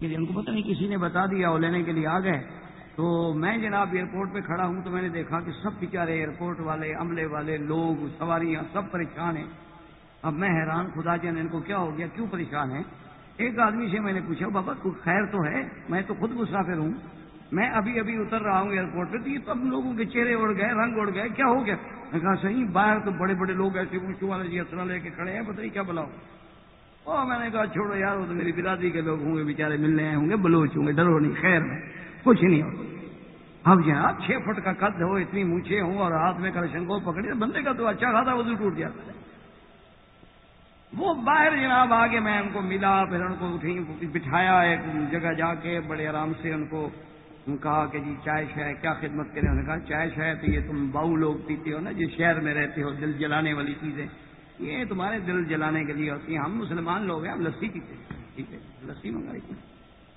کہ ان کو پتہ نہیں کسی نے بتا دیا وہ لینے کے لیے آ گئے، تو میں جناب ایئرپورٹ پہ کھڑا ہوں تو میں نے دیکھا کہ سب بیچارے ایئرپورٹ والے، عملے والے، لوگ، سواریاں سب پریشان ہیں۔ اب میں حیران، خدا جان ان کو کیا ہو گیا، کیوں پریشان ہے ایک آدمی سے میں نے پوچھا، بابا، کوئی خیر تو ہے؟ میں تو خود مسافر ہوں۔ میں ابھی ابھی اتر رہا ہوں ایئرپورٹ پہ، تو یہ سب لوگوں کے چہرے اڑ گئے، رنگ اڑ گئے، کیا ہو گیا؟ میں کہا، صحیح، باہر تو بڑے بڑے لوگ ایسے اونچو والے جی اصرا لے کے کھڑے ہیں بتائیے کیا بلاؤ۔ او میں نے کہا، چھوڑو یار وہ تو میری برادری کے لوگ ہوں گے بےچارے ملنے آئے ہوں گے، بلوچ ہوں گے، ڈرو نہیں، خیر میں کچھ نہیں ہوگا اب جناب چھ فٹ کا قد ہو، اتنی مونچھے ہوں، اور ہاتھ میں کرشنگو پکڑی بندے کا تو اچھا خاصا وضو ٹوٹ جاتا ہے وہ باہر جناب، آگے میں ان کو ملا، پھر ان کو اٹھی، بٹھایا ایک جگہ جا کے، بڑے آرام سے ان کو کہا کہ جی چائے شائے، کیا خدمت کریں؟ انہوں نے کہا، چائے شائے تو یہ تم باؤ لوگ پیتے ہو نا جس شہر میں رہتے ہو، دل جلانے والی چیزیں۔ یہ تمہارے دل جلانے کے لیے ہوتی ہیں۔ ہم مسلمان لوگ ہیں، ہم لسی پیتے ہیں۔ ٹھیک ہے، لسی منگائی تھی۔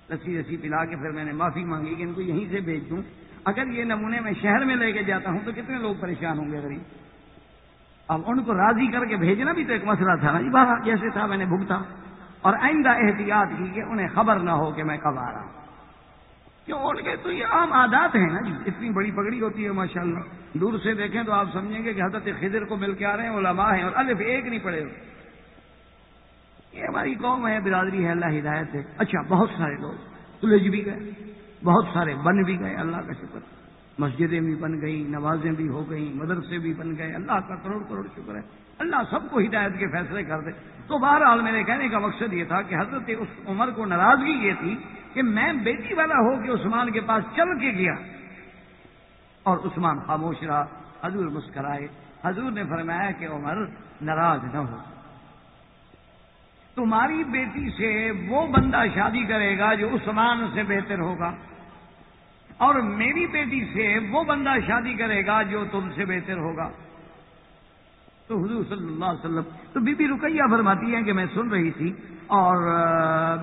لسی لسی پلا کے پھر میں نے معافی مانگی کہ ان کو یہیں سے بھیج دوں۔ اگر یہ نمونے میں شہر میں لے کے جاتا ہوں تو کتنے لوگ پریشان ہوں گے غریب؟ اب ان کو راضی کر کے بھیجنا بھی تو ایک مسئلہ تھا نا۔ جی باہر جیسے تھا میں نے بھگتا۔ اور آئندہ احتیاط کی کہ انہیں خبر نہ ہو کہ میں کب آ رہا ہوں۔ کیوں ان کے تو یہ عام عادات ہیں نا جی اتنی بڑی پگڑی ہوتی ہے ماشاء اللہ دور سے دیکھیں تو آپ سمجھیں گے کہ حضرت خضر کو مل کے آ رہے ہیں، علماء ہیں اور الف ایک نہیں پڑے یہ ہماری قوم ہے، برادری ہے، اللہ ہدایت ہے۔ اچھا بہت سارے لوگ سلجھ بھی گئے، بہت سارے بن بھی گئے، اللہ کا شکر۔ مسجدیں بھی بن گئیں، نمازیں بھی ہو گئیں، مدرسے بھی بن گئے۔ اللہ کا کروڑ کروڑ شکر ہے۔ اللہ سب کو ہدایت کے فیصلے کر دے۔ تو بہرحال میرے کہنے کا مقصد یہ تھا کہ حضرت اس عمر کو ناراضگی یہ تھی کہ میں بیٹی والا ہو کے عثمان کے پاس چل کے گیا اور عثمان خاموش رہا، حضور مسکرائے، حضور نے فرمایا کہ عمر ناراض نہ ہو۔ تمہاری بیٹی سے وہ بندہ شادی کرے گا جو عثمان سے بہتر ہوگا اور میری بیٹی سے وہ بندہ شادی کرے گا جو تم سے بہتر ہوگا۔ تو حضور صلی اللہ علیہ وسلم، تو بی بی رکیہ فرماتی ہے کہ میں سن رہی تھی اور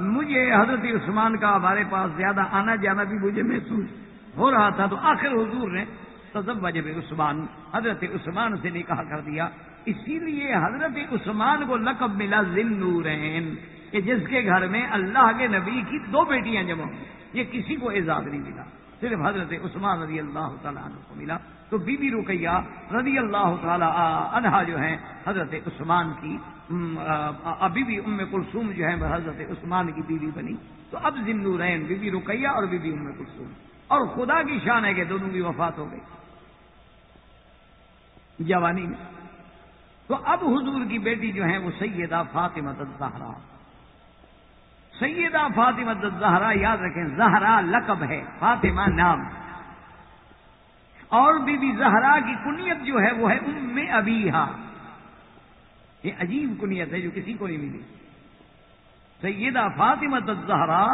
مجھے حضرت عثمان کا ہمارے پاس زیادہ آنا جانا بھی مجھے محسوس ہو رہا تھا تو آخر حضور نے سزب وجب عثمان، حضرت عثمان سے نکاح کر دیا۔ اسی لیے حضرت عثمان کو لقب ملا ذنورین کہ جس کے گھر میں اللہ کے نبی کی دو بیٹیاں جمع ہوئی یہ کسی کو اعزاز نہیں ملا۔ صرف حضرت عثمان رضی اللہ تعالیٰ عنہ کو ملا۔ تو بی بی رکیہ رضی اللہ تعالیٰ عنہا جو ہیں، حضرت عثمان کی ابھی بھی ام کلثوم جو ہے، حضرت عثمان کی بیوی بنی۔ تو اب ذنورین بی بی رکیہ اور بی بی ام کلثوم۔ اور خدا کی شان ہے کہ دونوں کی وفات ہو گئی جوانی میں۔ تو اب حضور کی بیٹی جو ہے، وہ سیدہ فاطمہ الزہرا۔ سیدہ فاطمہ الزہرا، یاد رکھیں، زہرا لقب ہے، فاطمہ نام۔ اور بی بی زہرا کی کنیت جو ہے، وہ ہے ام ابیہا۔ یہ عجیب کنیت ہے جو کسی کو نہیں ملی۔ سیدہ فاطمہ الزہرا،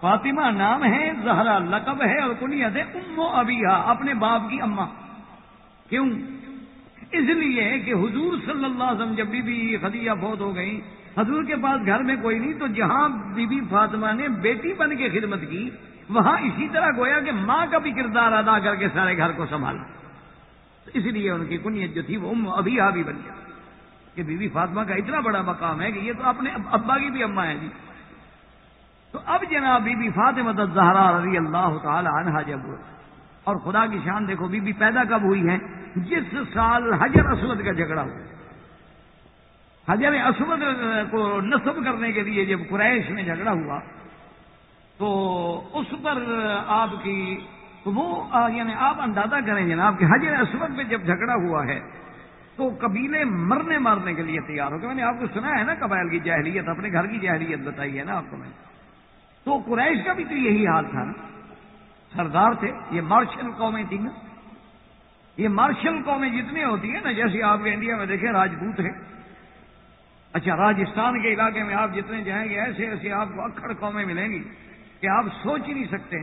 فاطمہ نام ہے، زہرا لقب ہے اور کنیت ہے ام و ابیہا، اپنے باپ کی اما کیوں؟ اس لیے کہ حضور صلی اللہ علیہ وسلم جب بی بی خدیجہ فوت ہو گئی حضور کے پاس گھر میں کوئی نہیں، تو جہاں بی بی فاطمہ نے بیٹی بن کے خدمت کی، وہاں اسی طرح گویا کہ ماں کا بھی کردار ادا کر کے سارے گھر کو سنبھالا۔ اس لیے ان کی کنیت جو تھی وہ ام ابھی بھی بن گیا۔ کہ بی بی فاطمہ کا اتنا بڑا مقام ہے کہ یہ تو اپنے ابا کی بھی اما ہے جی۔ تو اب جناب بی بی فاطمہ زہرا رضی اللہ تعالی عنہ جب اور خدا کی شان دیکھو بی بی پیدا کب ہوئی ہے جس سال حجر اسود کا جھگڑا ہوا۔ حجر اسود کو نصب کرنے کے لیے جب قریش میں جھگڑا ہوا، تو اس پر آپ کی وہ یعنی آپ اندازہ کریں جناب کہ حجر اسود پہ جب جھگڑا ہوا ہے تو قبیلے مرنے مارنے کے لیے تیار ہو گئے۔ میں نے آپ کو سنا ہے نا قبائل کی جہلیت اپنے گھر کی جہلیت بتائی ہے نا آپ کو میں۔ تو قریش کا بھی تو یہی حال تھا نا۔ سردار تھے، یہ مارشل قومیں تھیں نا۔ یہ مارشل قومیں جتنی ہوتی ہیں نا، جیسے آپ کے انڈیا میں دیکھیں، راجپوت ہے اچھا راجستھان کے علاقے میں آپ جتنے جائیں گے، ایسے ایسے آپ کو اکڑ قومیں ملیں گی کہ آپ سوچ ہی نہیں سکتے۔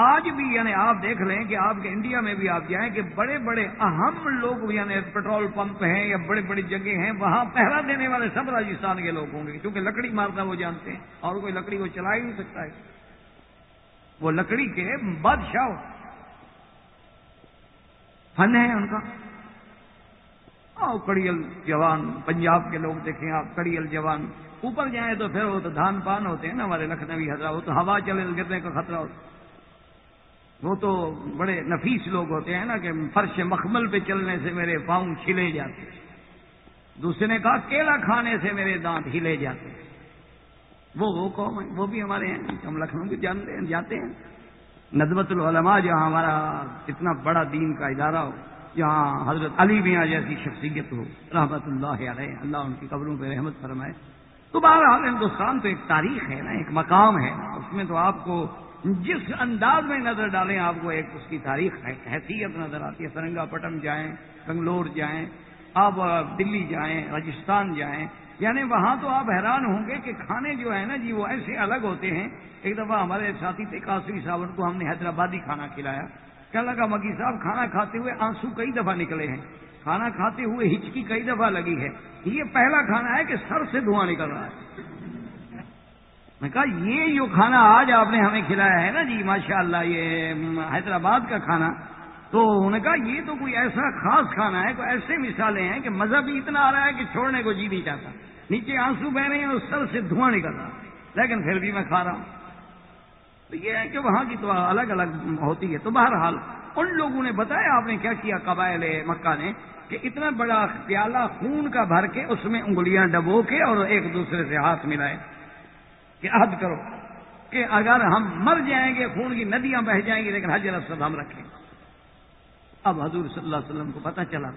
آج بھی یعنی آپ دیکھ لیں کہ آپ کے انڈیا میں بھی آپ جائیں کہ بڑے بڑے اہم لوگ یعنی پیٹرول پمپ ہیں یا بڑی بڑی جگہ ہیں، وہاں پہرا دینے والے سب راجستھان کے لوگ ہوں گے، کیونکہ لکڑی مارنا وہ جانتے ہیں اور کوئی لکڑی وہ چلا ہی نہیں سکتا ہے۔ وہ لکڑی کے بادشاہ فن ہے ان کا۔ کڑیل جوان، پنجاب کے لوگ دیکھیں آپ، کڑیل جوان۔ اوپر جائیں تو پھر وہ تو دھان پان ہوتے ہیں نا ہمارے لکھنوی حضرات، وہ تو ہوا چلے گرنے کا خطرہ ہوتا ہے۔ وہ تو بڑے نفیس لوگ ہوتے ہیں نا کہ فرش مخمل پہ چلنے سے میرے پاؤں چھلے جاتے دوسرے نے کہا کیلا کھانے سے میرے دانت ہلے جاتے وہ وہ قوم ہے وہ بھی ہمارے ہیں۔ ہم لکھنؤ بھی جانتے ہیں، جاتے ہیں۔ ندمت العلماء جہاں ہمارا اتنا بڑا دین کا ادارہ ہو، جہاں حضرت علی میاں جیسی شخصیت ہو، رحمت اللہ علیہ، اللہ ان کی قبروں پہ رحمت فرمائے۔ تو بہرحال ہندوستان تو ایک تاریخ ہے نا، ایک مقام ہے۔ نا اس میں تو آپ کو جس انداز میں نظر ڈالیں آپ کو ایک اس کی تاریخ حیثیت نظر آتی ہے سرنگا پٹم جائیں، بنگلور جائیں، آپ دلی جائیں، راجستھان جائیں یعنی وہاں تو آپ حیران ہوں گے کہ کھانے جو ہے نا جی وہ ایسے الگ ہوتے ہیں۔ ایک دفعہ ہمارے ساتھی تھے قاسمی صاحب، ان کو ہم نے حیدرآبادی کھانا کھلایا۔ کیا لگا، مکی صاحب، کھانا کھاتے ہوئے آنسو کئی دفعہ نکلے ہیں۔ کھانا کھاتے ہوئے ہچکی کئی دفعہ لگی ہے۔ یہ پہلا کھانا ہے کہ سر سے دھواں نکل رہا ہے۔ میں کہا، یہ جو کھانا آج آپ نے ہمیں کھلایا ہے نا جی ماشاء اللہ یہ حیدرآباد کا کھانا، تو انہوں نے کہا، یہ تو کوئی ایسا خاص کھانا ہے، کوئی ایسے مثالیں ہیں کہ مزہ بھی اتنا آ رہا ہے کہ چھوڑنے کو جی نہیں چاہتا۔ نیچے آنسو بہ رہے ہیں اور سر سے دھواں نکل رہا لیکن پھر بھی میں کھا رہا ہوں۔ تو یہ ہے کہ وہاں کی تو الگ الگ ہوتی ہے۔ تو بہرحال، ان لوگوں نے بتایا، آپ نے کیا کیا قبائل مکہ نے، کہ اتنا بڑا پیالہ خون کا بھر کے اس میں انگلیاں ڈبو کے اور ایک دوسرے سے ہاتھ ملائے۔ کہ عہد کرو کہ اگر ہم مر جائیں گے، خون کی ندیاں بہ جائیں گی، لیکن حجر اسد ہم رکھیں۔ اب حضور صلی اللہ علیہ وسلم کو پتہ چلا۔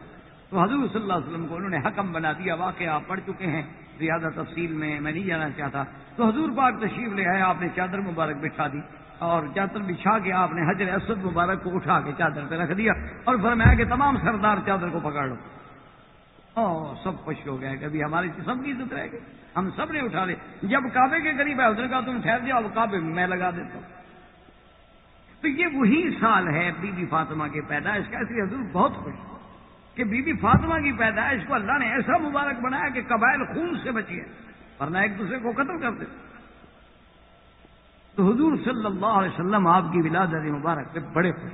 تو حضور صلی اللہ علیہ وسلم کو انہوں نے حکم بنا دیا، واقعہ آپ پڑھ چکے ہیں، زیادہ تفصیل میں میں نہیں جانا چاہتا۔ تو حضور پاک تشریف لے آئے، آپ نے چادر مبارک بٹھا دی اور چادر بچھا کے آپ نے حجر اسد مبارک کو اٹھا کے چادر پہ رکھ دیا اور فرمایا کہ تمام سردار چادر کو پکڑ لو۔ او سب خوش ہو گئے کبھی ہماری سب کی عزت رہ گئی۔ ہم سب نے اٹھا لے۔ جب کعبے کے قریب ہے ادھر کا تم ٹھہر جاؤ اب کعبے میں لگا دیتا ہوں۔ تو یہ وہی سال ہے بی بی فاطمہ کی پیدائش کا۔ ایسی حضور بہت خوش کہ بی بی فاطمہ کی پیدائش کو اللہ نے ایسا مبارک بنایا کہ قبائل خون سے بچی ہے ورنہ ایک دوسرے کو قتل کر دے تو حضور صلی اللہ علیہ وسلم آپ کی ولادت مبارک پہ بڑے خوش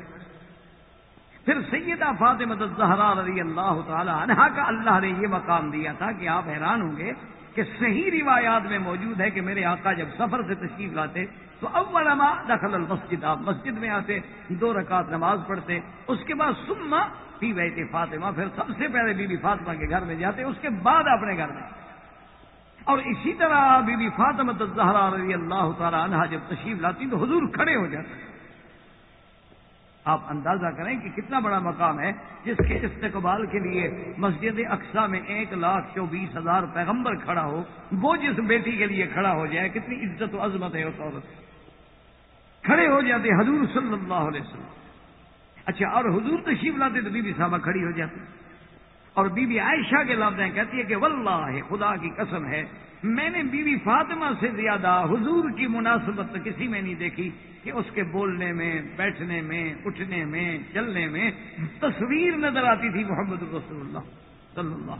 پھر سیدہ فاطمہ الزہرا رضی اللہ تعالی عنہ کا اللہ نے یہ مقام دیا تھا کہ آپ حیران ہوں گے کہ صحیح روایات میں موجود ہے کہ میرے آقا جب سفر سے تشریف لاتے تو اول ما دخل المسجد، آپ مسجد میں آتے، دو رکعت نماز پڑھتے، اس کے بعد سما پی بیٹے فاطمہ، پھر سب سے پہلے بی بی فاطمہ کے گھر میں جاتے، اس کے بعد اپنے گھر میں۔ اور اسی طرح بی بی فاطمہ الزہرا رضی اللہ تعالی عنہ جب تشریف لاتی تو حضور کھڑے ہو جاتے۔ آپ اندازہ کریں کہ کتنا بڑا مقام ہے جس کے استقبال کے لیے مسجد اقسا میں ایک لاکھ چوبیس ہزار پیغمبر کھڑا ہو، وہ جس بیٹی کے لیے کھڑا ہو جائے، کتنی عزت و عظمت ہے اس عورت کھڑے ہو جاتے حضور صلی اللہ علیہ وسلم۔ اچھا اور حضور تشریف لاتے تو بی بی صاحبہ کھڑی ہو جاتی۔ اور بی بی عائشہ کے لفظ ہیں، کہتی ہے کہ واللہ خدا کی قسم ہے میں نے بیوی فاطمہ سے زیادہ حضور کی مناسبت کسی میں نہیں دیکھی کہ اس کے بولنے میں، بیٹھنے میں، اٹھنے میں، چلنے میں تصویر نظر آتی تھی محمد رسول اللہ صلی اللہ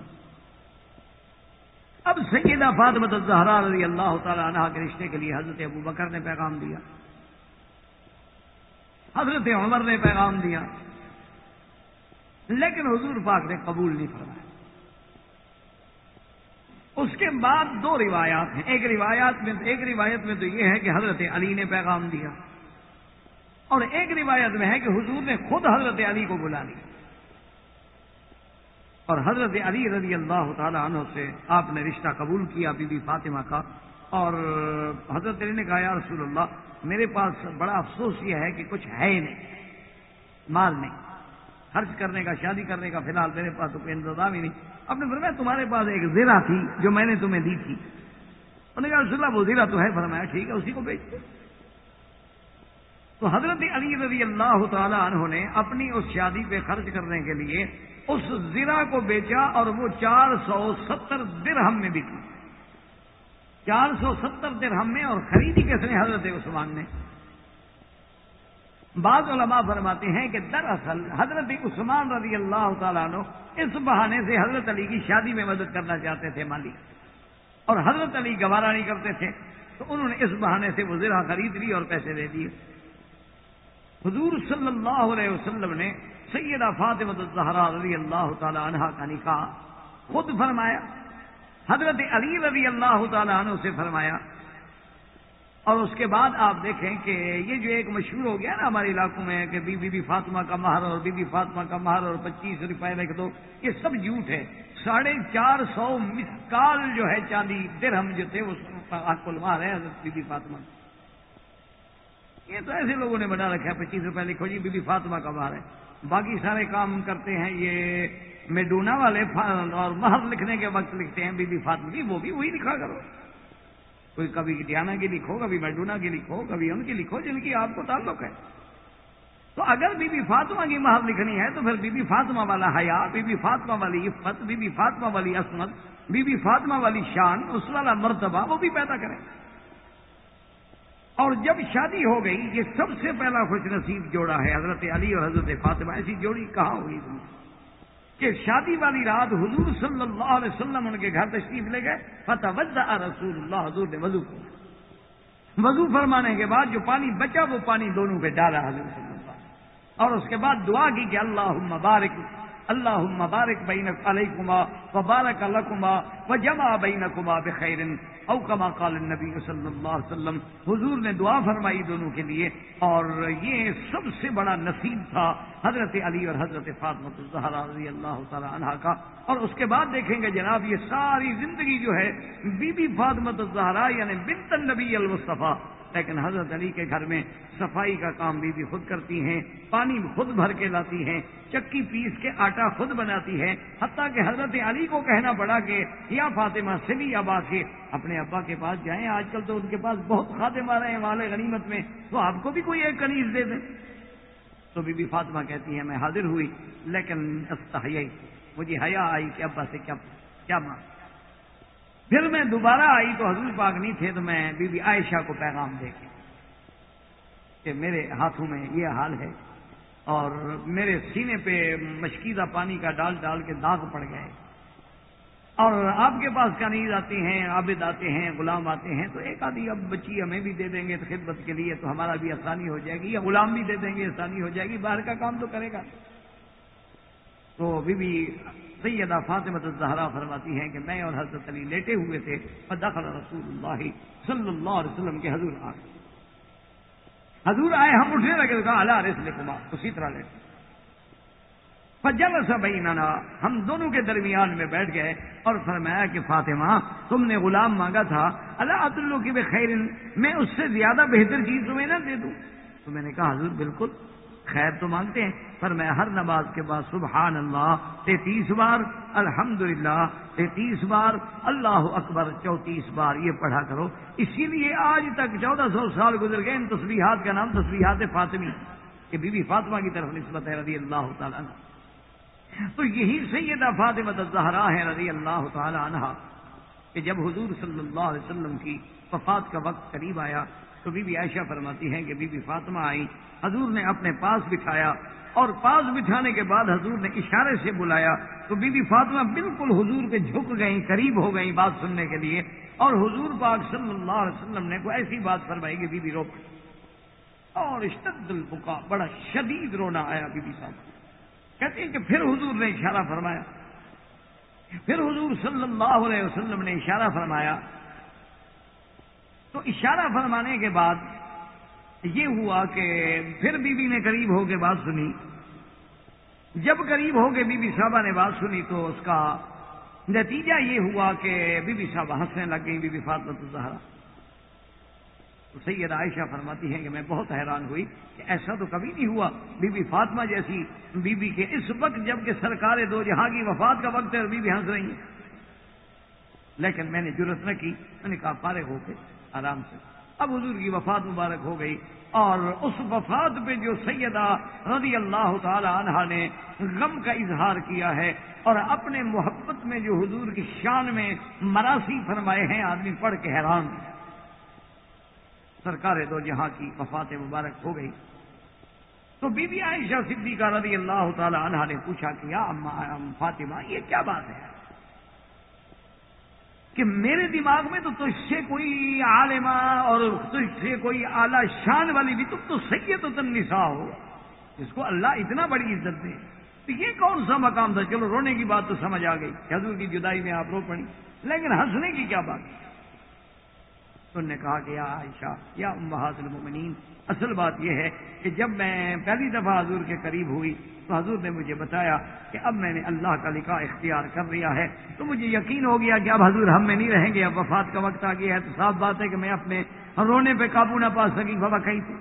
اب سیدہ فاطمہ الزہرا رضی اللہ تعالی عنہ کے رشتے کے لیے حضرت ابو بکر نے پیغام دیا۔ حضرت عمر نے پیغام دیا۔ لیکن حضور پاک نے قبول نہیں فرمایا۔ اس کے بعد دو روایات ہیں۔ ایک روایات میں ایک روایت میں تو یہ ہے کہ حضرت علی نے پیغام دیا۔ اور ایک روایت میں ہے کہ حضور نے خود حضرت علی کو بلا لیا۔ اور حضرت علی رضی اللہ تعالی عنہ سے آپ نے رشتہ قبول کیا، بی بی فاطمہ کا۔ اور حضرت علی نے کہا، یا رسول اللہ، میرے پاس بڑا افسوس یہ ہے کہ کچھ ہے ہی نہیں، مال نہیں۔ خرچ کرنے کا، شادی کرنے کا فی الحال میرے پاس تو کوئی انتظام ہی نہیں۔ اپنے فرمایا تمہارے پاس ایک زیرہ تھی جو میں نے تمہیں دی تھی۔ انہوں نے کہا، رسول اللہ، وہ زیرہ تو ہے۔ فرمایا، ٹھیک ہے، اسی کو بیچ تو حضرت علی رضی اللہ تعالی عنہ نے اپنی اس شادی پہ خرچ کرنے کے لیے اس زیرہ کو بیچا اور وہ چار سو ستر درہم میں بکی چار سو ستر درہم میں اور خریدی کس نے؟ حضرت عثمان نے۔ بعض علماء فرماتے ہیں کہ دراصل حضرت عثمان رضی اللہ تعالیٰ عنہ اس بہانے سے حضرت علی کی شادی میں مدد کرنا چاہتے تھے مالی اور حضرت علی گوارا نہیں کرتے تھے تو انہوں نے اس بہانے سے وہ خرید لی اور پیسے دے دیے۔ حضور صلی اللہ علیہ وسلم نے سیدہ فاطمہ الزہرا رضی اللہ تعالی عنہ کا نکاح خود فرمایا۔ حضرت علی رضی اللہ تعالیٰ عنہ سے فرمایا اور اس کے بعد آپ دیکھیں کہ یہ جو ایک مشہور ہو گیا نا ہمارے علاقوں میں کہ بی بی بی فاطمہ کا مہر اور بی بی فاطمہ کا مہر اور پچیس روپئے لکھ دو، یہ سب جھوٹ ہے۔ ساڑھے چار سو مسکال جو ہے چاندی درہم جو تھے، وہ مہر ہے حضرت بی بی فاطمہ۔ یہ تو ایسے لوگوں نے بنا رکھا ہے، پچیس روپئے لکھو جی بی بی فاطمہ کا مہر ہے۔ باقی سارے کام کرتے ہیں، یہ میڈونا والے اور مہر لکھنے کے وقت لکھتے ہیں بی بی فاطمہ۔ کی وہ بھی وہی لکھا کرو۔ کوئی کبھی ڈیانا کی لکھو، کبھی میڈونا کی لکھو، کبھی ان کی لکھو، جن کی آپ کو تعلق ہے۔ تو اگر بی بی فاطمہ کی مہر لکھنی ہے تو پھر بی بی فاطمہ والا حیا، بی بی فاطمہ والی عفت، بی بی فاطمہ والی عصمت، بی بی فاطمہ والی شان، اس والا مرتبہ وہ بھی پیدا کریں۔ اور جب شادی ہو گئی، یہ سب سے پہلا خوش نصیب جوڑا ہے حضرت علی اور حضرت فاطمہ، ایسی جوڑی کہاں ہوئی؟ تم کہ شادی والی رات حضور صلی اللہ علیہ وسلم ان کے گھر تشریف لے گئے فتح وزا رسول اللہ حضور نے وضو وضو فرمانے کے بعد جو پانی بچا، وہ پانی دونوں پہ ڈالا حضور صلی اللہ اور اس کے بعد دعا کی کہ اللہ مبارک اللہ مبارک بین علیکما و بارک الکما و جمع بین کما بخیر او کما قال نبی صلی اللہ علیہ وسلم، حضور نے دعا فرمائی دونوں کے لیے، اور یہ سب سے بڑا نصیب تھا حضرت علی اور حضرت فاطمت الزہرا رضی اللہ تعالیٰ عنہ کا۔ اور اس کے بعد دیکھیں گے جناب، یہ ساری زندگی جو ہے، بی بی فاطمت الزہرا یعنی بنت النبی المصطفیٰ لیکن حضرت علی کے گھر میں صفائی کا کام بھی, بھی خود کرتی ہیں پانی خود بھر کے لاتی ہیں چکی پیس کے آٹا خود بناتی ہے حتیٰ کہ حضرت علی کو کہنا پڑا کہ یا فاطمہ سلی ابا کے اپنے ابا کے پاس جائیں آج کل تو ان کے پاس بہت کھاتے مارے ہیں والے غنیمت میں تو آپ کو بھی کوئی ایک کنیز دے دیں۔ تو بی بی فاطمہ کہتی ہے میں حاضر ہوئی لیکن مجھے حیا آئی کہ ابا سے کیا کیا ماں پھر میں دوبارہ آئی تو حضور پاک نہیں تھے تو میں بی بی عائشہ کو پیغام دے کے کہ میرے ہاتھوں میں یہ حال ہے اور میرے سینے پہ مشکیزہ پانی کا ڈال ڈال کے داغ پڑ گئے اور آپ کے پاس کنیز آتے ہیں، عابد آتے ہیں، غلام آتے ہیں، تو ایک آدھی اب بچی ہمیں بھی دے دیں گے خدمت کے لیے تو ہمارا بھی آسانی ہو جائے گی، یا غلام بھی دے دیں گے آسانی ہو جائے گی، باہر کا کام تو کرے گا۔ تو بی بی سیدہ فاطمت الزہرا فرماتی ہیں کہ میں اور حضرت علی لیٹے ہوئے تھے، فدخل رسول اللہ صلی اللہ علیہ وسلم کے حضور آ حضور آئے، ہم اٹھنے لگے تو کہا اللہ رس لکھما اسی طرح لیٹے۔ فجل سب ہم دونوں کے درمیان میں بیٹھ گئے اور فرمایا کہ، فاطمہ، تم نے غلام مانگا تھا۔ اللہ عطلو کی بخیر، میں اس سے زیادہ بہتر چیز تمہیں نہ دے دوں. تو میں نے کہا، حضور، بالکل۔ خیر تو مانگتے ہیں، پر میں ہر نماز کے بعد سبحان اللہ، تینتیس بار الحمد للہ تینتیس بار اللہ اکبر، چونتیس بار یہ پڑھا کرو۔ اسی لیے آج تک چودہ سو سال گزر گئے ان تصویحات کا نام تصویحات فاطمی، کہ بی بی فاطمہ کی طرف نسبت ہے رضی اللہ تعالیٰ تو یہی سیدہ فاطمہ الزہرا ہے رضی اللہ تعالی عنہ، کہ جب حضور صلی اللہ علیہ وسلم کی وفات کا وقت قریب آیا تو بی بی عائشہ فرماتی ہیں کہ بی بی فاطمہ آئی حضور نے اپنے پاس بٹھایا اور پاس بٹھانے کے بعد حضور نے اشارے سے بلایا تو بی بی فاطمہ بالکل حضور کے جھک گئیں، قریب ہو گئیں بات سننے کے لیے اور حضور پاک صلی اللہ علیہ وسلم نے کوئی ایسی بات فرمائی کہ بی بی رو اور اشتد البکا بڑا شدید رونا آیا بی بی صاحب۔ کہتے ہیں کہ پھر حضور نے اشارہ فرمایا۔ پھر حضور صلی اللہ علیہ وسلم نے اشارہ فرمایا تو اشارہ فرمانے کے بعد یہ ہوا کہ پھر بی بی نے قریب ہو کے بات سنی۔ جب قریب ہو کے بی بی صاحبہ نے بات سنی تو اس کا نتیجہ یہ ہوا کہ بی بی صاحبہ ہنسنے لگ گئی بی بی فاطمت الزہرا تو سید عائشہ فرماتی ہیں کہ میں بہت حیران ہوئی کہ ایسا تو کبھی نہیں ہوا۔ بی بی فاطمہ جیسی بی بی کے اس وقت جبکہ سرکار دو جہاں کی وفات کا وقت ہے اور بی بی ہنس رہی ہیں۔ لیکن میں نے ضرورت نہ کی، میں نے کہا فارغ ہو کے آرام سے۔ اب حضور کی وفات مبارک ہو گئی اور اس وفات پہ جو سیدہ رضی اللہ تعالی عنہ نے غم کا اظہار کیا ہے اور اپنے محبت میں جو حضور کی شان میں مراسی فرمائے ہیں، آدمی پڑھ کے حیران۔ سرکار دو جہاں کی وفات مبارک ہو گئی۔ تو بی بی عائشہ صدیقہ رضی اللہ تعالی عنہ نے پوچھا کہ یا فاطمہ، یہ کیا بات ہے؟ کہ میرے دماغ میں تو تجھ سے کوئی عالمہ اور تجھ سے کوئی اعلی شان والی بھی تم تو سید تو تم نسا ہو۔ اس کو اللہ اتنا بڑی عزت دے۔ تو یہ کون سا مقام تھا؟ چلو رونے کی بات تو سمجھ آ گئی۔ حضور کی جدائی میں آپ رو پڑی۔ لیکن ہنسنے کی کیا بات؟ انہوں نے کہا کہ یا عائشہ، یا امہات المؤمنین، اصل بات یہ ہے کہ جب میں پہلی دفعہ حضور کے قریب ہوئی تو حضور نے مجھے بتایا کہ اب میں نے اللہ کا لکھا اختیار کر لیا ہے۔ تو مجھے یقین ہو گیا کہ اب حضور ہم میں نہیں رہیں گے، اب وفات کا وقت آ گیا ہے۔ تو صاف بات ہے کہ میں اپنے رونے پہ قابو نہ پا سکی بابا کہیں۔ تھی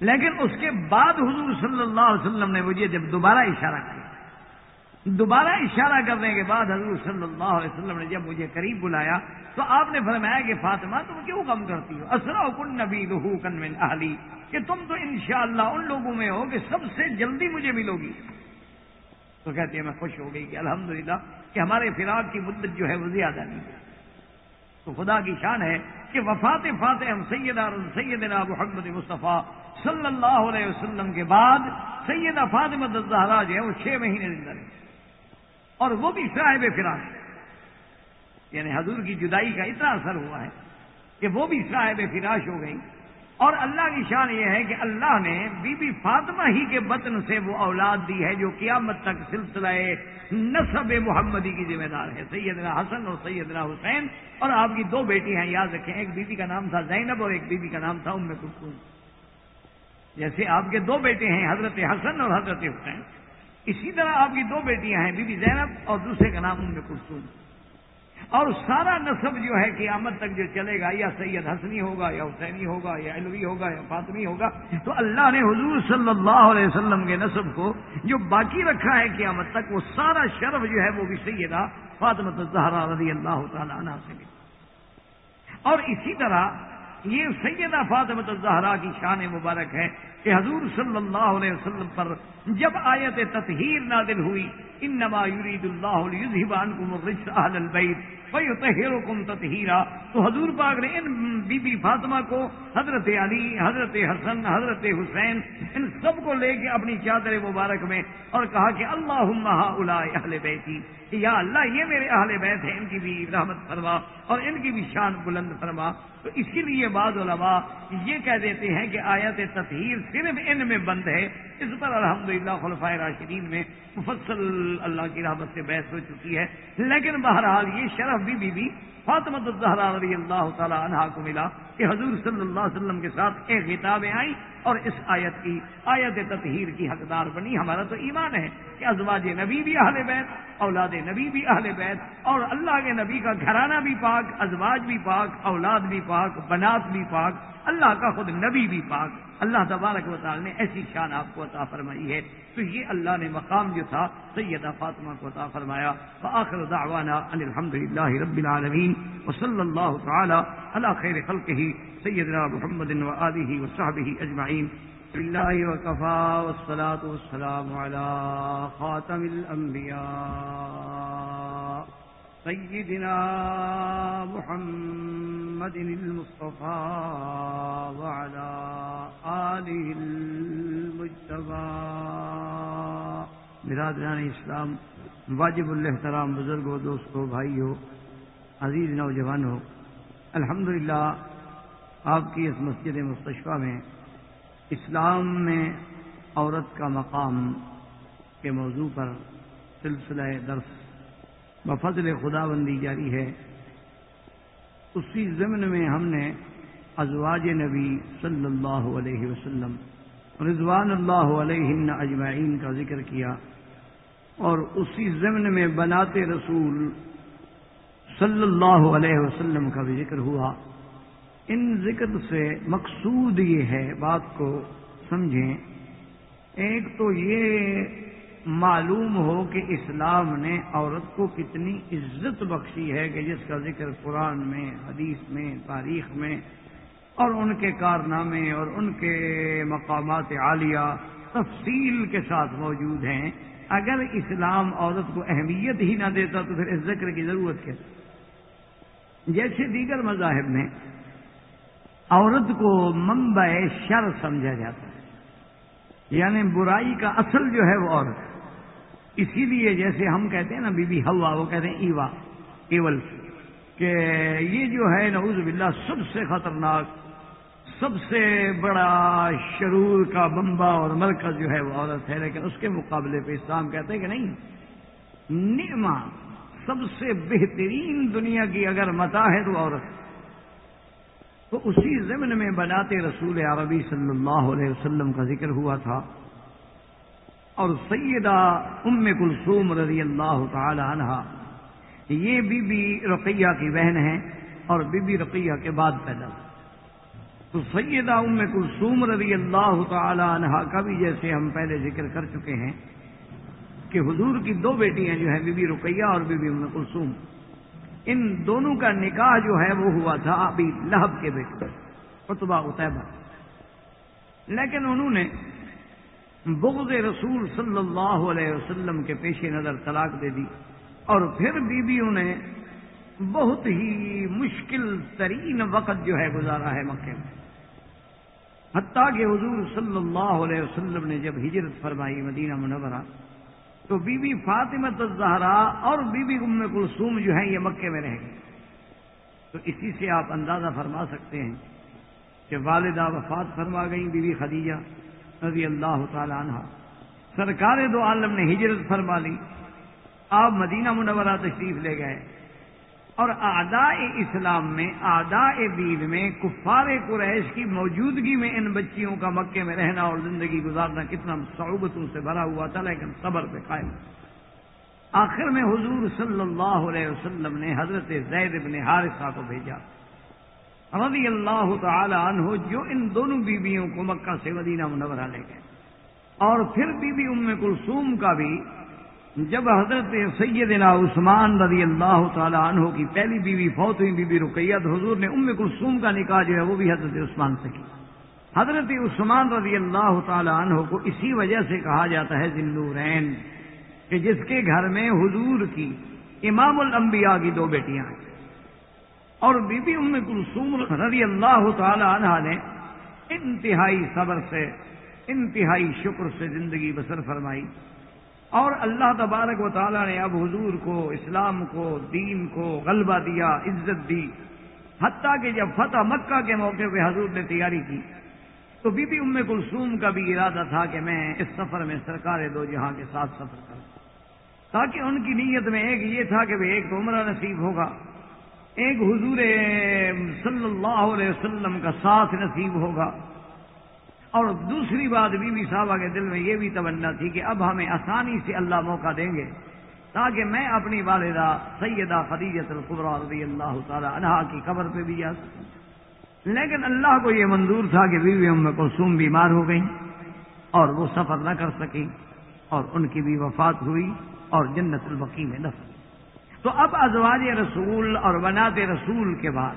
لیکن اس کے بعد حضور صلی اللہ علیہ وسلم نے مجھے جب دوبارہ اشارہ کیا دوبارہ اشارہ کرنے کے بعد حضور صلی اللہ علیہ وسلم نے جب مجھے قریب بلایا تو آپ نے فرمایا کہ فاطمہ تم کیوں کم کرتی ہو؟ اسرا کن نبی لہو کن من اہلی، کہ تم تو انشاءاللہ ان لوگوں میں ہو کہ سب سے جلدی مجھے ملو گی تو کہتے ہیں میں خوش ہو گئی کہ الحمدللہ کہ ہمارے فراق کی مدت جو ہے وہ زیادہ نہیں ہے۔ تو خدا کی شان ہے کہ وفات فاتح ہم سیدہ سیدنا محمد مصطفیٰ صلی اللہ علیہ وسلم کے بعد سیدہ فاطمہ الزہرا جو ہے وہ چھ مہینے زندہ رہے۔ اور وہ بھی صاحب فراش یعنی حضور کی جدائی کا اتنا اثر ہوا ہے کہ وہ بھی صاحب فراش ہو گئی۔ اور اللہ کی شان یہ ہے کہ اللہ نے بی بی فاطمہ ہی کے بطن سے وہ اولاد دی ہے جو قیامت تک سلسلہ نصب محمدی کی ذمہ دار ہے۔ سیدنا حسن اور سیدنا حسین اور آپ کی دو بیٹی ہیں، یاد رکھیں، ایک بیوی کا نام تھا زینب اور ایک بیوی کا نام تھا ام کلثوم۔ جیسے آپ کے دو بیٹے ہیں، حضرت حسن اور حضرت حسین۔ اسی طرح آپ کی دو بیٹیاں ہیں بی بی زینب اور دوسرے کا نام ام کلثوم۔ اور سارا نصب جو ہے قیامت تک جو چلے گا، یا سید حسنی ہوگا، یا حسینی ہوگا، یا علوی ہوگا، یا فاطمی ہوگا، تو اللہ نے حضور صلی اللہ علیہ وسلم کے نصب کو جو باقی رکھا ہے قیامت تک، وہ سارا شرف جو ہے وہ بھی سیدہ فاطمت الزہرا رضی اللہ تعالیٰ عنہ سے اور اسی طرح یہ سیدہ فاطمت الزہرا کی شان مبارک ہے۔ کہ حضور صلی اللہ علیہ وسلم پر جب آیت تطہیر نادل ہوئی، انما يريد الله ليذهب عنكم الرجس اهل البيت فيطهركم تطهيرا تو حضور پاک نے ان بی بی فاطمہ کو، حضرت علی، حضرت حسن، حضرت حسین، ان سب کو لے کے اپنی چادر مبارک میں اور کہا کہ اللهم هؤلاء اهل بیتی، کہ یا اللہ یہ میرے اہل بیت ہیں، ان کی بھی رحمت فرما اور ان کی بھی شان بلند فرما۔ تو اسی لیے بعض علماء یہ کہہ دیتے ہیں کہ آیت تطہیر صرف ان میں بند ہے، اس پر الحمدللہ خلفائے راشدین میں مفصل اللہ کی رحمت سے بحث ہو چکی ہے۔ لیکن بہرحال یہ شرف بھی بی بی فاطمت الزہرا رضی اللہ تعالی عنہ کو ملا کہ حضور صلی اللہ علیہ وسلم کے ساتھ ایک کتابیں آئیں اور اس آیت کی، آیت تطہیر کی حقدار بنی۔ ہمارا تو ایمان ہے کہ ازواج نبی بھی اہل بیت، اولاد نبی بھی اہل بیت اور اللہ کے نبی کا گھرانہ بھی پاک، ازواج بھی پاک، اولاد بھی پاک، بنات بھی پاک، اللہ کا خود نبی بھی پاک۔ اللہ تبارک و تعالی نے ایسی شان آپ کو عطا فرمائی ہے۔ تو یہ اللہ نے مقام جو تھا، سیدہ فاطمہ کو عطا فرمایا۔ فآخر دعوانا ان الحمد للہ رب العالمین۔ وصلی اللہ تعالی علی خیر خلقہ سیدنا محمد و آلہ و صحبہ اجمعین۔ بالله وكفى والصلاة والسلام على خاتم الأنبياء سيدنا محمد المصطفى وعلى آله المجتبى. برادران اسلام، واجب الاحترام بزرگوں، دوستوں، بھائیوں، عزیز نوجوانوں، الحمدللہ آپ کی اس مسجد مستشفہ میں اسلام میں عورت کا مقام کے موضوع پر سلسلہ درس بفضل خدا بندی جاری ہے۔ اسی ضمن میں ہم نے ازواج نبی صلی اللہ علیہ وسلم، رضوان اللہ علیہ اجمعین کا ذکر کیا۔ اور اسی ضمن میں بناتے رسول صلی اللہ علیہ وسلم کا بھی ذکر ہوا۔ ان ذکر سے مقصود یہ ہے بات کو سمجھیں۔ ایک تو یہ معلوم ہو کہ اسلام نے عورت کو کتنی عزت بخشی ہے کہ جس کا ذکر قرآن میں، حدیث میں، تاریخ میں، اور ان کے کارنامے اور ان کے مقامات عالیہ تفصیل کے ساتھ موجود ہیں۔ اگر اسلام عورت کو اہمیت ہی نہ دیتا تو پھر اس ذکر کی ضرورت کیا؟ جیسے دیگر مذاہب میں عورت کو منبع شر سمجھا جاتا ہے یعنی برائی کا اصل جو ہے وہ عورت۔ ہے اسی لیے جیسے ہم کہتے ہیں نا، بی بی ہوا وہ کہتے ہیں ایوا، ایول، کہ یہ جو ہے، نعوذ باللہ، سب سے خطرناک، سب سے بڑا شرور کا بمبا اور مرکز جو ہے، وہ عورت ہے، لیکن اس کے مقابلے پہ اسلام کہتے ہیں کہ نہیں نعما سب سے بہترین دنیا کی اگر متا ہے تو عورت۔ تو اسی ضمن میں بناتے رسول عربی صلی اللہ علیہ وسلم کا ذکر ہوا تھا۔ اور سیدہ ام کلثوم رضی اللہ تعالی عنہ۔ یہ بی بی رقیہ کی بہن ہے اور بی بی رقیہ کے بعد پیدا۔ تو سیدہ ام کلثوم رضی اللہ تعالی عنہ کا بھی جیسے ہم پہلے ذکر کر چکے ہیں کہ حضور کی دو بیٹیاں جو ہیں، بی بی رقیہ اور بی بی ام کلثوم، ان دونوں کا نکاح جو ہے وہ ہوا تھا ابھی لہب کے بیٹے اتبا اتبا لیکن انہوں نے بغض رسول صلی اللہ علیہ وسلم کے پیش نظر طلاق دے دی اور پھر بیویوں نے بہت ہی مشکل ترین وقت جو ہے گزارا ہے مکے میں۔ حتیٰ کہ حضور صلی اللہ علیہ وسلم نے جب ہجرت فرمائی مدینہ منورہ، تو بی بی فاطمہ الزہرا اور بی بی ام کلثوم جو ہیں یہ مکے میں رہ گئے۔ تو اسی سے آپ اندازہ فرما سکتے ہیں کہ والدہ وفات فرما گئی بی بی خدیجہ۔ رضی اللہ تعالی عنہ۔ سرکار دو عالم نے ہجرت فرما لی۔ آپ مدینہ منورہ تشریف لے گئے۔ اور آداء اسلام میں آداء دین میں، کفار قریش کی موجودگی میں ان بچیوں کا مکے میں رہنا اور زندگی گزارنا کتنا صعوبتوں سے بھرا ہوا تھا، لیکن صبر پہ قائم۔ آخر میں حضور صلی اللہ علیہ وسلم نے حضرت زید ابن حارثہ کو بھیجا۔ رضی اللہ تعالی عنہ جو ان دونوں بیویوں کو مکہ سے مدینہ منورہ لے گئے۔ اور پھر بی بی ام کلثوم کا بھی جب حضرت سیدنا عثمان رضی اللہ تعالی عنہ کی پہلی بیوی فوت ہوئی بی بی رقیت حضور نے ام کلثوم کا نکاح جو ہے وہ بھی حضرت عثمان سے کی حضرت عثمان رضی اللہ تعالی عنہ کو اسی وجہ سے کہا جاتا ہے ذلورین کہ جس کے گھر میں حضور کی امام الانبیاء کی دو بیٹیاں ہیں۔ اور بی بی ام کلثوم رضی اللہ تعالی عنہ نے انتہائی صبر سے، انتہائی شکر سے زندگی بسر فرمائی۔ اور اللہ تبارک و تعالیٰ نے اب حضور کو، اسلام کو، دین کو غلبہ دیا، عزت دی۔ حتیٰ کہ جب فتح مکہ کے موقع پہ حضور نے تیاری کی، تو بی بی ام کلثوم کا بھی ارادہ تھا کہ میں اس سفر میں سرکار دو جہاں کے ساتھ سفر کروں۔ تاکہ ان کی نیت میں ایک یہ تھا کہ ایک تو عمرہ نصیب ہوگا۔ ایک حضور صلی اللہ علیہ وسلم کا ساتھ نصیب ہوگا۔ اور دوسری بات بی بی صاحبہ کے دل میں یہ بھی تمنا تھی کہ اب ہمیں آسانی سے اللہ موقع دیں گے تاکہ میں اپنی والدہ سیدہ خدیجت القبرا رضی اللہ تعالی عنہ کی قبر پہ بھی جا سکوں۔ لیکن اللہ کو یہ منظور تھا کہ بیوی ام کلثوم بیمار ہو گئی اور وہ سفر نہ کر سکی اور ان کی بھی وفات ہوئی اور جنت البقی میں دفن۔ تو اب ازواج رسول اور بنات رسول کے بعد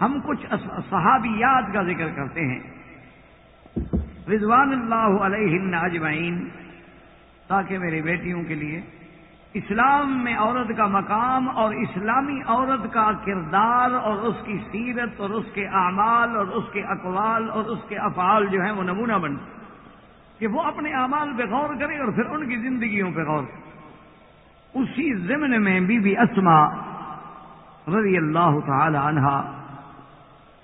ہم کچھ صحابیات کا ذکر کرتے ہیں۔ رضوان اللہ علیہ اجمعین، تاکہ میری بیٹیوں کے لیے اسلام میں عورت کا مقام اور اسلامی عورت کا کردار اور اس کی سیرت اور اس کے اعمال اور اس کے اقوال اور اس کے افعال جو ہیں وہ نمونہ بن۔ کہ وہ اپنے اعمال پہ غور کرے اور پھر ان کی زندگیوں پہ غور کرے۔ اسی ضمن میں بی بی اسما رضی اللہ تعالی عنہا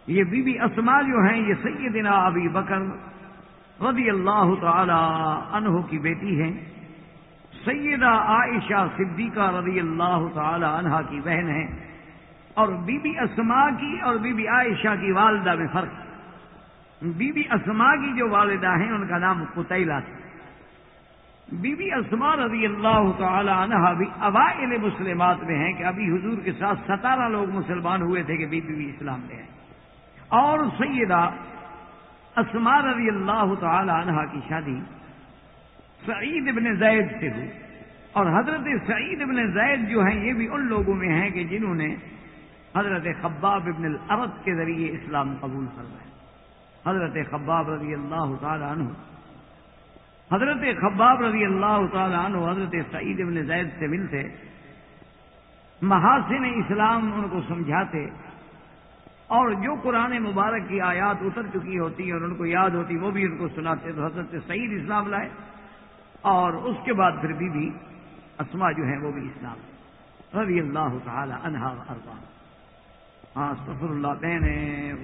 یہ بی بی اسما جو ہیں، یہ سیدنا ابی بکر رضی اللہ تعالی عنہ کی بیٹی ہیں۔ سیدہ عائشہ صدیقہ رضی اللہ تعالی عنہ کی بہن ہیں۔ اور بی بی اسما کی اور بی بی عائشہ کی والدہ میں فرق۔ بی بی اسما کی جو والدہ ہیں، ان کا نام قطیلہ تھا۔ بی بی اسما رضی اللہ تعالی عنہ بھی اوائل مسلمات میں ہیں کہ ابھی حضور کے ساتھ ستارہ لوگ مسلمان ہوئے تھے کہ بی بی اسلام میں ہیں۔ اور سیدہ اسما رضی اللہ تعالی عنہ کی شادی سعید ابن زید سے ہوئی۔ اور حضرت سعید ابن زید جو ہیں یہ بھی ان لوگوں میں ہیں کہ جنہوں نے حضرت خباب ابن العرد کے ذریعے اسلام قبول فرمایا۔ حضرت خباب رضی اللہ تعالی عنہ حضرت خباب رضی اللہ تعالی عنہ حضرت سعید ابن زید سے ملتے، محاسن اسلام ان کو سمجھاتے، اور جو قرآن مبارک کی آیات اتر چکی ہوتی اور ان کو یاد ہوتی وہ بھی ان کو سناتے، تو حضرت سعید اسلام لائے، اور اس کے بعد پھر بی بی اسما جو ہیں وہ بھی اسلام، رضی اللہ تعالی عنہا اربان ہاں سفر اللہ نے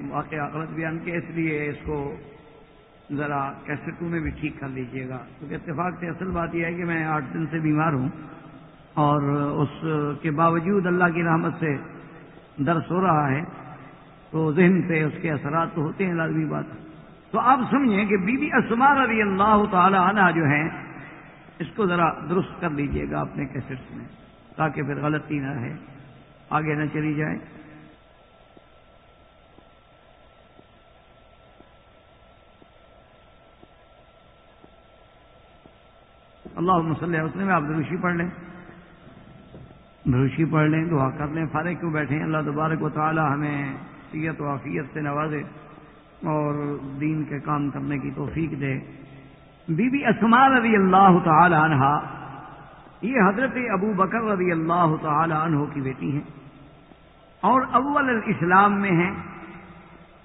واقعہ غلط بیان کیا، اس لیے اس کو ذرا کیسٹوں میں بھی ٹھیک کر لیجیے گا۔ کیونکہ اتفاق سے اصل بات یہ ہے کہ میں آٹھ دن سے بیمار ہوں اور اس کے باوجود اللہ کی رحمت سے درس ہو رہا ہے تو ذہن پہ اس کے اثرات تو ہوتے ہیں، لازمی بات۔ تو آپ سمجھیں کہ بی بی اسما رضی اللہ تعالی عنہ جو ہیں، اس کو ذرا درست کر لیجیے گا اپنے کیسٹس میں، تاکہ پھر غلطی نہ رہے، آگے نہ چلی جائے۔ اللہ مسلح اس میں آپ دروشی پڑھ لیں۔ دروشی پڑھ لیں، دعا کر لیں۔ فارغ کیوں بیٹھے ہیں؟ اللہ تبارک و تعالی ہمیں سیت و عافیت سے نوازے اور دین کے کام کرنے کی توفیق دے۔ بی بی اسما رضی اللہ تعالی عنہ یہ حضرت ابو بکر رضی اللہ تعالی عنہ کی بیٹی ہیں۔ اور اول الاسلام میں ہیں۔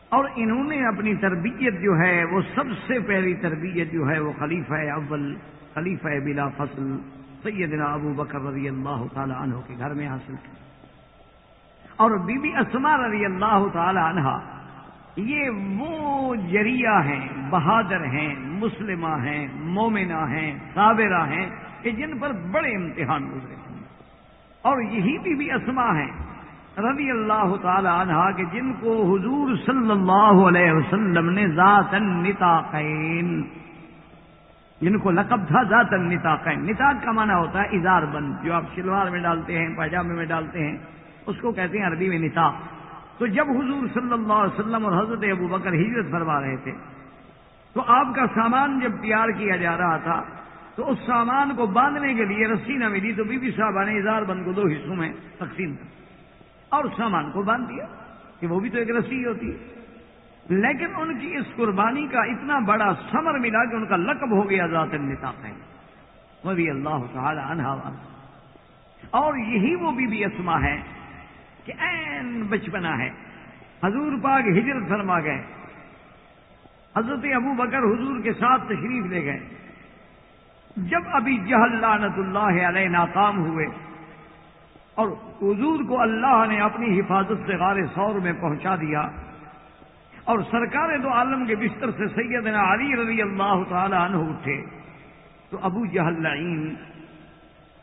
اور انہوں نے اپنی تربیت جو ہے، وہ سب سے پہلی تربیت جو ہے، وہ خلیفہ اول خلیفہ بلا فصل سیدنا ابو بکر رضی اللہ تعالی عنہ کے گھر میں حاصل کی۔ اور بی بی اسما رضی اللہ تعالی عنہ یہ وہ جریہ ہیں، بہادر ہیں، مسلمہ ہیں، مومنہ ہیں، صابرہ ہیں کہ جن پر بڑے امتحان گزرے۔ ہیں اور یہی بی بی اسما ہیں رضی اللہ تعالی عنہ کہ جن کو حضور صلی اللہ علیہ وسلم نے ذات النتاقین جن کو لقب تھا ذات النتاقین نتاق کا معنی ہوتا ہے اظہار بند، جو آپ شلوار میں ڈالتے ہیں پاجامے میں ڈالتے ہیں، اس کو کہتے ہیں عربی میں نتاق تو جب حضور صلی اللہ علیہ وسلم اور حضرت ابو بکر ہجرت فرما رہے تھے، تو آپ کا سامان جب تیار کیا جا رہا تھا، تو اس سامان کو باندھنے کے لیے رسی نہ ملی تو بی بی صاحبہ نے اظہار بند کو دو حصوں میں تقسیم کر اور سامان کو باندھ دیا کہ وہ بھی تو ایک رسی ہوتی ہے۔ لیکن ان کی اس قربانی کا اتنا بڑا سمر ملا کہ ان کا لقب ہو گیا ذات النتاق ہے وہ بھی اللہ تعالی عنہ اور یہی وہ بی بی اسما ہے کہ این بچپنا ہے۔ حضور پاک ہجرت فرما گئے۔ حضرت ابو بکر حضور کے ساتھ تشریف لے گئے۔ جب ابھی جہل لعنت اللہ علیہ ناکام ہوئے اور حضور کو اللہ نے اپنی حفاظت سے غار سور میں پہنچا دیا اور سرکار دو عالم کے بستر سے سیدنا علی رضی اللہ تعالی عنہ اٹھے۔ تو ابو جہل لعین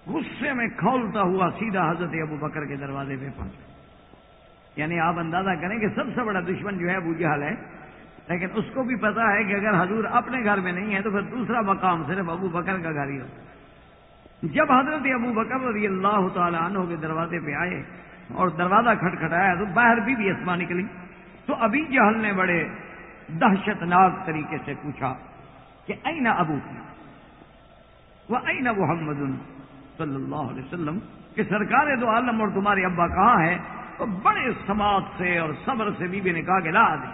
غصے میں کھولتا ہوا سیدھا حضرت ابو بکر کے دروازے پہ پہنچا یعنی آپ اندازہ کریں کہ سب سے بڑا دشمن جو ہے ابو جہل ہے۔ لیکن اس کو بھی پتا ہے کہ اگر حضور اپنے گھر میں نہیں ہے تو پھر دوسرا مقام صرف ابو بکر کا گھر ہی ہوتا۔ جب حضرت ابو بکر رضی اللہ تعالی عنہ کے دروازے پہ آئے اور دروازہ کھٹکھٹایا تو باہر بھی بھی اسما نکلی۔ تو ابھی جہل نے بڑے دہشت ناک طریقے سے پوچھا کہ این ابو وہ این محمد صلی اللہ علیہ وسلم کہ سرکار دو عالم اور تمہارے ابا کہاں ہے تو بڑے سماعت سے اور صبر سے بی بی نے کہا کہ لا دی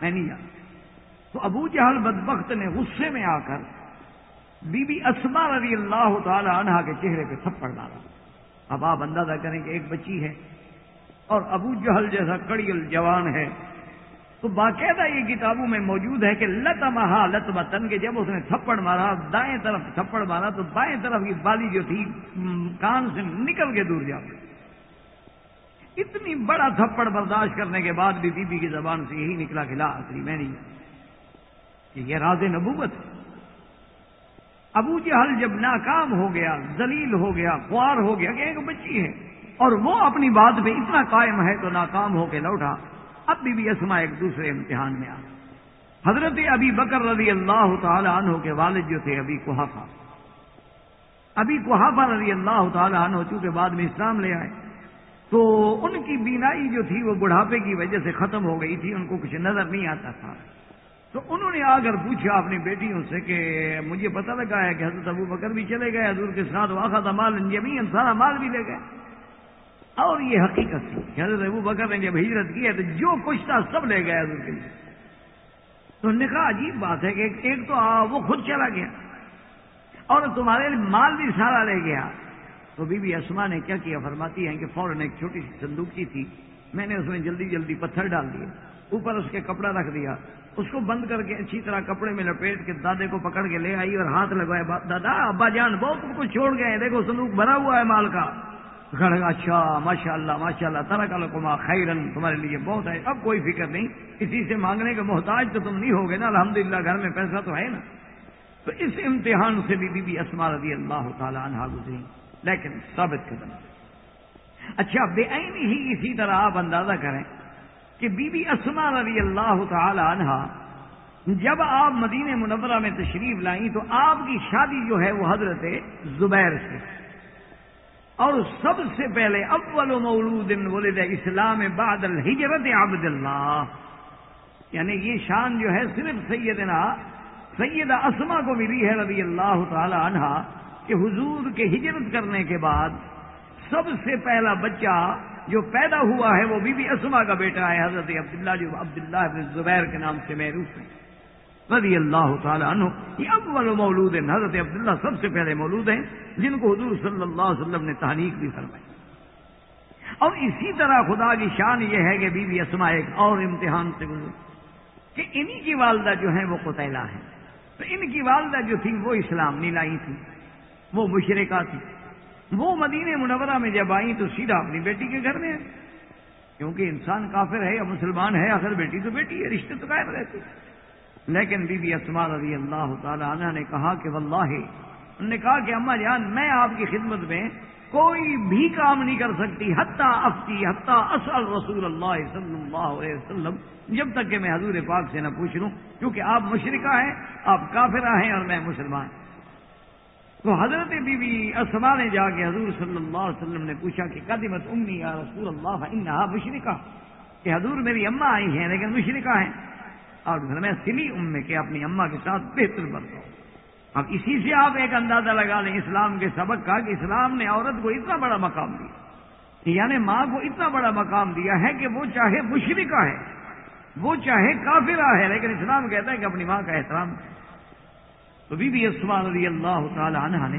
میں نہیں جانتا تو ابو جہل بدبخت نے غصے میں آ کر بی بی اسما رضی اللہ تعالی عنہ کے چہرے پہ تھپڑ ڈالا اب آپ اندازہ کریں کہ ایک بچی ہے اور ابو جہل جیسا کڑی جوان ہے۔ تو باقاعدہ یہ کتابوں میں موجود ہے کہ لت مہا لت بتن کے جب اس نے تھپڑ مارا، دائیں طرف تھپڑ مارا، تو بائیں طرف کی بالی جو تھی کان سے نکل کے دور جا اتنی بڑا تھپڑ برداشت کرنے کے بعد بھی بی بی کی زبان سے یہی نکلا کھلا آخری میں نہیں کہ یہ راز نبوت ہے۔ ابو جہل جب ناکام ہو گیا، ذلیل ہو گیا، خوار ہو گیا کہ ایک بچی ہے اور وہ اپنی بات پہ اتنا قائم ہے تو ناکام ہو کے لوٹا۔ اب بھی بھی اسما ایک دوسرے امتحان میں آ حضرت ابھی بکر رضی اللہ تعالی عنہ کے والد جو تھے ابھی کوحافہ ابھی کوحافہ رضی اللہ تعالی عنہ چونکہ بعد میں اسلام لے آئے، تو ان کی بینائی جو تھی وہ بڑھاپے کی وجہ سے ختم ہو گئی تھی، ان کو کچھ نظر نہیں آتا تھا۔ تو انہوں نے آ کر پوچھا اپنی بیٹیوں سے کہ مجھے پتہ لگا ہے کہ حضرت ابو بکر بھی چلے گئے، حضور کے ساتھ واقع تھا مال جمین سارا مال بھی لے گئے۔ اور یہ حقیقت تھی حضرت ابو بکر نے جب ہجرت کی ہے تو جو کچھ تھا سب لے گئے حضور کے لیے۔ تو انہوں نے کہا عجیب بات ہے کہ ایک تو وہ خود چلا گیا اور تمہارے مال بھی سارا لے گیا۔ تو بی بی اسما نے کیا کیا؟ فرماتی ہیں کہ فوراً ایک چھوٹی سی صندوق تھی۔ میں نے اس میں جلدی جلدی پتھر ڈال دیے۔ اوپر اس کے کپڑا رکھ دیا۔ اس کو بند کر کے اچھی طرح کپڑے میں لپیٹ کے دادے کو پکڑ کے لے آئی اور ہاتھ لگوائے۔ دادا، ابا جان، بہت کچھ چھوڑ گئے دیکھو صندوق بھرا ہوا ہے مال کا۔ اچھا ماشاء اللہ ماشاء اللہ طرح کا لکما خیرن، تمہارے لیے بہت ہے۔ اب کوئی فکر نہیں کسی سے مانگنے کا محتاج تو تم نہیں ہوگے نا، الحمدللہ، گھر میں پیسہ تو ہے نا۔ تو اس امتحان سے بھی بی بی اسما رضی اللہ تعالیٰ عنہ گزری، لیکن ثابت قدم اچھا بے عین ہی اسی طرح آپ اندازہ کریں کہ بی بی اسما رضی اللہ تعالی عنہ، جب آپ مدینہ منورہ میں تشریف لائیں تو آپ کی شادی جو ہے وہ حضرت زبیر سے۔ اور سب سے پہلے اول مولود ولد اسلام بعد الحجرت عبد اللہ۔ یعنی یہ شان جو ہے صرف سیدنا، سیدہ اسما کو ملی ہے رضی اللہ تعالی عنہ کہ حضور کے ہجرت کرنے کے بعد سب سے پہلا بچہ جو پیدا ہوا ہے وہ بی بی اسما کا بیٹا ہے، حضرت عبداللہ جو عبداللہ ابن زبیر کے نام سے محروف ہے۔ رضی اللہ تعالیٰ عنہ، یہ اول مولود ہیں، حضرت عبداللہ سب سے پہلے مولود ہیں، جن کو حضور صلی اللہ علیہ وسلم نے تحریک بھی فرمائی۔ اور اسی طرح خدا کی شان یہ ہے کہ بی بی اسما ایک اور امتحان سے گزر کہ انہی کی والدہ جو ہیں وہ قطلا ہیں۔ تو ان کی والدہ جو تھی وہ اسلام نہیں لائی تھی، وہ مشرقہ تھی۔ وہ مدینہ منورہ میں جب آئی تو سیدھا اپنی بیٹی کے گھر میں کیونکہ انسان کافر ہے یا مسلمان ہے، اگر بیٹی تو بیٹی ہے، رشتے تو قائم رہتے۔ لیکن بی بی اسما رضی اللہ تعالی عنہ نے کہا کہ واللہ، انہوں نے کہا کہ اما جان، میں آپ کی خدمت میں کوئی بھی کام نہیں کر سکتی، حتیٰ افتی حتیٰ اصل رسول اللہ صلی اللہ علیہ وسلم، جب تک کہ میں حضور پاک سے نہ پوچھ لوں، کیونکہ آپ مشرقہ ہیں، آپ کافرہ ہیں اور میں مسلمان تو حضرت بی بی اسما نے جا کے حضور صلی اللہ علیہ وسلم نے پوچھا کہ قدمت امی یا رسول اللہ، انہا مشرقہ کہ حضور میری اما آئی ہیں لیکن مشرقہ ہیں۔ اور گھر میں سلی ام میں کہ اپنی اما کے ساتھ بہتر بنتا ہوں اب اسی سے آپ ایک اندازہ لگا لیں، اسلام کے سبق کا کہ اسلام نے عورت کو اتنا بڑا مقام دیا۔ یعنی ماں کو اتنا بڑا مقام دیا ہے کہ وہ چاہے مشرقہ ہے، وہ چاہے کافرہ ہے، لیکن اسلام کہتا ہے کہ اپنی ماں کا احترام۔ تو بی بی اسمان رضی اللہ تعالی عنہ نے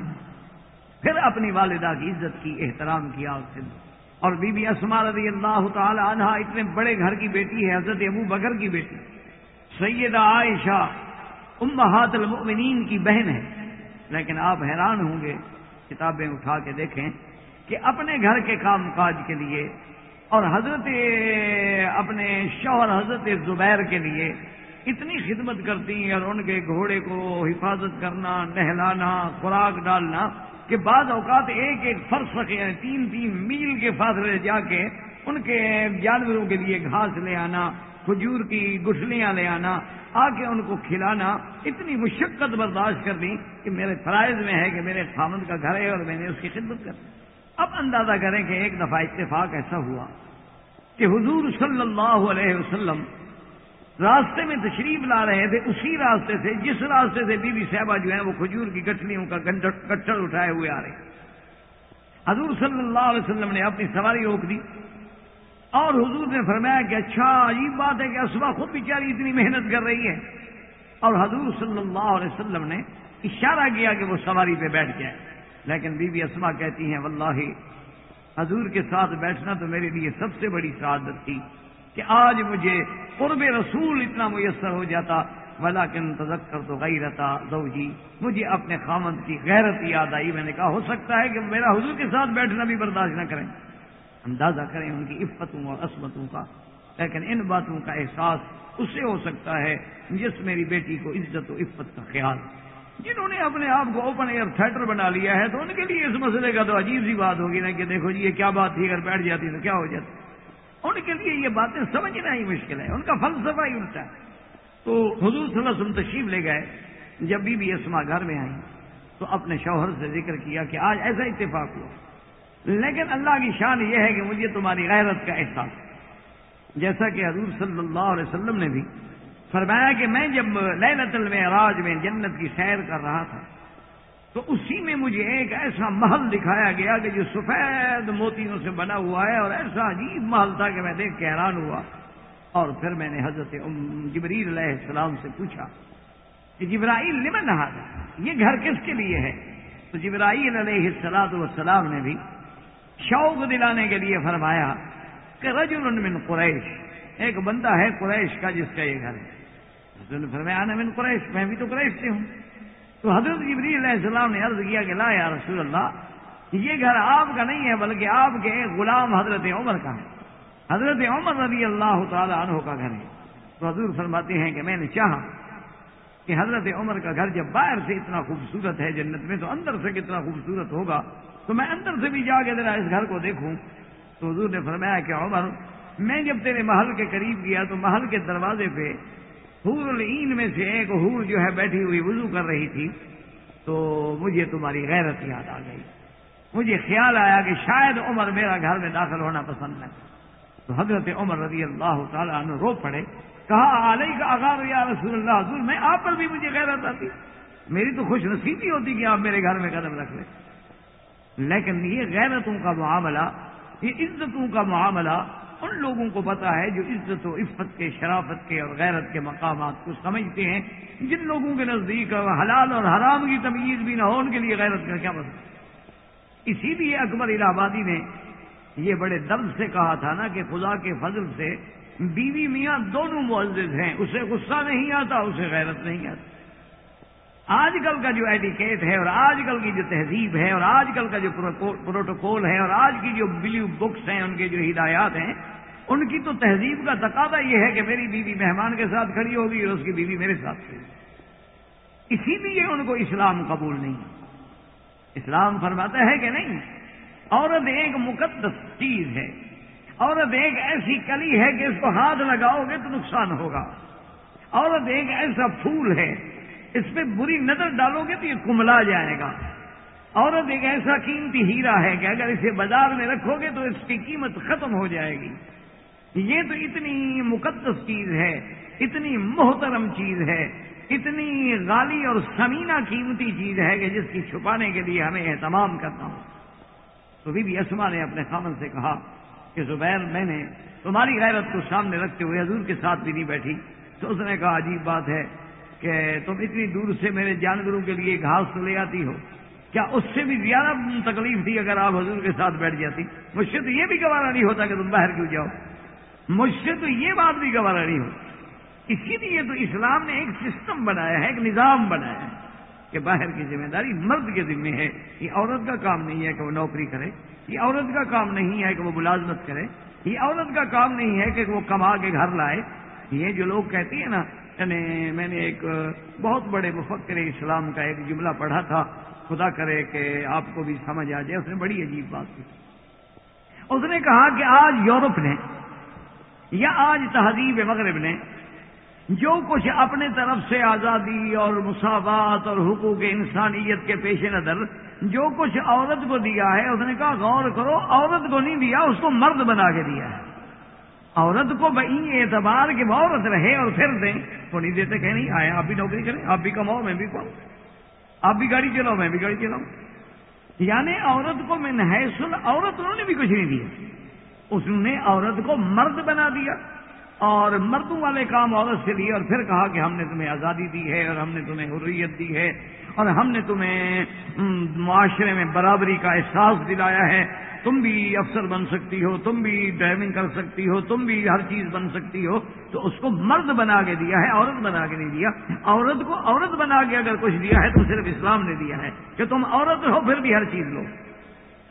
پھر اپنی والدہ کی عزت کی، احترام کیا اور بی بی اسما رضی اللہ تعالی عنہ اتنے بڑے گھر کی بیٹی ہے، حضرت ابو بکر کی بیٹی۔ سیدہ عائشہ امہات المؤمنین کی بہن ہے۔ لیکن آپ حیران ہوں گے، کتابیں اٹھا کے دیکھیں کہ اپنے گھر کے کام کاج کے لیے اور حضرت اپنے شوہر حضرت زبیر کے لیے اتنی خدمت کرتی ہیں اور ان کے گھوڑے کو حفاظت کرنا، نہلانا، خوراک ڈالنا کہ بعض اوقات ایک ایک فرش رکھے یعنی تین تین میل کے فاصلے جا کے ان کے جانوروں کے لیے گھاس لے آنا کھجور کی گٹھلیاں لے آنا آ کے ان کو کھلانا، اتنی مشقت برداشت کر دی کہ میرے فرائض میں ہے کہ میرے خامد کا گھر ہے اور میں نے اس کی خدمت کر اب اندازہ کریں کہ ایک دفعہ اتفاق ایسا ہوا کہ حضور صلی اللہ علیہ وسلم راستے میں تشریف لا رہے تھے، اسی راستے سے، جس راستے سے بی بی صاحبہ جو ہیں وہ کھجور کی گٹھلیوں کا گٹھڑ اٹھائے ہوئے آ رہے۔ حضور صلی اللہ علیہ وسلم نے اپنی سواری روک دی۔ اور حضور نے فرمایا کہ اچھا عجیب بات ہے کہ صبح خود بیچاری اتنی محنت کر رہی ہے۔ اور حضور صلی اللہ علیہ وسلم نے اشارہ کیا کہ وہ سواری پہ بیٹھ جائے۔ لیکن بی بی اسما کہتی ہیں، واللہ، حضور کے ساتھ بیٹھنا تو میرے لیے سب سے بڑی سعادت تھی کہ آج مجھے قرب رسول اتنا میسر ہو جاتا۔ ولا کہ تذکر تو غیرتا دو جی مجھے اپنے خامد کی غیرت یاد آئی۔ میں نے کہا، ہو سکتا ہے کہ میرا حضور کے ساتھ بیٹھنا بھی برداشت نہ کریں۔ اندازہ کریں ان کی عفتوں اور عصمتوں کا۔ لیکن ان باتوں کا احساس اس سے ہو سکتا ہے جس میری بیٹی کو عزت و عفت کا خیال۔ جنہوں نے اپنے آپ کو اوپن ایئر تھیٹر بنا لیا ہے تو ان کے لیے اس مسئلے کا تو عجیب سی بات ہوگی نا کہ دیکھو جی یہ کیا بات تھی؟ اگر بیٹھ جاتی تو کیا ہو جاتا ان کے لیے یہ باتیں سمجھنا ہی مشکل ہے۔ ان کا فلسفہ ہی الٹا۔ ہے تو حضور صلی اللہ علیہ وسلم تشریف لے گئے۔ جب بی بی اسما گھر میں آئی تو اپنے شوہر سے ذکر کیا کہ آج ایسا اتفاق ہوا۔ لیکن اللہ کی شان یہ ہے کہ مجھے تمہاری غیرت کا احساس جیسا کہ حضور صلی اللہ علیہ وسلم نے بھی فرمایا کہ میں جب لینت المعراج میں جنت کی سیر کر رہا تھا، تو اسی میں مجھے ایک ایسا محل دکھایا گیا کہ جو سفید موتیوں سے بنا ہوا ہے اور ایسا عجیب محل تھا کہ میں دیکھ کے حیران ہوا۔ اور پھر میں نے حضرت جبریل علیہ السلام سے پوچھا کہ جبرائیل لمن نہا یہ گھر کس کے لیے ہے؟ تو جبرائیل علیہ السلام والسلام نے بھی شوق دلانے کے لیے فرمایا کہ رجل من قریش، ایک بندہ ہے قریش کا جس کا یہ گھر ہے۔ نے فرمایا من قریش، میں بھی تو قریش سے ہوں۔ تو حضرت جبری علیہ السلام نے عرض کیا کہ لا یا رسول اللہ، یہ گھر آپ کا نہیں ہے، بلکہ آپ کے غلام حضرت عمر کا ہے۔ حضرت عمر رضی اللہ تعالی عنہ کا گھر ہے۔ تو حضور فرماتے ہیں کہ میں نے چاہا کہ حضرت عمر کا گھر جب باہر سے اتنا خوبصورت ہے جنت میں، تو اندر سے کتنا خوبصورت ہوگا۔ تو میں اندر سے بھی جا کے ذرا اس گھر کو دیکھوں۔ تو حضور نے فرمایا کہ عمر، میں جب تیرے محل کے قریب گیا تو محل کے دروازے پہ حور العین میں سے ایک حور جو ہے بیٹھی ہوئی وضو کر رہی تھی، تو مجھے تمہاری غیرت یاد آ گئی۔ مجھے خیال آیا کہ شاید عمر میرا گھر میں داخل ہونا پسند ہے۔ تو حضرت عمر رضی اللہ تعالیٰ عنہ رو پڑے۔ کہا علیہ کا اغار یا رسول اللہ؟ حضور، میں آپ پر بھی مجھے غیرت آتی۔ میری تو خوش نصیبی ہوتی کہ آپ میرے گھر میں قدم رکھ لیں۔ لیکن یہ غیرتوں کا معاملہ، یہ عزتوں کا معاملہ ان لوگوں کو پتا ہے جو عزت و عفت کے، شرافت کے اور غیرت کے مقامات کو سمجھتے ہیں، جن لوگوں کے نزدیک حلال اور حرام کی تمیز بھی نہ ہو، ان کے لیے غیرت کا کیا مطلب؟ اسی لیے اکبر الہ آبادی نے یہ بڑے درد سے کہا تھا نا کہ خدا کے فضل سے بیوی میاں دونوں معزز ہیں، اسے غصہ نہیں آتا، اسے غیرت نہیں آتی۔ آج کل کا جو ایڈیکیٹ ہے اور آج کل کی جو تہذیب ہے اور آج کل کا جو پروٹوکول ہے اور آج کی جو بلیو بکس ہیں، ان کے جو ہدایات ہیں، ان کی تو تہذیب کا تقاضا یہ ہے کہ میری بیوی مہمان کے ساتھ کھڑی ہوگی اور اس کی بیوی میرے ساتھ کھڑی اسی لیے ان کو اسلام قبول نہیں اسلام فرماتا ہے کہ نہیں، عورت ایک مقدس چیز ہے۔ عورت ایک ایسی کلی ہے کہ اس کو ہاتھ لگاؤ گے تو نقصان ہوگا۔ عورت ایک ایسا پھول ہے اس پہ بری نظر ڈالو گے تو یہ کملا جائے گا۔ عورت ایک ایسا قیمتی ہیرا ہے کہ اگر اسے بازار میں رکھو گے تو اس کی قیمت ختم ہو جائے گی۔ یہ تو اتنی مقدس چیز ہے، اتنی محترم چیز ہے، اتنی غالی اور سمینہ قیمتی چیز ہے کہ جس کی چھپانے کے لیے ہمیں اہتمام کرنا ہو تو بی بی اسما نے اپنے خامن سے کہا کہ زبیر، میں نے تمہاری غیرت کو سامنے رکھتے ہوئے حضور کے ساتھ بھی نہیں بیٹھی۔ تو اس نے کہا، عجیب بات ہے کہ تم اتنی دور سے میرے جانوروں کے لیے گھاس تو لے آتی ہو۔ کیا اس سے بھی زیادہ تکلیف تھی اگر آپ حضور کے ساتھ بیٹھ جاتی؟ مجھ سے تو یہ بھی گوارا نہیں ہوتا کہ تم باہر کیوں جاؤ۔ مجھ سے تو یہ بات بھی گوارا نہیں ہوتی اسی لیے تو اسلام نے ایک سسٹم بنایا ہے، ایک نظام بنایا ہے کہ باہر کی ذمہ داری مرد کے ذمہ ہے۔ یہ عورت کا کام نہیں ہے کہ وہ نوکری کرے، یہ عورت کا کام نہیں ہے کہ وہ ملازمت کرے۔ یہ عورت کا کام نہیں ہے کہ وہ کما کے گھر لائے۔ یہ جو لوگ کہتی ہیں نا یعنی میں نے ایک بہت بڑے مفکر اسلام کا ایک جملہ پڑھا تھا، خدا کرے کہ آپ کو بھی سمجھ آ جائے، اس نے بڑی عجیب بات کی۔ اس نے کہا کہ آج یورپ نے یا آج تہذیب مغرب نے جو کچھ اپنے طرف سے آزادی اور مساوات اور حقوق انسانیت کے پیش نظر جو کچھ عورت کو دیا ہے، اس نے کہا غور کرو، عورت کو نہیں دیا، اس کو مرد بنا کے دیا ہے۔ عورت کو بھائی اعتبار کہ وہ عورت رہے اور پھر دیں تو نہیں دیتے کہ نہیں آئے آپ بھی نوکری کریں، آپ بھی کماؤ، میں بھی کماؤں۔ آپ بھی گاڑی چلاؤ، میں بھی گاڑی چلاؤں۔ یعنی عورت کو میں نہ سن عورت انہوں نے بھی کچھ نہیں دیا۔ اس نے عورت کو مرد بنا دیا۔ اور مردوں والے کام عورت سے لیے اور پھر کہا کہ ہم نے تمہیں آزادی دی ہے اور ہم نے تمہیں حریت دی ہے اور ہم نے تمہیں معاشرے میں برابری کا احساس دلایا ہے۔ تم بھی افسر بن سکتی ہو، تم بھی ڈرائیونگ کر سکتی ہو، تم بھی ہر چیز بن سکتی ہو۔ تو اس کو مرد بنا کے دیا ہے، عورت بنا کے نہیں دیا۔ عورت کو عورت بنا کے اگر کچھ دیا ہے تو صرف اسلام نے دیا ہے کہ تم عورت ہو پھر بھی ہر چیز لو۔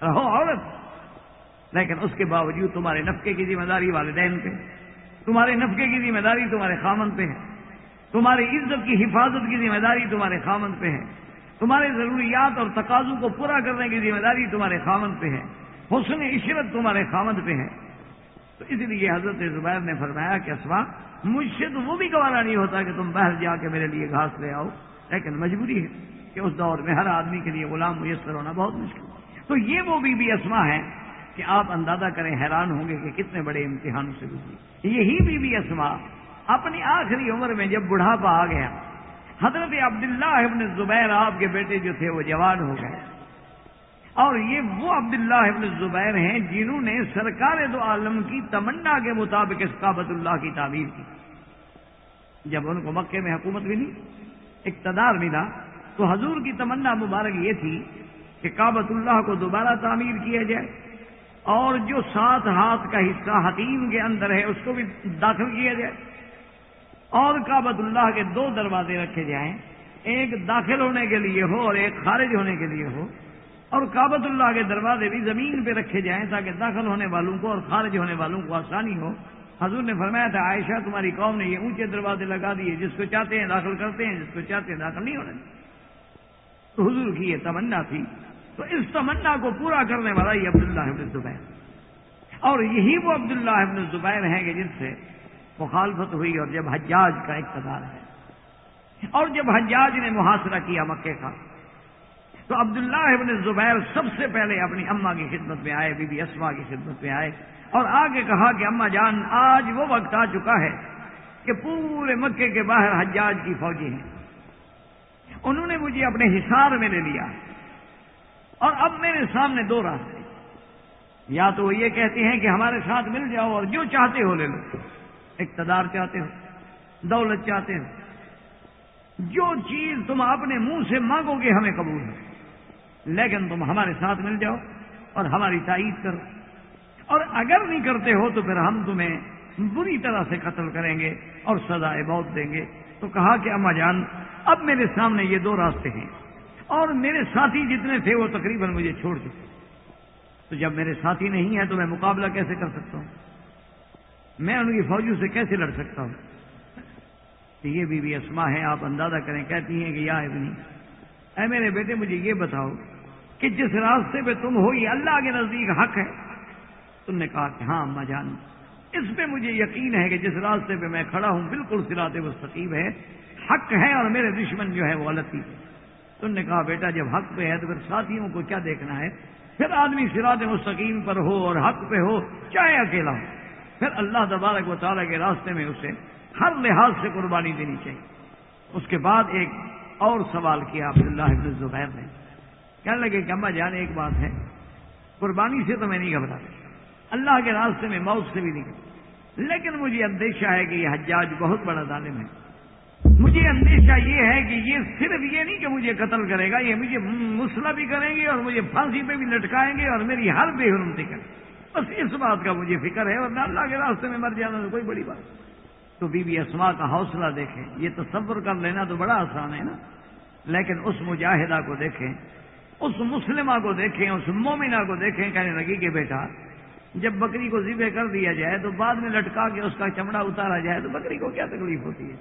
رہو عورت، لیکن اس کے باوجود تمہارے نفقے کی ذمہ داری والدین پہ۔ تمہارے نفقے کی ذمہ داری تمہارے خامن پہ ہے۔ تمہاری عزت کی حفاظت کی ذمہ داری تمہارے خامن پہ ہے۔ تمہارے ضروریات اور تقاضوں کو پورا کرنے کی ذمہ داری تمہارے خامن پہ ہے۔ حسن عشرت تمہارے خامد پہ ہے۔ تو اس لیے حضرت زبیر نے فرمایا کہ اسما مجھ سے تو وہ بھی گوارا نہیں ہوتا کہ تم باہر جا کے میرے لیے گھاس لے آؤ۔ لیکن مجبوری ہے کہ اس دور میں ہر آدمی کے لیے غلام میسر ہونا بہت مشکل تو یہ وہ بھی, بھی اسما ہے کہ آپ اندازہ کریں حیران ہوں گے کہ کتنے بڑے امتحانوں سے گزری۔ یہی بی بی اسما اپنی آخری عمر میں جب بڑھاپا آ گیا، حضرت عبداللہ ابن زبیر آپ کے بیٹے جو تھے وہ جوان ہو گئے۔ اور یہ وہ عبداللہ ابن زبیر ہیں جنہوں نے سرکار دو عالم کی تمنا کے مطابق اس کابت اللہ کی تعمیر کی۔ جب ان کو مکے میں حکومت ملی اقتدار ملا، تو حضور کی تمنا مبارک یہ تھی کہ کابت اللہ کو دوبارہ تعمیر کیا جائے۔ اور جو سات ہاتھ کا حصہ حتیم کے اندر ہے، اس کو بھی داخل کیا جائے۔ اور کابت اللہ کے دو دروازے رکھے جائیں۔ ایک داخل ہونے کے لیے ہو اور ایک خارج ہونے کے لیے ہو۔ اور کابت اللہ کے دروازے بھی زمین پہ رکھے جائیں تاکہ داخل ہونے والوں کو اور خارج ہونے والوں کو آسانی ہو۔ حضور نے فرمایا تھا، عائشہ، تمہاری قوم نے یہ اونچے دروازے لگا دیے، جس کو چاہتے ہیں داخل کرتے ہیں، جس کو چاہتے ہیں داخل نہیں ہونے تو حضور کی یہ تمنا تھی تو اس تمنا کو پورا کرنے والا یہ عبداللہ ابن زبیر اور یہی وہ عبداللہ ابن زبیر ہیں کہ جن سے مخالفت ہوئی اور جب حجاج کا اقتدار ہے۔ اور جب حجاج نے محاصرہ کیا مکے کا، تو عبداللہ ابن زبیر سب سے پہلے اپنی اما کی خدمت میں آئے، بی بی اسما کی خدمت میں آئے اور آگے کہا کہ اما جان، آج وہ وقت آ چکا ہے کہ پورے مکے کے باہر حجاج کی فوجی ہیں۔ انہوں نے مجھے اپنے حصار میں لے لیا۔ اور اب میرے سامنے دو راستے یا تو وہ یہ کہتے ہیں کہ ہمارے ساتھ مل جاؤ اور جو چاہتے ہو لے لو۔ اقتدار چاہتے ہو، دولت چاہتے ہو۔ جو چیز تم اپنے منہ سے مانگو گے ہمیں قبول ہے۔ لیکن تم ہمارے ساتھ مل جاؤ اور ہماری تائید کرو۔ اور اگر نہیں کرتے ہو تو پھر ہم تمہیں بری طرح سے قتل کریں گے اور سزائے بہت دیں گے۔ تو کہا کہ اما جان، اب میرے سامنے یہ دو راستے ہیں۔ اور میرے ساتھی جتنے تھے وہ تقریباً مجھے چھوڑ چکے تو جب میرے ساتھی نہیں ہیں تو میں مقابلہ کیسے کر سکتا ہوں؟ میں ان کی فوجوں سے کیسے لڑ سکتا ہوں؟ کہ یہ بھی, بھی اسما ہے آپ اندازہ کریں کہتی ہیں کہ یا ابنی اے میرے بیٹے مجھے یہ بتاؤ کہ جس راستے پہ تم ہو یہ اللہ کے نزدیک حق ہے؟ تم نے کہا کہ ہاں اما جان اس پہ مجھے یقین ہے کہ جس راستے پہ میں کھڑا ہوں بالکل سراتے مستقیب ہے حق ہے اور میرے دشمن جو ہے وہ غلطی ہے۔ تم نے کہا، بیٹا، جب حق پہ ہے تو پھر ساتھیوں کو کیا دیکھنا ہے؟ پھر آدمی سرات مستقیم پر ہو اور حق پہ ہو، چاہے اکیلا ہو۔ پھر اللہ تبارک و تعالیٰ کے راستے میں اسے ہر لحاظ سے قربانی دینی چاہیے۔ اس کے بعد ایک اور سوال کیا عبداللہ ابن زبیر نے۔ کہنے لگے کہ اما جان، ایک بات ہے، قربانی سے تو میں نہیں گھبرا اللہ کے راستے میں موت سے بھی نہیں لیکن مجھے اندیشہ ہے کہ یہ حجاج بہت بڑا ظالم ہے۔ مجھے اندیشہ یہ ہے کہ یہ صرف یہ نہیں کہ مجھے قتل کرے گا، یہ مجھے مسئلہ بھی کریں گے اور مجھے پھانسی پہ بھی لٹکائیں گے اور میری ہر بے حرمتی کریں بس اس بات کا مجھے فکر ہے اور اللہ کے راستے میں مر جانا تو کوئی بڑی بات تو بی بی اسما کا حوصلہ دیکھیں، یہ تصور کر لینا تو بڑا آسان ہے نا۔ لیکن اس مجاہدہ کو دیکھیں، اس مسلمہ کو دیکھیں، اس مومنہ کو دیکھیں، کہنے لگی کہ بیٹا، جب بکری کو ذبح کر دیا جائے تو بعد میں لٹکا کے اس کا چمڑا اتارا جائے تو بکری کو کیا تکلیف ہوتی ہے؟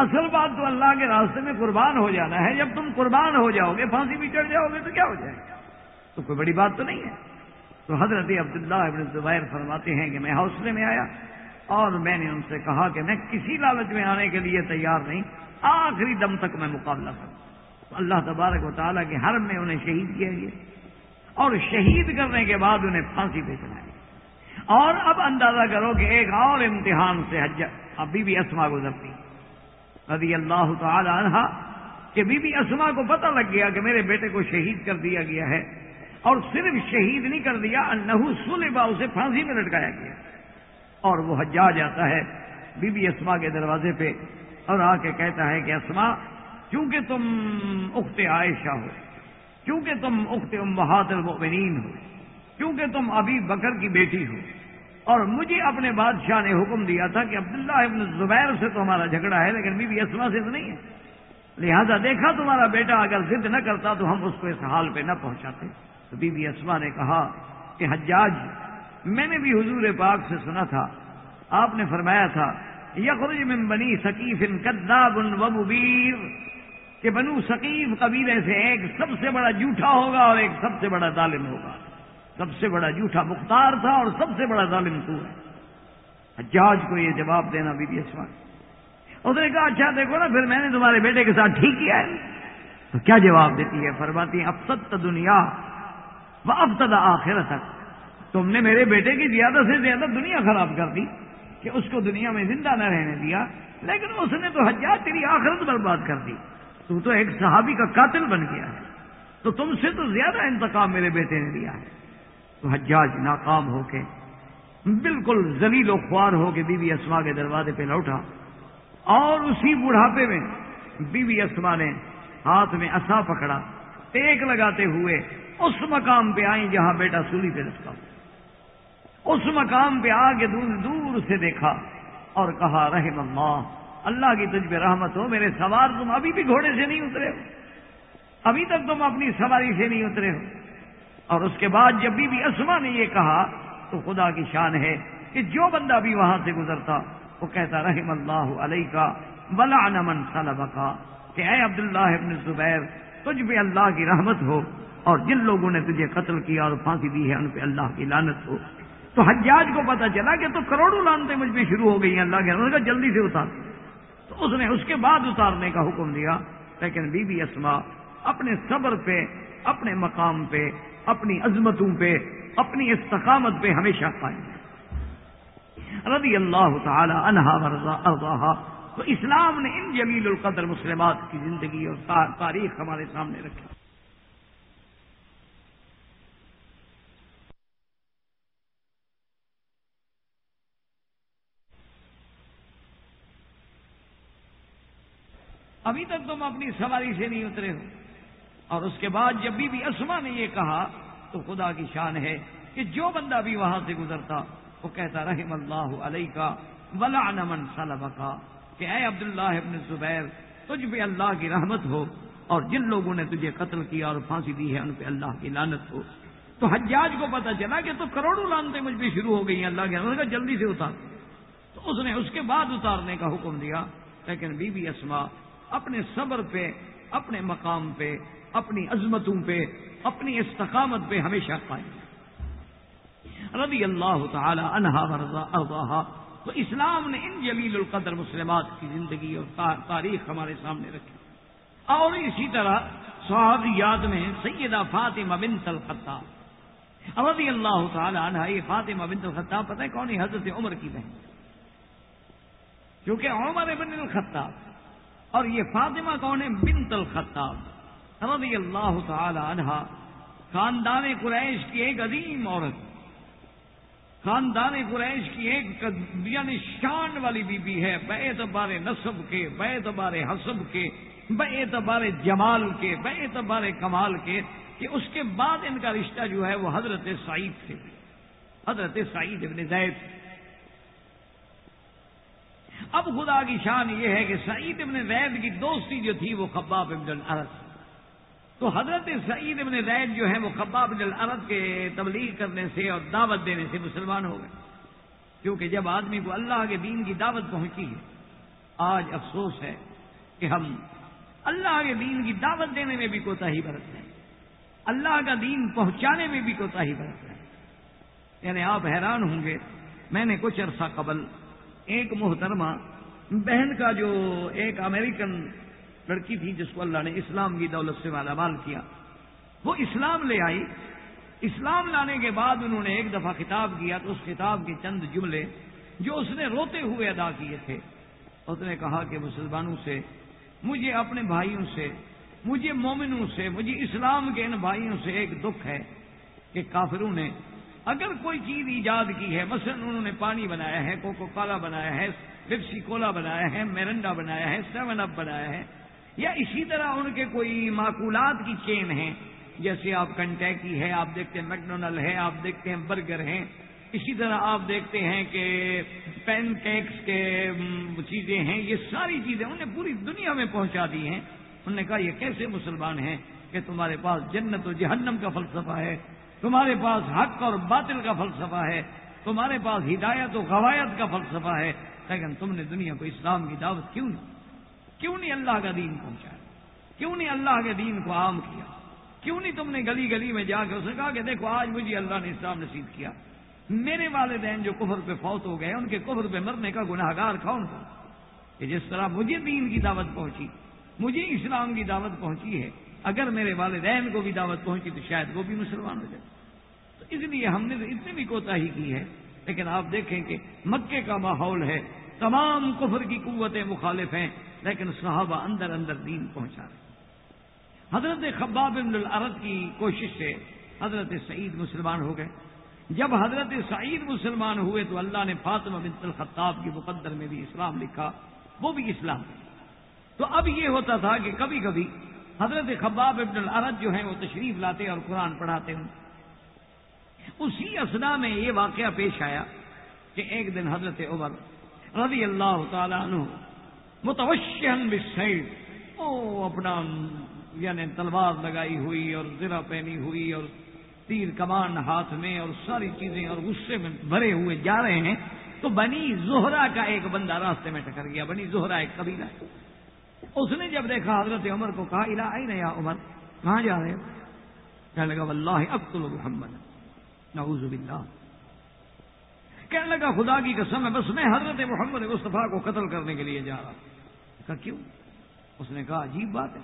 اصل بات تو اللہ کے راستے میں قربان ہو جانا ہے۔ جب تم قربان ہو جاؤ گے، پھانسی بھی چڑھ جاؤ گے تو کیا ہو جائے گا؟ تو کوئی بڑی بات تو نہیں ہے۔ تو حضرت عبداللہ ابن زبیر فرماتے ہیں کہ میں حوصلے میں آیا اور میں نے ان سے کہا کہ میں کسی لالچ میں آنے کے لیے تیار نہیں، آخری دم تک میں مقابلہ کروں۔ اللہ تبارک و تعالیٰ کے حرم میں انہیں شہید کیا گیا اور شہید کرنے کے بعد انہیں پھانسی پہ چلائی اور اب اندازہ کرو کہ ایک اور امتحان سے حج ابھی بھی اسما گزرتی۔ رضی اللہ تعالی عنہ کہ بی بی اسما کو پتہ لگ گیا کہ میرے بیٹے کو شہید کر دیا گیا ہے اور صرف شہید نہیں کر دیا، انہو سلبا اسے پھانسی میں لٹکایا گیا۔ اور وہ حجا جاتا ہے بی بی اسما کے دروازے پہ اور آ کے کہتا ہے کہ اسما، چونکہ تم اخت عائشہ ہو کیونکہ تم اخت امہات المؤمنین ہو کیونکہ تم ابھی بکر کی بیٹی ہو اور مجھے اپنے بادشاہ نے حکم دیا تھا کہ عبداللہ ابن زبیر سے تو ہمارا جھگڑا ہے، لیکن بی بی اسما سے تو نہیں ہے۔ لہذا دیکھا تمہارا بیٹا، اگر ضد نہ کرتا تو ہم اس کو اس حال پہ نہ پہنچاتے۔ تو بی بی اسما نے کہا کہ حجاج، میں نے بھی حضور پاک سے سنا تھا۔ آپ نے فرمایا تھا، یخرج من بنی سکیف کداب و مبیر، کہ بنو سکیف قبیلے سے ایک سب سے بڑا جھوٹا ہوگا اور ایک سب سے بڑا ظالم ہوگا۔ سب سے بڑا جھوٹا مختار تھا اور سب سے بڑا ظالم تو ہے۔ حجاج کو یہ جواب دینا بی بی اسما اس نے کہا اچھا دیکھو نا، پھر میں نے تمہارے بیٹے کے ساتھ ٹھیک کیا ہے۔ تو کیا جواب دیتی ہے؟ فرماتی ہیں افسد دنیا وہ افسد آخر تک تم نے میرے بیٹے کی زیادہ سے زیادہ دنیا خراب کر دی کہ اس کو دنیا میں زندہ نہ رہنے دیا۔ لیکن اس نے تو حجاج تیری آخرت برباد کر دی۔ تو تو ایک صحابی کا قاتل بن گیا ہے۔ تو تم سے تو زیادہ انتقام میرے بیٹے نے لیا ہے۔ تو حجاج ناکام ہو کے بالکل زلیل و خوار ہو کے بی بی اسما کے دروازے پہ لوٹا اور اسی بڑھاپے میں بی بی اسما نے ہاتھ میں اصا پکڑا، ٹیک لگاتے ہوئے اس مقام پہ آئی جہاں بیٹا سولی پہ رکھا اس مقام پہ آ کے دور دور سے دیکھا اور کہا، رحم اللہ اللہ کی تجھ پہ رحمت ہو، میرے سوار تم ابھی بھی گھوڑے سے نہیں اترے ہو۔ ابھی تک تم اپنی سواری سے نہیں اترے ہو۔ اور اس کے بعد جب بی بی اسما نے یہ کہا تو خدا کی شان ہے کہ جو بندہ بھی وہاں سے گزرتا، وہ کہتا، رحم اللہ علیہ کا بلا نمن صلب کا کہ اے عبداللہ ابن زبیر، تجھ پہ اللہ کی رحمت ہو اور جن لوگوں نے تجھے قتل کیا اور پھانسی دی ہے، ان پہ اللہ کی لانت ہو۔ تو حجاج کو پتا چلا کہ تو کروڑوں لانتے مجھ پہ شروع ہو گئی ہیں۔ اللہ کے کا جلدی سے اتار۔ تو اس نے اس کے بعد اتارنے کا حکم دیا، لیکن بی بی اسما اپنے صبر پہ، اپنے مقام پہ اپنی عظمتوں پہ، اپنی استقامت پہ ہمیشہ قائم رضی اللہ تعالی عنہا ارضاہا۔ تو اسلام نے ان جمیل القدر مسلمات کی زندگی اور تاریخ ہمارے سامنے رکھی۔ ابھی تک تم اپنی سواری سے نہیں اترے ہو۔ اور اس کے بعد جب بی بی اسما نے یہ کہا تو خدا کی شان ہے کہ جو بندہ بھی وہاں سے گزرتا، وہ کہتا، رحم اللہ علیہ کا ولا نمن صلب کا کہ اے عبداللہ ابن زبیر، تجھ پہ اللہ کی رحمت ہو اور جن لوگوں نے تجھے قتل کیا اور پھانسی دی ہے، ان پہ اللہ کی لانت ہو۔ تو حجاج کو پتا چلا کہ تو کروڑوں لانتے مجھ پہ شروع ہو گئی ہیں، اللہ کے کا جلدی سے اتار۔ تو اس نے اس کے بعد اتارنے کا حکم دیا، لیکن بی بی اسما اپنے صبر پہ اپنے مقام پہ، اپنی عظمتوں پہ، اپنی استقامت پہ ہمیشہ قائم رضی اللہ تعالی عنہا ارضاہا۔ تو اسلام نے ان جلیل القدر مسلمات کی زندگی اور تاریخ ہمارے سامنے رکھی۔ اور اسی طرح صحابیات میں سیدہ فاطمہ بنت الخطاب۔ رضی اللہ تعالی عنہ یہ فاطمہ بنت الخطاب پتہ ہے کون ہے؟ حضرت عمر کی بہن۔ کیونکہ عمر بن الخطاب اور یہ فاطمہ کون ہے؟ بنت الخطاب، رضی اللہ تعالی عنہ خاندان قریش کی ایک عظیم عورت، خاندان قریش کی ایک یعنی شان والی بی بی ہے، بے اعتبار نصب کے، بے اعتبار حسب کے، بے اعتبار جمال کے، بے اعتبار کمال کے، کہ اس کے بعد ان کا رشتہ جو ہے وہ حضرت سعید سے، حضرت سعید ابن زید اب خدا کی شان یہ ہے کہ سعید ابن زید کی دوستی جو تھی وہ خباب ابن العرض تو حضرت سعید ابن زید جو ہے وہ خباب ابن العرض کے تبلیغ کرنے سے اور دعوت دینے سے مسلمان ہو گئے. کیونکہ جب آدمی کو اللہ کے دین کی دعوت پہنچی ہے، آج افسوس ہے کہ ہم اللہ کے دین کی دعوت دینے میں بھی کوتا ہی برت رہے ہیں، اللہ کا دین پہنچانے میں بھی کوتا ہی برت رہے ہیں۔ یعنی آپ حیران ہوں گے، میں نے کچھ عرصہ قبل ایک محترمہ، بہن کا جو ایک امریکن لڑکی تھی، جس کو اللہ نے اسلام کی دولت سے مالا مال کیا، وہ اسلام لے آئی۔ اسلام لانے کے بعد انہوں نے ایک دفعہ خطاب کیا تو اس خطاب کے چند جملے جو اس نے روتے ہوئے ادا کیے تھے۔ اس نے کہا کہ مسلمانوں سے، مجھے اپنے بھائیوں سے، مجھے مومنوں سے، مجھے اسلام کے ان بھائیوں سے ایک دکھ ہے کہ کافروں نے اگر کوئی چیز ایجاد کی ہے، مثلا انہوں نے پانی بنایا ہے کوکو کالا بنایا ہے پپسی کولا بنایا ہے میرنڈا بنایا ہے سیون اپ بنایا ہے، یا اسی طرح ان کے کوئی معقولات کی چین ہیں جیسے آپ کنٹیکی ہے، آپ دیکھتے ہیں میکڈونل ہے، آپ دیکھتے ہیں برگر ہیں، اسی طرح آپ دیکھتے ہیں کہ پین کیکس کے چیزیں ہیں، یہ ساری چیزیں انہیں پوری دنیا میں پہنچا دی ہیں۔ انہوں نے کہا، یہ کیسے مسلمان ہیں کہ تمہارے پاس جنت و جہنم کا فلسفہ ہے تمہارے پاس حق اور باطل کا فلسفہ ہے، تمہارے پاس ہدایت و غوایت کا فلسفہ ہے۔ لیکن تم نے دنیا کو اسلام کی دعوت کیوں نہیں؟ کیوں نہیں اللہ کا دین پہنچایا؟ کیوں نہیں اللہ کے دین کو عام کیا؟ کیوں نہیں تم نے گلی گلی میں جا کے اسے کہا کہ دیکھو، آج مجھے اللہ نے اسلام نصیب کیا۔ میرے والدین جو کفر پہ فوت ہو گئے، ان کے کفر پہ مرنے کا گناہ گار کون تھا؟ کہ جس طرح مجھے دین کی دعوت پہنچی، مجھے اسلام کی دعوت پہنچی ہے۔ اگر میرے والدین کو بھی دعوت پہنچی تو شاید وہ بھی مسلمان ہو جائے۔ تو اس لیے ہم نے اتنی بھی کوتا ہی کی ہے۔ لیکن آپ دیکھیں کہ مکے کا ماحول ہے، تمام کفر کی قوتیں مخالف ہیں، لیکن صحابہ اندر اندر دین پہنچا رہے حضرت خباب ابن العرد کی کوشش سے حضرت سعید مسلمان ہو گئے۔ جب حضرت سعید مسلمان ہوئے تو اللہ نے فاطمہ بنت الخطاب کی مقدر میں بھی اسلام لکھا، وہ بھی اسلام۔ تو اب یہ ہوتا تھا کہ کبھی کبھی حضرت خباب ابن العرد جو ہیں وہ تشریف لاتے اور قرآن پڑھاتے ہوں۔ اسی اسنا میں یہ واقعہ پیش آیا کہ ایک دن حضرت عمر رضی اللہ تعالیٰ عنہ متوشن بسید او اپنا یعنی تلوار لگائی ہوئی اور زرا پہنی ہوئی اور تیر کمان ہاتھ میں اور ساری چیزیں اور غصے میں بھرے ہوئے جا رہے ہیں تو بنی زہرا کا ایک بندہ راستے میں ٹکر گیا۔ بنی زہرا ایک قبیلہ اس نے جب دیکھا حضرت عمر کو کہا الا آئی نیا عمر؟ کہاں جا رہے کہنے لگا، واللہ اقتل محمد۔ نعوذ باللہ۔ کہنے لگا، خدا کی قسم ہے، بس میں حضرت محمد مصطفیٰ کو قتل کرنے کے لیے جا رہا کہا، کیوں؟ اس نے کہا، عجیب بات ہے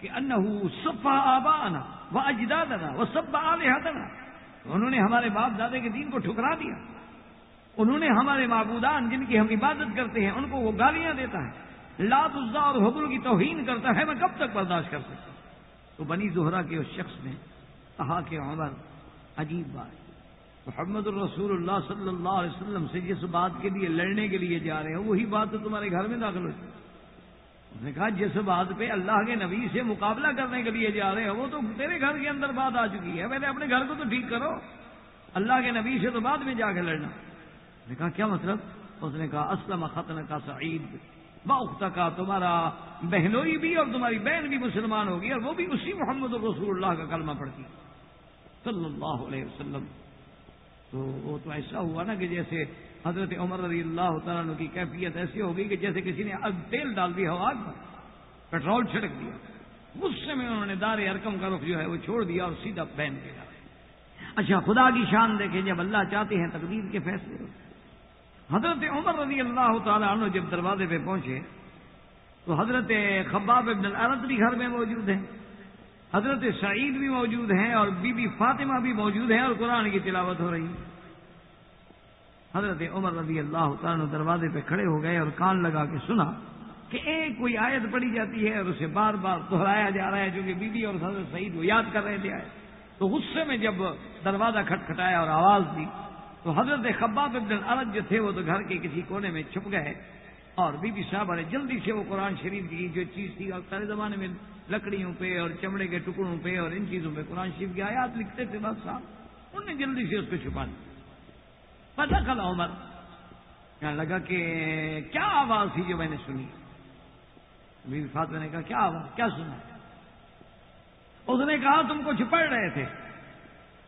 کہ انہو سفا آبا آنا وہ اجداد وہ سب آلحتنا انہوں نے ہمارے باپ دادے کے دین کو ٹھکرا دیا۔ انہوں نے ہمارے معبودان جن کی ہم عبادت کرتے ہیں، ان کو وہ گالیاں دیتا ہے۔ لات عزا اور حبل کی توہین کرتا ہے، میں کب تک برداشت کر سکتا ہوں؟ تو بنی زہرا کے اس شخص نے کہا کہ عمر، عجیب بات محمد الرسول اللہ صلی اللہ علیہ وسلم سے جس بات کے لیے، لڑنے کے لیے جا رہے ہیں، وہی بات تو تمہارے گھر میں داخل ہوتی اس نے کہا، جس بات پہ اللہ کے نبی سے مقابلہ کرنے کے لیے جا رہے ہیں، وہ تو تیرے گھر کے اندر بات آ چکی ہے۔ پہلے اپنے گھر کو تو ٹھیک کرو۔ اللہ کے نبی سے تو بعد میں جا کے لڑنا۔ نے کہا، کیا مطلب؟ اس نے کہا، اسلم ختن کا سعید۔ باخت کا تمہارا بہنوئی بھی اور تمہاری بہن بھی مسلمان ہوگی اور وہ بھی اسی محمد الرسول اللہ کا کلمہ پڑتی صلی اللہ علیہ وسلم۔ تو وہ تو ایسا ہوا نا کہ جیسے حضرت عمر رضی اللہ تعالیٰ کی کیفیت ایسی ہوگی کہ جیسے کسی نے اب تیل ڈال دیا ہو آگ پر پیٹرول چھڑک دیا۔ غصے میں انہوں نے دار ارکم کا رخ جو ہے وہ چھوڑ دیا اور سیدھا پہن کے جا اچھا خدا کی شان دیکھیں، جب اللہ چاہتے ہیں تقدیر کے فیصلے حضرت عمر رضی اللہ تعالیٰ عنہ جب دروازے پہ پہنچے، تو حضرت خباب ابن العرت بھی گھر میں موجود ہیں، حضرت سعید بھی موجود ہیں اور بی بی فاطمہ بھی موجود ہیں اور قرآن کی تلاوت ہو رہی ہے۔ حضرت عمر رضی اللہ تعالیٰ دروازے پہ کھڑے ہو گئے اور کان لگا کے سنا کہ ایک کوئی آیت پڑی جاتی ہے اور اسے بار بار دہرایا جا رہا ہے جو کہ بی بی اور حضرت سعید وہ یاد کر رہے تھے۔ آئے تو غصے میں جب دروازہ کھٹکھٹایا اور آواز دی تو حضرت خباب ابن العرد جو تھے وہ تو گھر کے کسی کونے میں چھپ گئے اور بی بی صاحب نے جلدی سے وہ قرآن شریف کی جو چیز تھی اور سارے زمانے میں لکڑیوں پہ اور چمڑے کے ٹکڑوں پہ اور ان چیزوں پہ قرآن شریف کی آیات لکھتے تھے بس صاحب۔ انہوں نے جلدی سے اس کو چھپا دیا پتا کلا عمر۔ کہنے لگا کہ کیا آواز تھی جو میں نے سنی؟ بی فاطمہ نے کہا، کیا آواز؟ کیا سنا اس نے کہا، تم کو چھپڑ رہے تھے۔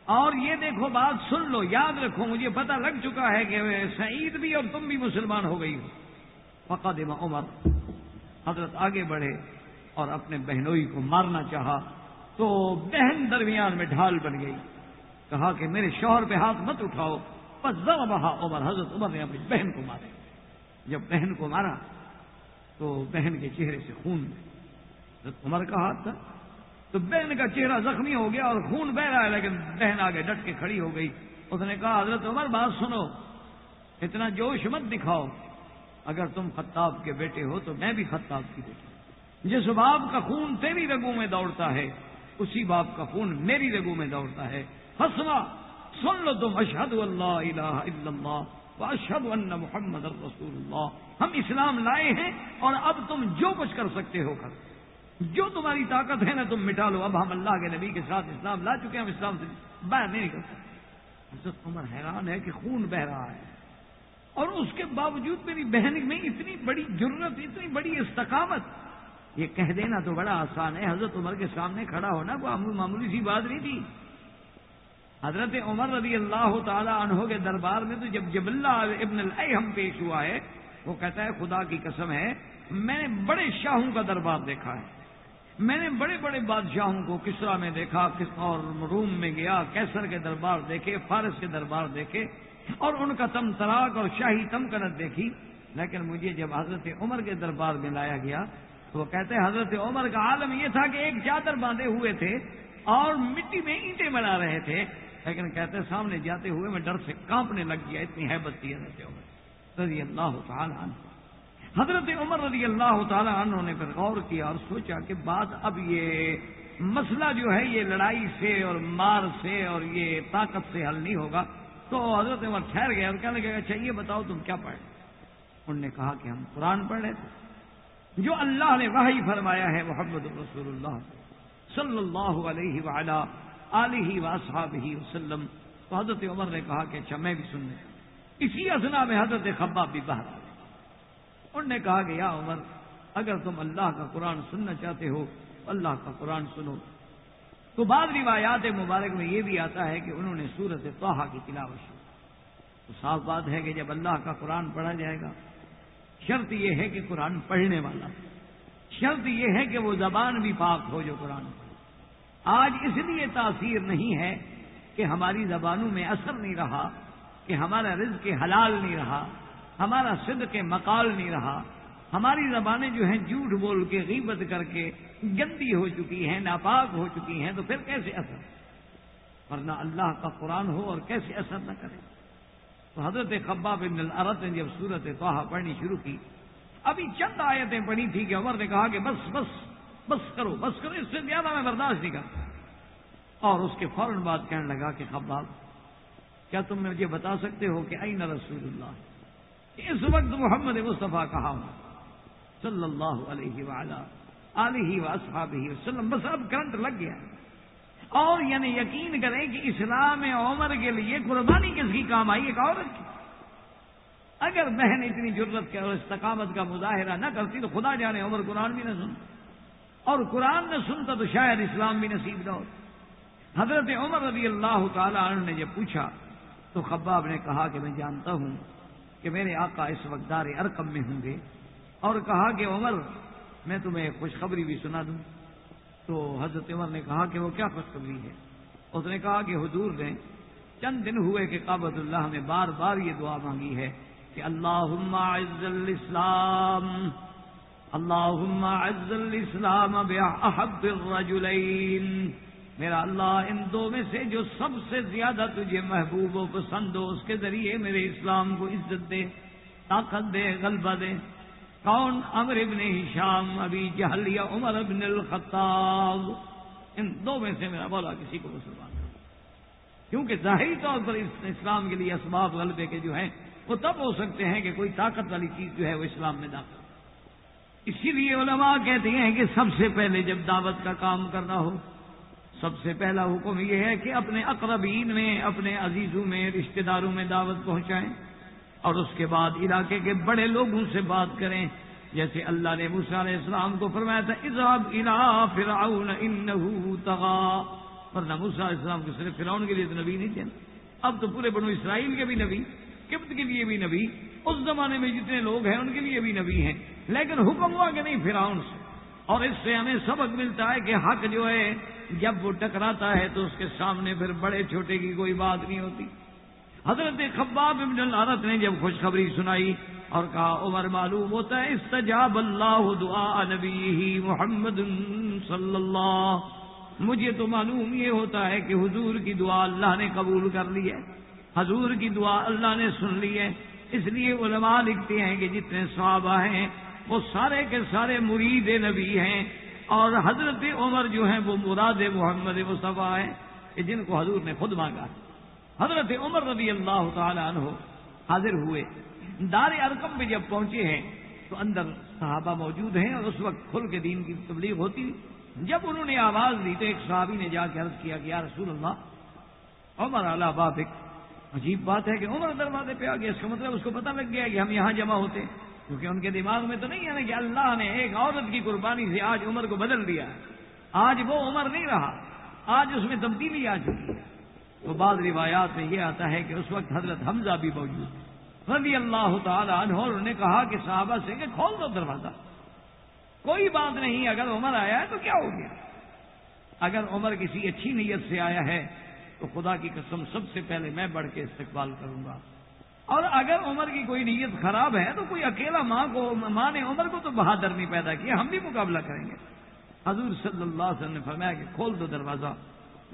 اور یہ دیکھو بات سن لو، یاد رکھو، مجھے پتا لگ چکا ہے کہ سعید بھی اور تم بھی مسلمان ہو گئی ہو۔ فقدم عمر حضرت آگے بڑھے اور اپنے بہنوئی کو مارنا چاہا تو بہن درمیان میں ڈھال بن گئی۔ کہا کہ میرے شوہر پہ ہاتھ مت اٹھاؤ۔ بس ذرا بہا عمر، حضرت عمر نے اپنی بہن کو مارے جب بہن کو مارا تو بہن کے چہرے سے خون۔ حضرت عمر کا ہاتھ تھا تو بہن کا چہرہ زخمی ہو گیا اور خون بہ رہا ہے، لیکن بہن آگے ڈٹ کے کھڑی ہو گئی۔ اس نے کہا، حضرت عمر، بات سنو۔ اتنا جوش مت دکھاؤ۔ اگر تم خطاب کے بیٹے ہو تو میں بھی خطاب کی بیٹی جس باپ کا خون تیری رگو میں دوڑتا ہے، اسی باپ کا خون میری رگو میں دوڑتا ہے۔ ہسنا سن لو تم اشد اللہ الہ الا اللہ اشد اللہ محمد رسول اللہ۔ ہم اسلام لائے ہیں اور اب تم جو کچھ کر سکتے ہو کر۔ جو تمہاری طاقت ہے نا تم مٹا لو۔ اب ہم اللہ کے نبی کے ساتھ اسلام لا چکے ہیں، ہم اسلام سے باہر نہیں نکل سکتے۔ حضرت عمر حیران ہے کہ خون بہ رہا ہے۔ اور اس کے باوجود میری بہن میں اتنی بڑی ضرورت اتنی بڑی استقامت۔ یہ کہہ دینا تو بڑا آسان ہے۔ حضرت عمر کے سامنے کھڑا ہونا کوئی معمولی سی بات نہیں تھی۔ حضرت عمر رضی اللہ تعالی عنہ کے دربار میں تو جب جب اللہ ابن الحم پیش ہوا ہے، وہ کہتا ہے خدا کی قسم ہے، میں نے بڑے شاہوں کا دربار دیکھا ہے۔ میں نے بڑے بڑے بادشاہوں کو کسرا میں دیکھا اور روم میں گیا، کیسر کے دربار دیکھے، فارس کے دربار دیکھے، اور ان کا تم تراک اور شاہی تم کنت دیکھی۔ لیکن مجھے جب حضرت عمر کے دربار میں لایا گیا، تو وہ کہتے ہیں، حضرت عمر کا عالم یہ تھا کہ ایک چادر باندھے ہوئے تھے اور مٹی میں اینٹیں بنا رہے تھے۔ لیکن کہتے سامنے جاتے ہوئے میں ڈر سے کانپنے لگ گیا، اتنی حیبت تھی حضرت عمر۔ رضی اللہ تعالیٰ عنہ۔ حضرت عمر رضی اللہ تعالی عنہ نے پھر غور کیا اور سوچا کہ بات اب یہ مسئلہ جو ہے یہ لڑائی سے اور مار سے اور یہ طاقت سے حل نہیں ہوگا تو حضرت عمر ٹھہر گئے اور کہنے لگے اچھا یہ بتاؤ تم کیا پڑھے انہوں نے کہا کہ ہم قرآن پڑھ رہے تھے۔ جو اللہ نے وحی فرمایا ہے محمد رسول اللہ صلی اللہ علیہ وعلا علیہ واصحابہ وسلم، تو حضرت عمر نے کہا کہ اچھا میں بھی سن لوں اسی ازنا میں حضرت خباب بھی باہر انہوں نے کہا کہ یا عمر، اگر تم اللہ کا قرآن سننا چاہتے ہو، اللہ کا قرآن سنو۔ تو بعض روایات مبارک میں یہ بھی آتا ہے کہ انہوں نے سورت توحا کی تلاوت شروع تو صاف بات ہے کہ جب اللہ کا قرآن پڑھا جائے گا، شرط یہ ہے کہ قرآن پڑھنے والا۔ شرط یہ ہے کہ وہ زبان بھی پاک ہو جو قرآن آج اس لیے تاثیر نہیں ہے کہ ہماری زبانوں میں اثر نہیں رہا، کہ ہمارا رزق حلال نہیں رہا ہمارا صدق کے مقال نہیں رہا۔ ہماری زبانیں جو ہیں جھوٹ بول کے، غیبت کر کے گندی ہو چکی ہیں، ناپاک ہو چکی ہیں، تو پھر کیسے اثر؟ ورنہ اللہ کا قرآن ہو اور کیسے اثر نہ کرے۔ تو حضرت خباب بن العرت نے جب صورت توحا پڑھنی شروع کی، ابھی چند آیتیں پڑھی تھی کہ عمر نے کہا کہ بس بس بس کرو بس کرو، اس سے زیادہ میں برداشت نہیں کرتا۔ اور اس کے فوراً بعد کہنے لگا کہ خباب، کیا تم مجھے بتا سکتے ہو کہ این رسول اللہ؟ اس وقت محمد مصطفیٰ کہا ہوں صلی اللہ علیہ وعلا علیہ وصحابہ وسلم بس اب کرنٹ لگ گیا۔ اور یعنی یقین کریں کہ اسلام عمر کے لیے قربانی کس کی کام آئی؟ ایک عورت کی۔ اگر بہن اتنی ضرورت کے اور استقامت کا مظاہرہ نہ کرتی تو خدا جانے عمر قرآن بھی نہ سن۔ اور قرآن نہ سنتا تو شاید اسلام بھی نصیب نہ ہوتا حضرت عمر رضی اللہ تعالی عنہ نے جب پوچھا تو خباب نے کہا کہ میں جانتا ہوں کہ میرے آقا اس وقت دار ارکم میں ہوں گے اور کہا کہ عمر، میں تمہیں خوشخبری بھی سنا دوں۔ تو حضرت عمر نے کہا کہ وہ کیا خوشخبری ہے؟ اس نے کہا کہ حضور نے چند دن ہوئے کہ کابت اللہ نے بار بار یہ دعا مانگی ہے کہ اللہ عز الاسلام اللہ عز الاسلام احب الرجلین۔ میرا اللہ ان دو میں سے جو سب سے زیادہ تجھے محبوب و پسند ہو، اس کے ذریعے میرے اسلام کو عزت دے، طاقت دے، غلبہ دے۔ کون امر ابن شام ابھی جہل یا عمر ابن الخطاب؟ ان دو میں سے میرا بولا کسی کو مسلمان کیونکہ ظاہری طور پر اسلام کے لیے اسباب غلبے کے جو ہیں، وہ تب ہو سکتے ہیں کہ کوئی طاقت والی چیز جو ہے وہ اسلام میں داخل اسی لیے علماء کہتے ہیں کہ سب سے پہلے جب دعوت کا کام کرنا ہو سب سے پہلا حکم یہ ہے کہ اپنے اقربین میں، اپنے عزیزوں میں، رشتہ داروں میں دعوت پہنچائیں اور اس کے بعد علاقے کے بڑے لوگوں سے بات کریں۔ جیسے اللہ نے موسیٰ علیہ السلام کو فرمایا تھا اضاب الا فرعون انہو تغا ورنہ موسیٰ علیہ السلام کو صرف فرعون کے لیے تو نبی نہیں تھے۔ اب تو پورے بنو اسرائیل کے بھی نبی، کبت کے لیے بھی نبی، اس زمانے میں جتنے لوگ ہیں ان کے لیے بھی نبی ہیں۔ لیکن حکم ہوا کہ نہیں، فرعون سے۔ اور اس سے ہمیں سبق ملتا ہے کہ حق جو ہے جب وہ ٹکراتا ہے تو اس کے سامنے پھر بڑے چھوٹے کی کوئی بات نہیں ہوتی۔ حضرت خباب ابن العرت نے جب خوشخبری سنائی اور کہا، عمر معلوم ہوتا ہے، استجاب اللہ دعا نبی محمد صلی اللہ مجھے تو معلوم یہ ہوتا ہے کہ حضور کی دعا اللہ نے قبول کر لی ہے۔ حضور کی دعا اللہ نے سن لی ہے۔ اس لیے علماء لکھتے ہیں کہ جتنے صحابہ ہیں، وہ سارے کے سارے مرید نبی ہیں۔ اور حضرت عمر جو ہیں وہ مراد محمد مصطفیٰ ہیں کہ جن کو حضور نے خود مانگا۔ حضرت عمر رضی اللہ تعالی عنہ حاضر ہوئے۔ دار ارکم میں جب پہنچے ہیں تو اندر صحابہ موجود ہیں اور اس وقت کھل کے دین کی تبلیغ ہوتی۔ جب انہوں نے آواز دی تو ایک صحابی نے جا کے عرض کیا کہ یا رسول اللہ، عمر اللہ باب ایک عجیب بات ہے کہ عمر دروازے پہ آ گیا، اس کا مطلب اس کو پتہ لگ گیا کہ ہم یہاں جمع ہوتے۔ کیونکہ ان کے دماغ میں تو نہیں ہے نا کہ اللہ نے ایک عورت کی قربانی سے آج عمر کو بدل دیا آج وہ عمر نہیں رہا۔ آج اس میں تبدیلی آ چکی ہے۔ تو بعض روایات میں یہ آتا ہے کہ اس وقت حضرت حمزہ بھی موجود رضی اللہ تعالی عنہ انہوں نے کہا کہ صحابہ سے کہ کھول دو دروازہ۔ کوئی بات نہیں، اگر عمر آیا ہے تو کیا ہو گیا؟ اگر عمر کسی اچھی نیت سے آیا ہے تو خدا کی قسم سب سے پہلے میں بڑھ کے استقبال کروں گا۔ اور اگر عمر کی کوئی نیت خراب ہے تو کوئی اکیلا ماں کو ماں نے عمر کو تو بہادر نہیں پیدا کیا، ہم بھی مقابلہ کریں گے۔ حضور صلی اللہ علیہ وسلم نے فرمایا کہ کھول دو دروازہ۔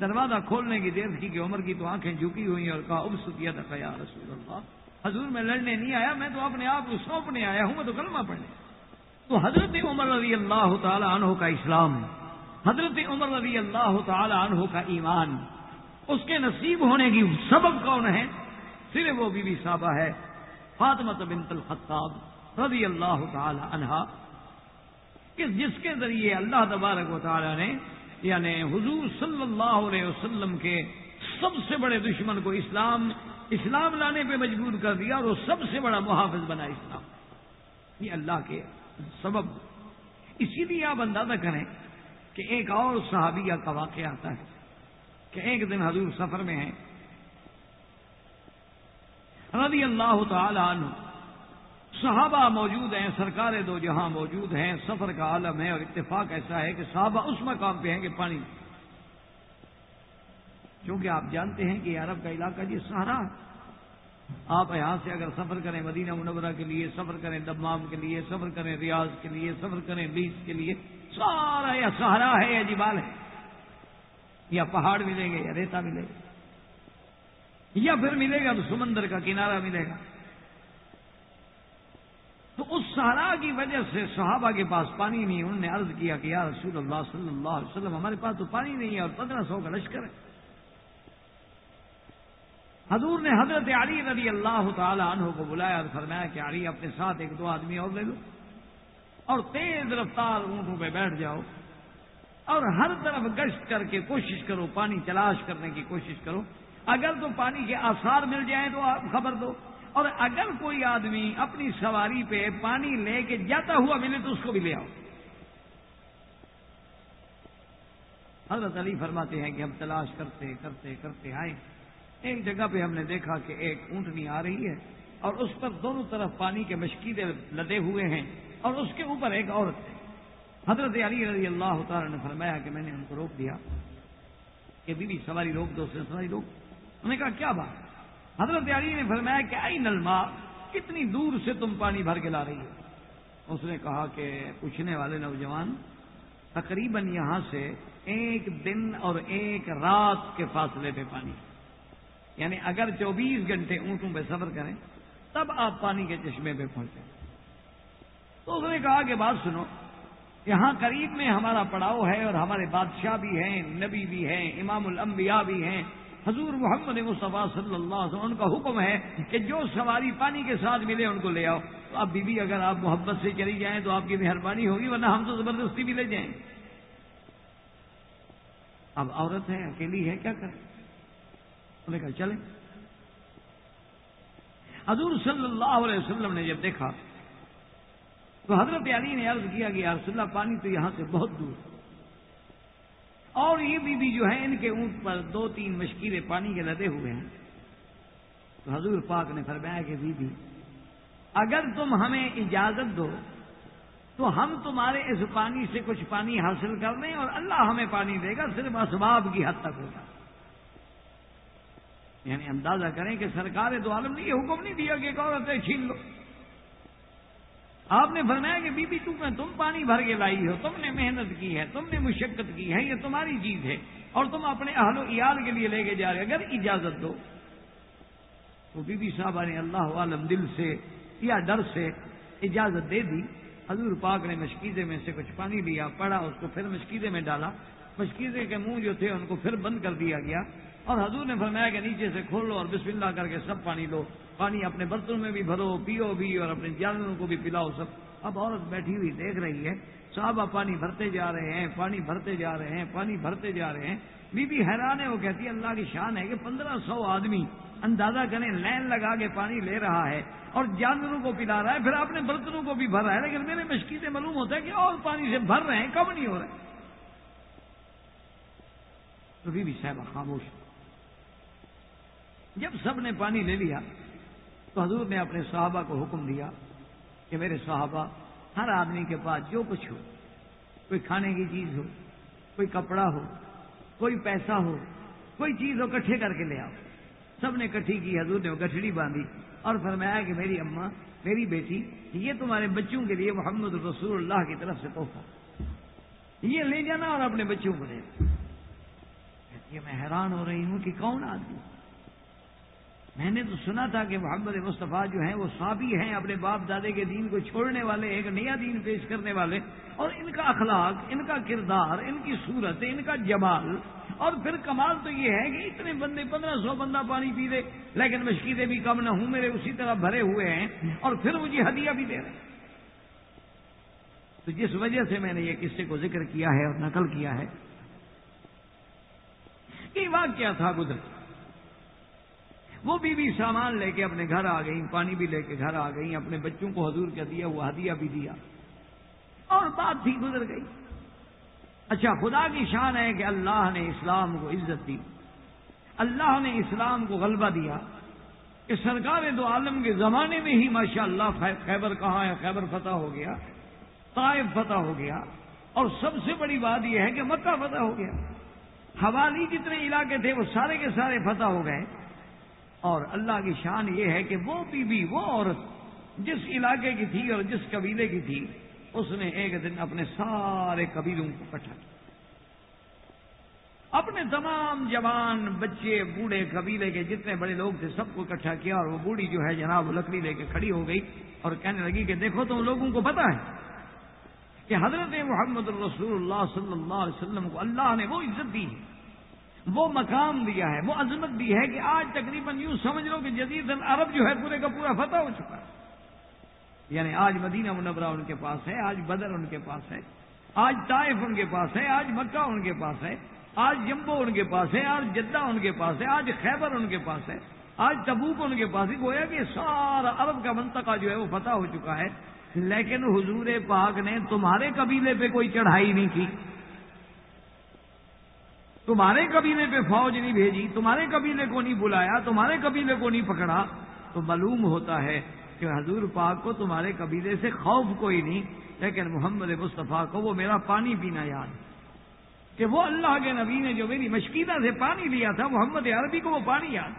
دروازہ کھولنے کی دیر تھی کہ عمر کی تو آنکھیں جھکی ہوئی اور کہا اب سکیا تھا، یا رسول اللہ۔ حضور میں لڑنے نہیں آیا، میں تو اپنے آپ کو سونپنے آیا ہوں، میں تو کلمہ پڑھنے۔ تو حضرت عمر رضی اللہ تعالی عنہ کا اسلام حضرت عمر رضی اللہ تعالی عنہ کا ایمان۔ اس کے نصیب ہونے کی سبب کون ہے؟ صرف وہ بی بی صاحبہ ہے، فاطمہ بنت الخطاب رضی اللہ تعالی عنہ کہ جس کے ذریعے اللہ تبارک و تعالی نے یعنی حضور صلی اللہ علیہ وسلم کے سب سے بڑے دشمن کو اسلام اسلام لانے پہ مجبور کر دیا اور وہ سب سے بڑا محافظ بنا اسلام۔ یہ اللہ کے سبب۔ اسی لیے آپ اندازہ کریں کہ ایک اور صحابیہ کا واقعہ آتا ہے، کہ ایک دن حضور سفر میں ہیں رضی اللہ تعالی عنہ۔ صحابہ موجود ہیں، سرکار دو جہاں موجود ہیں، سفر کا عالم ہے اور اتفاق ایسا ہے کہ صحابہ اس مقام پہ ہیں کہ پانی۔ کیونکہ آپ جانتے ہیں کہ عرب کا علاقہ جی سہارا آپ یہاں سے اگر سفر کریں مدینہ منورہ کے لیے، سفر کریں دمام کے لیے، سفر کریں ریاض کے لیے، سفر کریں بیچ کے لیے، سارا یا سہارا ہے یا جبال ہے۔ یا پہاڑ ملیں گے، یا ریتا ملے گا یا پھر ملے گا تو سمندر کا کنارہ ملے گا۔ تو اس سہارا کی وجہ سے صحابہ کے پاس پانی نہیں، انہوں نے عرض کیا کہ یا رسول اللہ صلی اللہ علیہ وسلم، ہمارے پاس تو پانی نہیں ہے اور پندرہ سو کا لشکر ہے۔ حضور نے حضرت علی رضی اللہ تعالی عنہ کو بلایا اور فرمایا کہ علی، اپنے ساتھ ایک دو آدمی اور لے لو اور تیز رفتار اونٹوں پہ بیٹھ جاؤ اور ہر طرف گشت کر کے کوشش کرو، پانی تلاش کرنے کی کوشش کرو۔ اگر تو پانی کے آثار مل جائیں تو آپ خبر دو۔ اور اگر کوئی آدمی اپنی سواری پہ پانی لے کے جاتا ہوا ملے تو اس کو بھی لے آؤ۔ حضرت علی فرماتے ہیں کہ ہم تلاش کرتے کرتے کرتے آئے۔ ایک جگہ پہ ہم نے دیکھا کہ ایک اونٹنی آ رہی ہے اور اس پر دونوں طرف پانی کے مشکیدے لدے ہوئے ہیں اور اس کے اوپر ایک عورت ہے۔ حضرت علی رضی اللہ تعالی نے فرمایا کہ میں نے ان کو روک دیا کہ بی بی سواری روک دو سواری روک انہوں نے کہا، کیا بات؟ حضرت علی نے فرمایا کہ آئی نلما کتنی دور سے تم پانی بھر کے لا رہی ہو؟ اس نے کہا کہ، پوچھنے والے نوجوان، تقریباً یہاں سے ایک دن اور ایک رات کے فاصلے پہ پانی۔ یعنی اگر چوبیس گھنٹے اونٹوں پہ سفر کریں، تب آپ پانی کے چشمے پہ پہنچیں۔ تو اس نے کہا کہ، بات سنو، یہاں قریب میں ہمارا پڑاؤ ہے اور ہمارے بادشاہ بھی ہیں، نبی بھی ہیں، امام الانبیاء بھی ہیں۔ حضور محمد مصطفیٰ صلی اللہ علیہ وسلم، ان کا حکم ہے کہ جو سواری پانی کے ساتھ ملے ان کو لے آؤ۔ تو اب بی بی اگر آپ محبت سے چلی جائیں تو آپ کی مہربانی ہوگی، ورنہ ہم تو زبردستی بھی لے جائیں۔ اب عورت ہے، اکیلی ہے، کیا کریں انہوں نے کہا، چلیں۔ حضور صلی اللہ علیہ وسلم نے جب دیکھا تو حضرت علی نے عرض کیا کہ رسول اللہ، پانی تو یہاں سے بہت دور۔ اور یہ بی بی جو ہے ان کے اونٹ پر دو تین مشکیلیں پانی کے لدے ہوئے ہیں۔ تو حضور پاک نے فرمایا کہ بی بی، اگر تم ہمیں اجازت دو، تو ہم تمہارے اس پانی سے کچھ پانی حاصل کر لیں اور اللہ ہمیں پانی دے گا، صرف اسباب کی حد تک ہوگا۔ یعنی اندازہ کریں کہ سرکار دو عالم نے یہ حکم نہیں دیا کہ ایک عورت چھین لو۔ آپ نے فرمایا کہ بی بی تم تم پانی بھر کے لائی ہو، تم نے محنت کی ہے، تم نے مشقت کی ہے، یہ تمہاری چیز ہے اور تم اپنے اہل و ایال کے لیے لے کے جا رہے اگر اجازت دو تو بی بی صاحبہ نے اللہ عالم دل سے یا ڈر سے اجازت دے دی۔ حضور پاک نے مشکیزے میں سے کچھ پانی لیا پڑا اس کو پھر مشکیزے میں ڈالا۔ مشکیزے کے منہ جو تھے ان کو پھر بند کر دیا گیا۔ اور حضور نے فرمایا کہ نیچے سے کھول لو اور بسم اللہ کر کے سب پانی لو۔ پانی اپنے برتن میں بھی بھرو، پیو بھی اور اپنے جانوروں کو بھی پلاؤ سب۔ اب عورت بیٹھی ہوئی دیکھ رہی ہے، صحابہ پانی بھرتے جا رہے ہیں، پانی بھرتے جا رہے ہیں، پانی بھرتے جا رہے ہیں۔ بی بی حیران ہے، وہ کہتی ہے، اللہ کی شان ہے کہ پندرہ سو آدمی اندازہ کریں لین لگا کے پانی لے رہا ہے اور جانوروں کو پلا رہا ہے، پھر اپنے برتنوں کو بھی بھر رہا ہے۔ لیکن میرے مشکل سے معلوم ہوتا ہے کہ اور پانی سے بھر رہے ہیں، کم نہیں ہو رہے تو بی بی صاحبہ خاموش۔ جب سب نے پانی لے لیا تو حضور نے اپنے صحابہ کو حکم دیا کہ میرے صحابہ، ہر آدمی کے پاس جو کچھ ہو، کوئی کھانے کی چیز ہو، کوئی کپڑا ہو، کوئی پیسہ ہو، کوئی چیز ہو کٹھے کر کے لے آؤ۔ سب نے کٹھی کی، حضور نے گٹھڑی باندھی اور فرمایا کہ میری اماں، میری بیٹی، یہ تمہارے بچوں کے لیے محمد رسول اللہ کی طرف سے تحفہ۔ یہ لے جانا اور اپنے بچوں کو لے یہ میں حیران ہو رہی ہوں کہ کون آدمی؟ میں نے تو سنا تھا کہ محمد مصطفیٰ جو ہیں وہ صابی ہیں، اپنے باپ دادے کے دین کو چھوڑنے والے، ایک نیا دین پیش کرنے والے۔ اور ان کا اخلاق، ان کا کردار، ان کی صورت، ان کا جمال۔ اور پھر کمال تو یہ ہے کہ اتنے بندے، پندرہ سو بندہ پانی پی دے، لیکن مشکلیں بھی کم نہ ہوں، میرے اسی طرح بھرے ہوئے ہیں۔ اور پھر مجھے ہدیہ بھی دے رہے تو جس وجہ سے میں نے یہ قصے کو ذکر کیا ہے اور نقل کیا ہے کہ واقعہ تھا گزر وہ بھی, بھی سامان لے کے اپنے گھر آ گئی پانی بھی لے کے گھر آ گئی اپنے بچوں کو حضور کا دیا وہ ہدیہ بھی دیا۔ اور بات بھی گزر گئی۔ اچھا خدا کی شان ہے کہ اللہ نے اسلام کو عزت دی۔ اللہ نے اسلام کو غلبہ دیا۔ کہ سرکار دو عالم کے زمانے میں ہی ماشاء اللہ خیبر کہاں ہے؟ خیبر فتح ہو گیا طائف فتح ہو گیا۔ اور سب سے بڑی بات یہ ہے کہ مکہ فتح ہو گیا۔ حوالی جتنے علاقے تھے وہ سارے کے سارے فتح ہو گئے۔ اور اللہ کی شان یہ ہے کہ وہ بی بی وہ عورت جس علاقے کی تھی اور جس قبیلے کی تھی، اس نے ایک دن اپنے سارے قبیلوں کو اکٹھا کیا۔ اپنے تمام جوان، بچے، بوڑھے قبیلے کے جتنے بڑے لوگ تھے، سب کو اکٹھا کیا اور وہ بوڑھی جو ہے جناب لکڑی لے کے کھڑی ہو گئی اور کہنے لگی کہ دیکھو تم لوگوں کو پتا ہے کہ حضرت محمد الرسول اللہ صلی اللہ علیہ وسلم کو اللہ نے وہ عزت دی۔ ہے وہ مقام دیا ہے، وہ عظمت دی ہے کہ آج تقریباً یوں سمجھ لو کہ جدید عرب جو ہے پورے کا پورا فتح ہو چکا ہے۔ یعنی آج مدینہ منورہ ان کے پاس ہے، آج بدر ان کے پاس ہے، آج طائف ان کے پاس ہے، آج مکہ ان کے پاس ہے، آج جمبو ان کے پاس ہے، آج جدہ ان کے پاس ہے، آج خیبر ان کے پاس ہے، آج تبوک ان کے پاس ہے۔ گویا کہ سارا عرب کا منطقہ جو ہے وہ فتح ہو چکا ہے۔ لیکن حضور پاک نے تمہارے قبیلے پہ کوئی چڑھائی نہیں کی۔ تمہارے قبیلے پہ فوج نہیں بھیجی، تمہارے قبیلے کو نہیں بلایا، تمہارے قبیلے کو نہیں پکڑا، تو معلوم ہوتا ہے کہ حضور پاک کو تمہارے قبیلے سے خوف کوئی نہیں، لیکن محمد مصطفیٰ کو وہ میرا پانی پینا یاد کہ وہ اللہ کے نبی نے جو میری مشکینہ سے پانی لیا تھا، محمد عربی کو وہ پانی یاد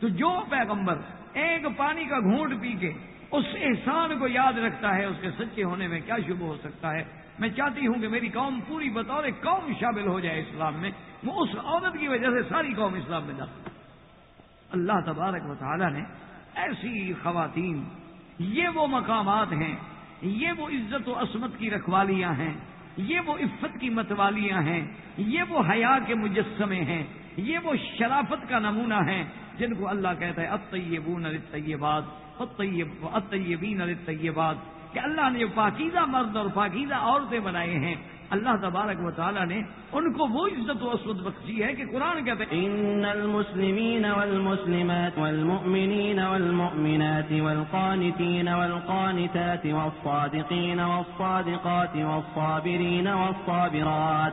تو جو پیغمبر ایک پانی کا گھونٹ پی کے اس احسان کو یاد رکھتا ہے، اس کے سچے ہونے میں کیا شبہ ہو سکتا ہے؟ میں چاہتی ہوں کہ میری قوم پوری بطور قوم شامل ہو جائے اسلام میں۔ وہ اس عورت کی وجہ سے ساری قوم اسلام میں جاتی اللہ تبارک و تعالی نے ایسی خواتین، یہ وہ مقامات ہیں، یہ وہ عزت و عصمت کی رکھوالیاں ہیں، یہ وہ عفت کی متوالیاں ہیں، یہ وہ حیا کے مجسمے ہیں، یہ وہ شرافت کا نمونہ ہیں جن کو اللہ کہتا ہے اب طیبون للطیبات۔ الطیبین للطیبات کہ اللہ نے جو پاکیزہ مرد اور پاکیزہ عورتیں بنائے ہیں، اللہ تبارک و تعالی نے ان کو وہ عزت و اسود بخشی ہے کہ قرآن کہتے ہیں ان المسلمین والمسلمات والمؤمنین والمؤمنات والقانتین والقانتات والصادقین والصادقات والصابرین والصابرات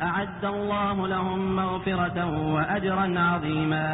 أعد الله لهم مغفرة وأجرا عظيما.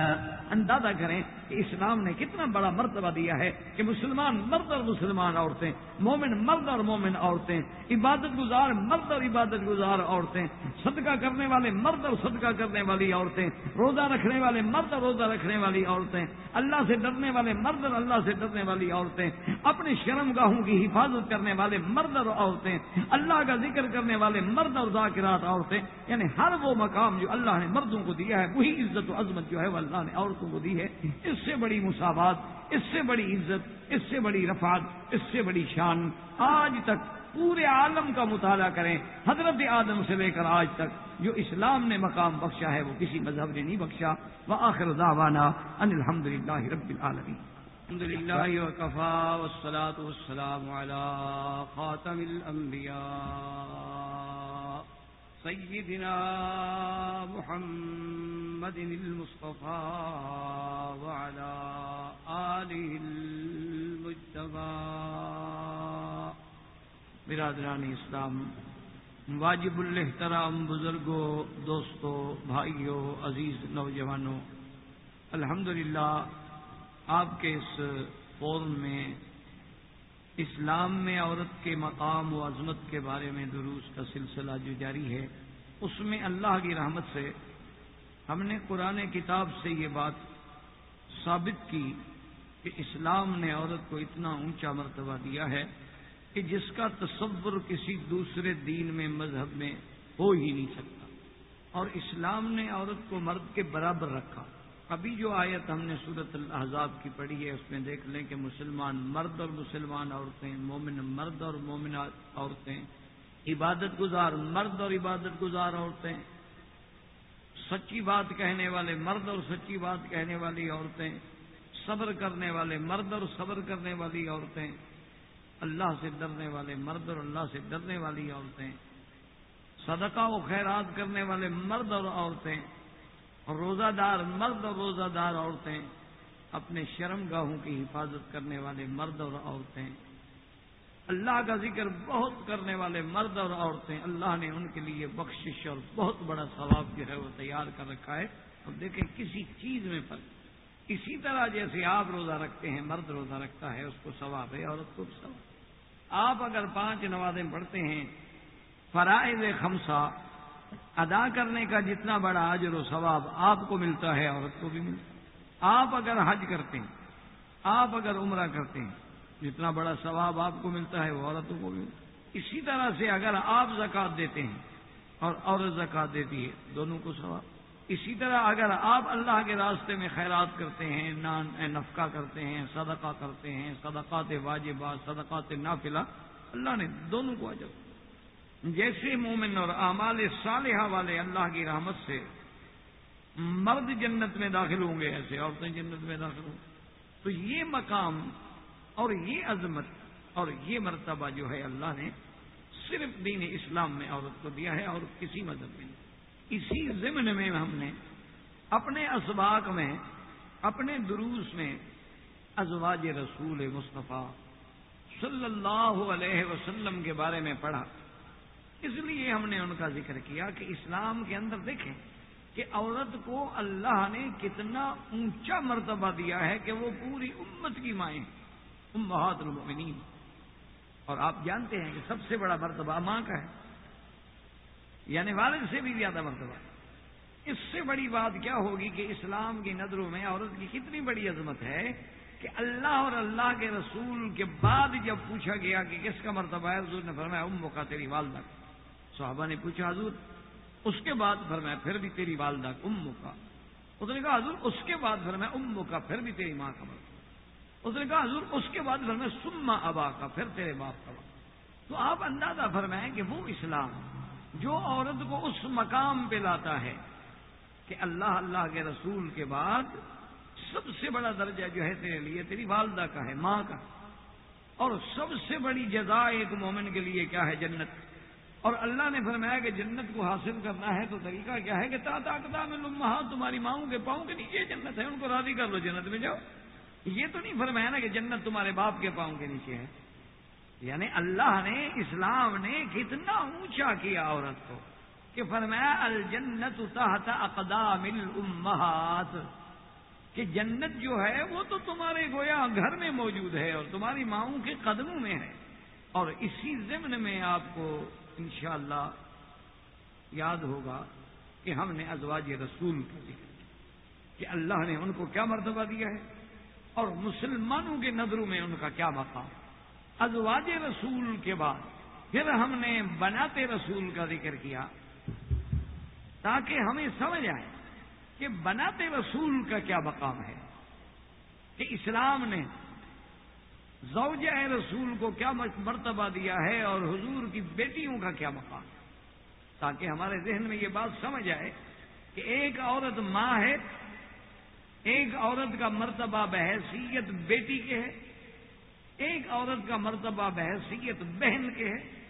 اندازہ کریں کہ اسلام نے کتنا بڑا مرتبہ دیا ہے کہ مسلمان مرد اور مسلمان عورتیں، مومن مرد اور مومن عورتیں، عبادت گزار مرد اور عبادت گزار عورتیں، صدقہ کرنے والے مرد اور صدقہ کرنے والی عورتیں، روزہ رکھنے والے مرد اور روزہ رکھنے والی عورتیں، اللہ سے ڈرنے والے مرد اور اللہ سے ڈرنے والی عورتیں، اپنے شرم گاہوں کی حفاظت کرنے والے مرد اور عورتیں، اللہ کا ذکر کرنے والے مرد اور ذاکرات عورتیں یعنی ہر وہ مقام جو اللہ نے مردوں کو دیا ہے، وہی عزت و عظمت جو ہے وہ اللہ نے عورتوں کو دی ہے۔ اس سے بڑی مساوات، اس سے بڑی عزت، اس سے بڑی رفات اس سے بڑی شان۔ آج تک پورے عالم کا مطالعہ کریں، حضرت آدم سے لے کر آج تک جو اسلام نے مقام بخشا ہے، وہ کسی مذہب نے نہیں بخشا۔ وہ آخر داوانا ان الحمد للہ رب العالمین۔ الحمد للہ وکفا والصلاة والسلام على خاتم الانبیاء۔ سيدنا محمد المصطفى وعلى آله المجتبى. برادران اسلام، واجب الحترام بزرگوں دوستوں بھائیوں عزیز نوجوانوں الحمدللہ آپ کے اس فورم میں اسلام میں عورت کے مقام و عظمت کے بارے میں دروس کا سلسلہ جو جاری ہے، اس میں اللہ کی رحمت سے ہم نے قرآن کتاب سے یہ بات ثابت کی کہ اسلام نے عورت کو اتنا اونچا مرتبہ دیا ہے کہ جس کا تصور کسی دوسرے دین میں، مذہب میں ہو ہی نہیں سکتا۔ اور اسلام نے عورت کو مرد کے برابر رکھا۔ ابھی جو آیت ہم نے صورت الحضاب کی پڑھی ہے، اس میں دیکھ لیں کہ مسلمان مرد اور مسلمان عورتیں، مومن مرد اور مومن عورتیں، عبادت گزار مرد اور عبادت گزار عورتیں، سچی بات کہنے والے مرد اور سچی بات کہنے والی عورتیں، صبر کرنے والے مرد اور صبر کرنے والی عورتیں، اللہ سے ڈرنے والے مرد اور اللہ سے ڈرنے والی عورتیں، صدقہ و خیرات کرنے والے مرد اور عورتیں اور روزہ دار مرد اور روزہ دار عورتیں اپنے شرم گاہوں کی حفاظت کرنے والے مرد اور عورتیں۔ اللہ کا ذکر بہت کرنے والے مرد اور عورتیں اللہ نے ان کے لیے بخشش اور بہت بڑا ثواب جو ہے وہ تیار کر رکھا ہے۔ اب دیکھیں کسی چیز میں فرق اسی طرح جیسے آپ روزہ رکھتے ہیں، مرد روزہ رکھتا ہے، اس کو ثواب ہے، عورت کو ثواب۔ آپ اگر پانچ نوازیں پڑھتے ہیں، فرائض خمسہ ادا کرنے کا جتنا بڑا اجر و ثواب آپ کو ملتا ہے عورت کو بھی ملتا ہے۔ آپ اگر حج کرتے ہیں، آپ اگر عمرہ کرتے ہیں، جتنا بڑا ثواب آپ کو ملتا ہے وہ عورتوں کو بھی ملتا ہے۔ اسی طرح سے اگر آپ زکات دیتے ہیں اور عورت زکات دیتی ہے، دونوں کو ثواب۔ اسی طرح اگر آپ اللہ کے راستے میں خیرات کرتے ہیں، نان نفقہ کرتے ہیں، صدقہ کرتے ہیں، صدقات واجبات، صدقات نافلہ، اللہ نے دونوں کو اجر۔ جیسے مومن اور اعمال صالحہ والے اللہ کی رحمت سے مرد جنت میں داخل ہوں گے، ایسے عورتیں جنت میں داخل ہوں تو یہ مقام اور یہ عظمت اور یہ مرتبہ جو ہے اللہ نے صرف دین اسلام میں عورت کو دیا ہے اور کسی مذہب میں اسی ضمن میں ہم نے اپنے اسباق میں، اپنے دروس میں ازواج رسول مصطفیٰ صلی اللہ علیہ وسلم کے بارے میں پڑھا۔ اس لیے ہم نے ان کا ذکر کیا کہ اسلام کے اندر دیکھیں کہ عورت کو اللہ نے کتنا اونچا مرتبہ دیا ہے کہ وہ پوری امت کی مائیں امہات المؤمنین۔ اور آپ جانتے ہیں کہ سب سے بڑا مرتبہ ماں کا ہے یعنی والد سے بھی زیادہ مرتبہ۔ اس سے بڑی بات کیا ہوگی کہ اسلام کی نظروں میں عورت کی کتنی بڑی عظمت ہے کہ اللہ اور اللہ کے رسول کے بعد جب پوچھا گیا کہ کس کا مرتبہ ہے، حضور نے فرمایا ام کا تیری والدہ۔ صحابہ نے پوچھا، حضور، اس کے بعد فرمایا پھر بھی تیری والدہ ام کا۔ اس نے کہا، حضور، اس کے بعد فرمایا ام کا، پھر بھی تیری ماں کا مرتبہ اس نے کہا، حضور، اس کے بعد فرمایا سما ابا کا، پھر تیرے باپ کا تو آپ اندازہ فرمائیں کہ وہ اسلام جو عورت کو اس مقام پہ لاتا ہے کہ اللہ اللہ کے رسول کے بعد سب سے بڑا درجہ جو ہے تیرے لیے، تیری والدہ کا ہے، ماں کا۔ اور سب سے بڑی جزا ایک مومن کے لیے کیا ہے؟ جنت۔ اور اللہ نے فرمایا کہ جنت کو حاصل کرنا ہے تو طریقہ کیا ہے کہ تا طاقتہ میں لمحہ تمہاری ماؤں کے پاؤں کے نیچے جنت ہے، ان کو راضی کر لو جنت میں جاؤ۔ یہ تو نہیں فرمایا نا کہ جنت تمہارے باپ کے پاؤں کے نیچے ہے۔ یعنی اللہ نے، اسلام نے کتنا اونچا کیا عورت کو کہ فرمایا الجنت تحت اقدام الامہات۔ کہ جنت جو ہے وہ تو تمہارے گویا گھر میں موجود ہے اور تمہاری ماؤں کے قدموں میں ہے۔ اور اسی ضمن میں آپ کو انشاءاللہ یاد ہوگا کہ ہم نے ازواج رسول کا ذکر کہ اللہ نے ان کو کیا مرتبہ دیا ہے اور مسلمانوں کے نظروں میں ان کا کیا مقام ازواج رسول کے بعد پھر ہم نے بناتے رسول کا ذکر کیا تاکہ ہمیں سمجھ آئے کہ بناتے رسول کا کیا مقام ہے کہ اسلام نے زوج رسول کو کیا مرتبہ دیا ہے اور حضور کی بیٹیوں کا کیا مقام ہے؟ تاکہ ہمارے ذہن میں یہ بات سمجھ آئے کہ ایک عورت ماں ہے، ایک عورت کا مرتبہ بحیثیت بیٹی کے ہے، ایک عورت کا مرتبہ بحیثیت بہن کے ہے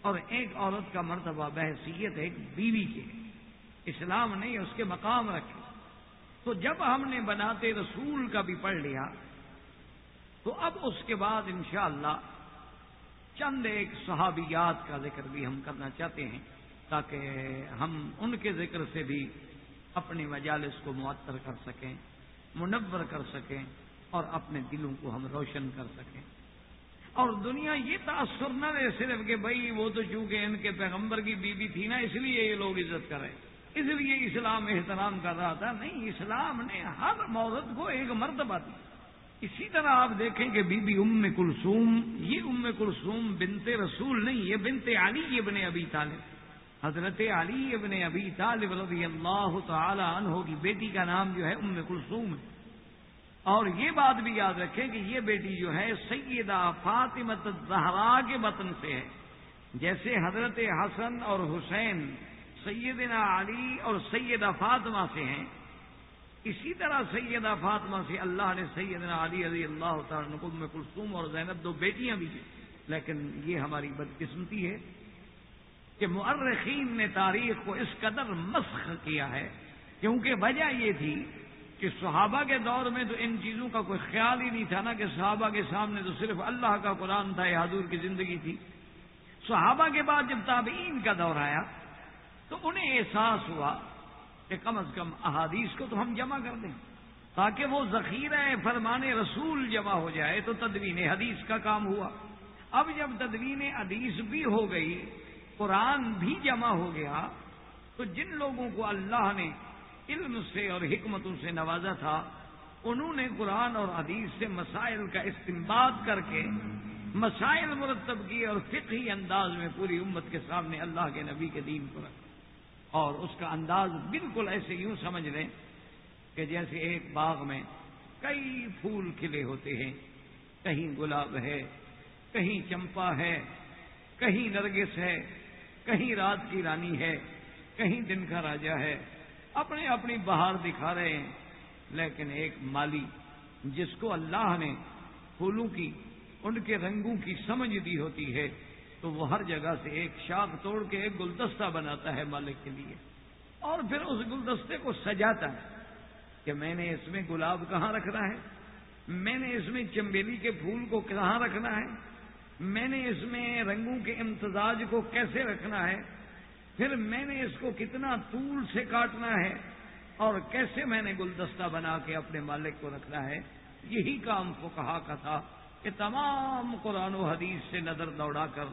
اور ایک عورت کا مرتبہ بحثیت ایک بیوی کے ہے۔ اسلام نے اس کے مقام رکھے۔ تو جب ہم نے بناتے رسول کا بھی پڑھ لیا تو اب اس کے بعد انشاءاللہ چند ایک صحابیات کا ذکر بھی ہم کرنا چاہتے ہیں تاکہ ہم ان کے ذکر سے بھی اپنی مجالس کو معطر کر سکیں، منور کر سکیں اور اپنے دلوں کو ہم روشن کر سکیں۔ اور دنیا یہ تاثر نہ رہے صرف کہ بھائی وہ تو چونکہ ان کے پیغمبر کی بیوی تھی نا، اس لیے یہ لوگ عزت کریں۔ اس لیے اسلام احترام کر رہا تھا۔ نہیں، اسلام نے ہر عورت کو ایک مرتبہ دی اسی طرح آپ دیکھیں کہ بی بی ام کلثوم، یہ ام کلثوم بنتے رسول نہیں، یہ بنتے علی یہ بنے ابھی طالب۔ حضرت علی ابن ابی طالب رضی اللہ تعالی عنہ کی بیٹی کا نام جو ہے ام کلثوم۔ ہے اور یہ بات بھی یاد رکھیں کہ یہ بیٹی جو ہے سیدہ فاطمت زہرا کے وطن سے ہے۔ جیسے حضرت حسن اور حسین سیدنا علی اور سیدہ فاطمہ سے ہیں اسی طرح سیدہ فاطمہ سے اللہ نے سیدنا علی علی اللہ تعالیٰ نقد میں کلثوم اور زینب دو بیٹیاں بھی تھیں لیکن یہ ہماری بدقسمتی ہے کہ مرخین نے تاریخ کو اس قدر مسخ کیا ہے۔ کیونکہ وجہ یہ تھی کہ صحابہ کے دور میں تو ان چیزوں کا کوئی خیال ہی نہیں تھا نا کہ صحابہ کے سامنے تو صرف اللہ کا قرآن تھا، یہ حضور کی زندگی تھی۔ صحابہ کے بعد جب تابعین کا دور آیا تو انہیں احساس ہوا کہ کم از کم احادیث کو تو ہم جمع کر دیں۔ تاکہ وہ ذخیرہ فرمان رسول جمع ہو جائے تو تدوین حدیث کا کام ہوا۔ اب جب تدوین حدیث بھی ہو گئی، قرآن بھی جمع ہو گیا، تو جن لوگوں کو اللہ نے علم سے اور حکمتوں سے نوازا تھا، انہوں نے قرآن اور حدیث سے مسائل کا استعمال کر کے مسائل مرتب کیے اور فقہی انداز میں پوری امت کے سامنے اللہ کے نبی کے دین کو رکھا۔ اور اس کا انداز بالکل ایسے یوں سمجھ لیں کہ جیسے ایک باغ میں کئی پھول کھلے ہوتے ہیں۔ کہیں گلاب ہے، کہیں چمپا ہے، کہیں نرگس ہے، کہیں رات کی رانی ہے، کہیں دن کا راجا ہے۔ اپنے اپنی بہار دکھا رہے ہیں۔ لیکن ایک مالی جس کو اللہ نے پھولوں کی، ان کے رنگوں کی سمجھ دی ہوتی ہے۔ تو وہ ہر جگہ سے ایک شاخ توڑ کے ایک گلدستہ بناتا ہے مالک کے لیے۔ اور پھر اس گلدستے کو سجاتا ہے کہ میں نے اس میں گلاب کہاں رکھنا ہے؟ میں نے اس میں چمبیلی کے پھول کو کہاں رکھنا ہے؟ میں نے اس میں رنگوں کے امتزاج کو کیسے رکھنا ہے؟ پھر میں نے اس کو کتنا طول سے کاٹنا ہے؟ اور کیسے میں نے گلدستہ بنا کے اپنے مالک کو رکھنا ہے؟ یہی کام کو کہا کا تھا کہ تمام قرآن و حدیث سے نظر دوڑا کر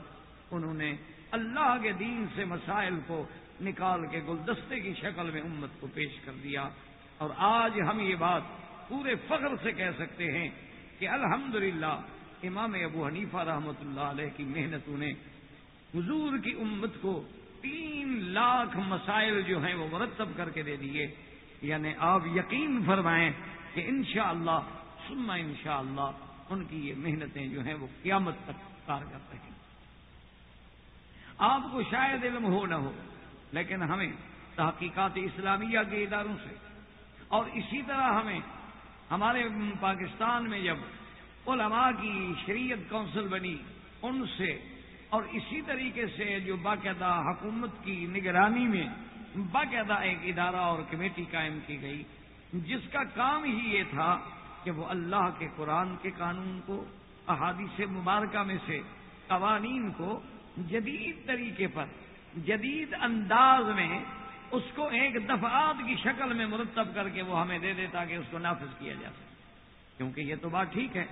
انہوں نے اللہ کے دین سے مسائل کو نکال کے گلدستے کی شکل میں امت کو پیش کر دیا۔ اور آج ہم یہ بات پورے فخر سے کہہ سکتے ہیں کہ الحمدللہ امام ابو حنیفہ رحمۃ اللہ علیہ کی محنتوں نے حضور کی امت کو تین لاکھ مسائل جو ہیں وہ مرتب کر کے دے دیے۔ یعنی آپ یقین فرمائیں کہ انشاءاللہ اللہ انشاءاللہ اللہ ان کی یہ محنتیں جو ہیں وہ قیامت تک کارگر رہیں آپ کو شاید علم ہو نہ ہو، لیکن ہمیں تحقیقات اسلامیہ کے اداروں سے اور اسی طرح ہمیں ہمارے پاکستان میں جب علماء کی شریعت کونسل بنی، ان سے اور اسی طریقے سے جو باقاعدہ حکومت کی نگرانی میں باقاعدہ ایک ادارہ اور کمیٹی قائم کی گئی، جس کا کام ہی یہ تھا کہ وہ اللہ کے قرآن کے قانون کو، احادیث مبارکہ میں سے قوانین کو جدید طریقے پر، جدید انداز میں اس کو ایک دفعات کی شکل میں مرتب کر کے وہ ہمیں دے دے تاکہ اس کو نافذ کیا جا سکے۔ کیونکہ یہ تو بات ٹھیک ہے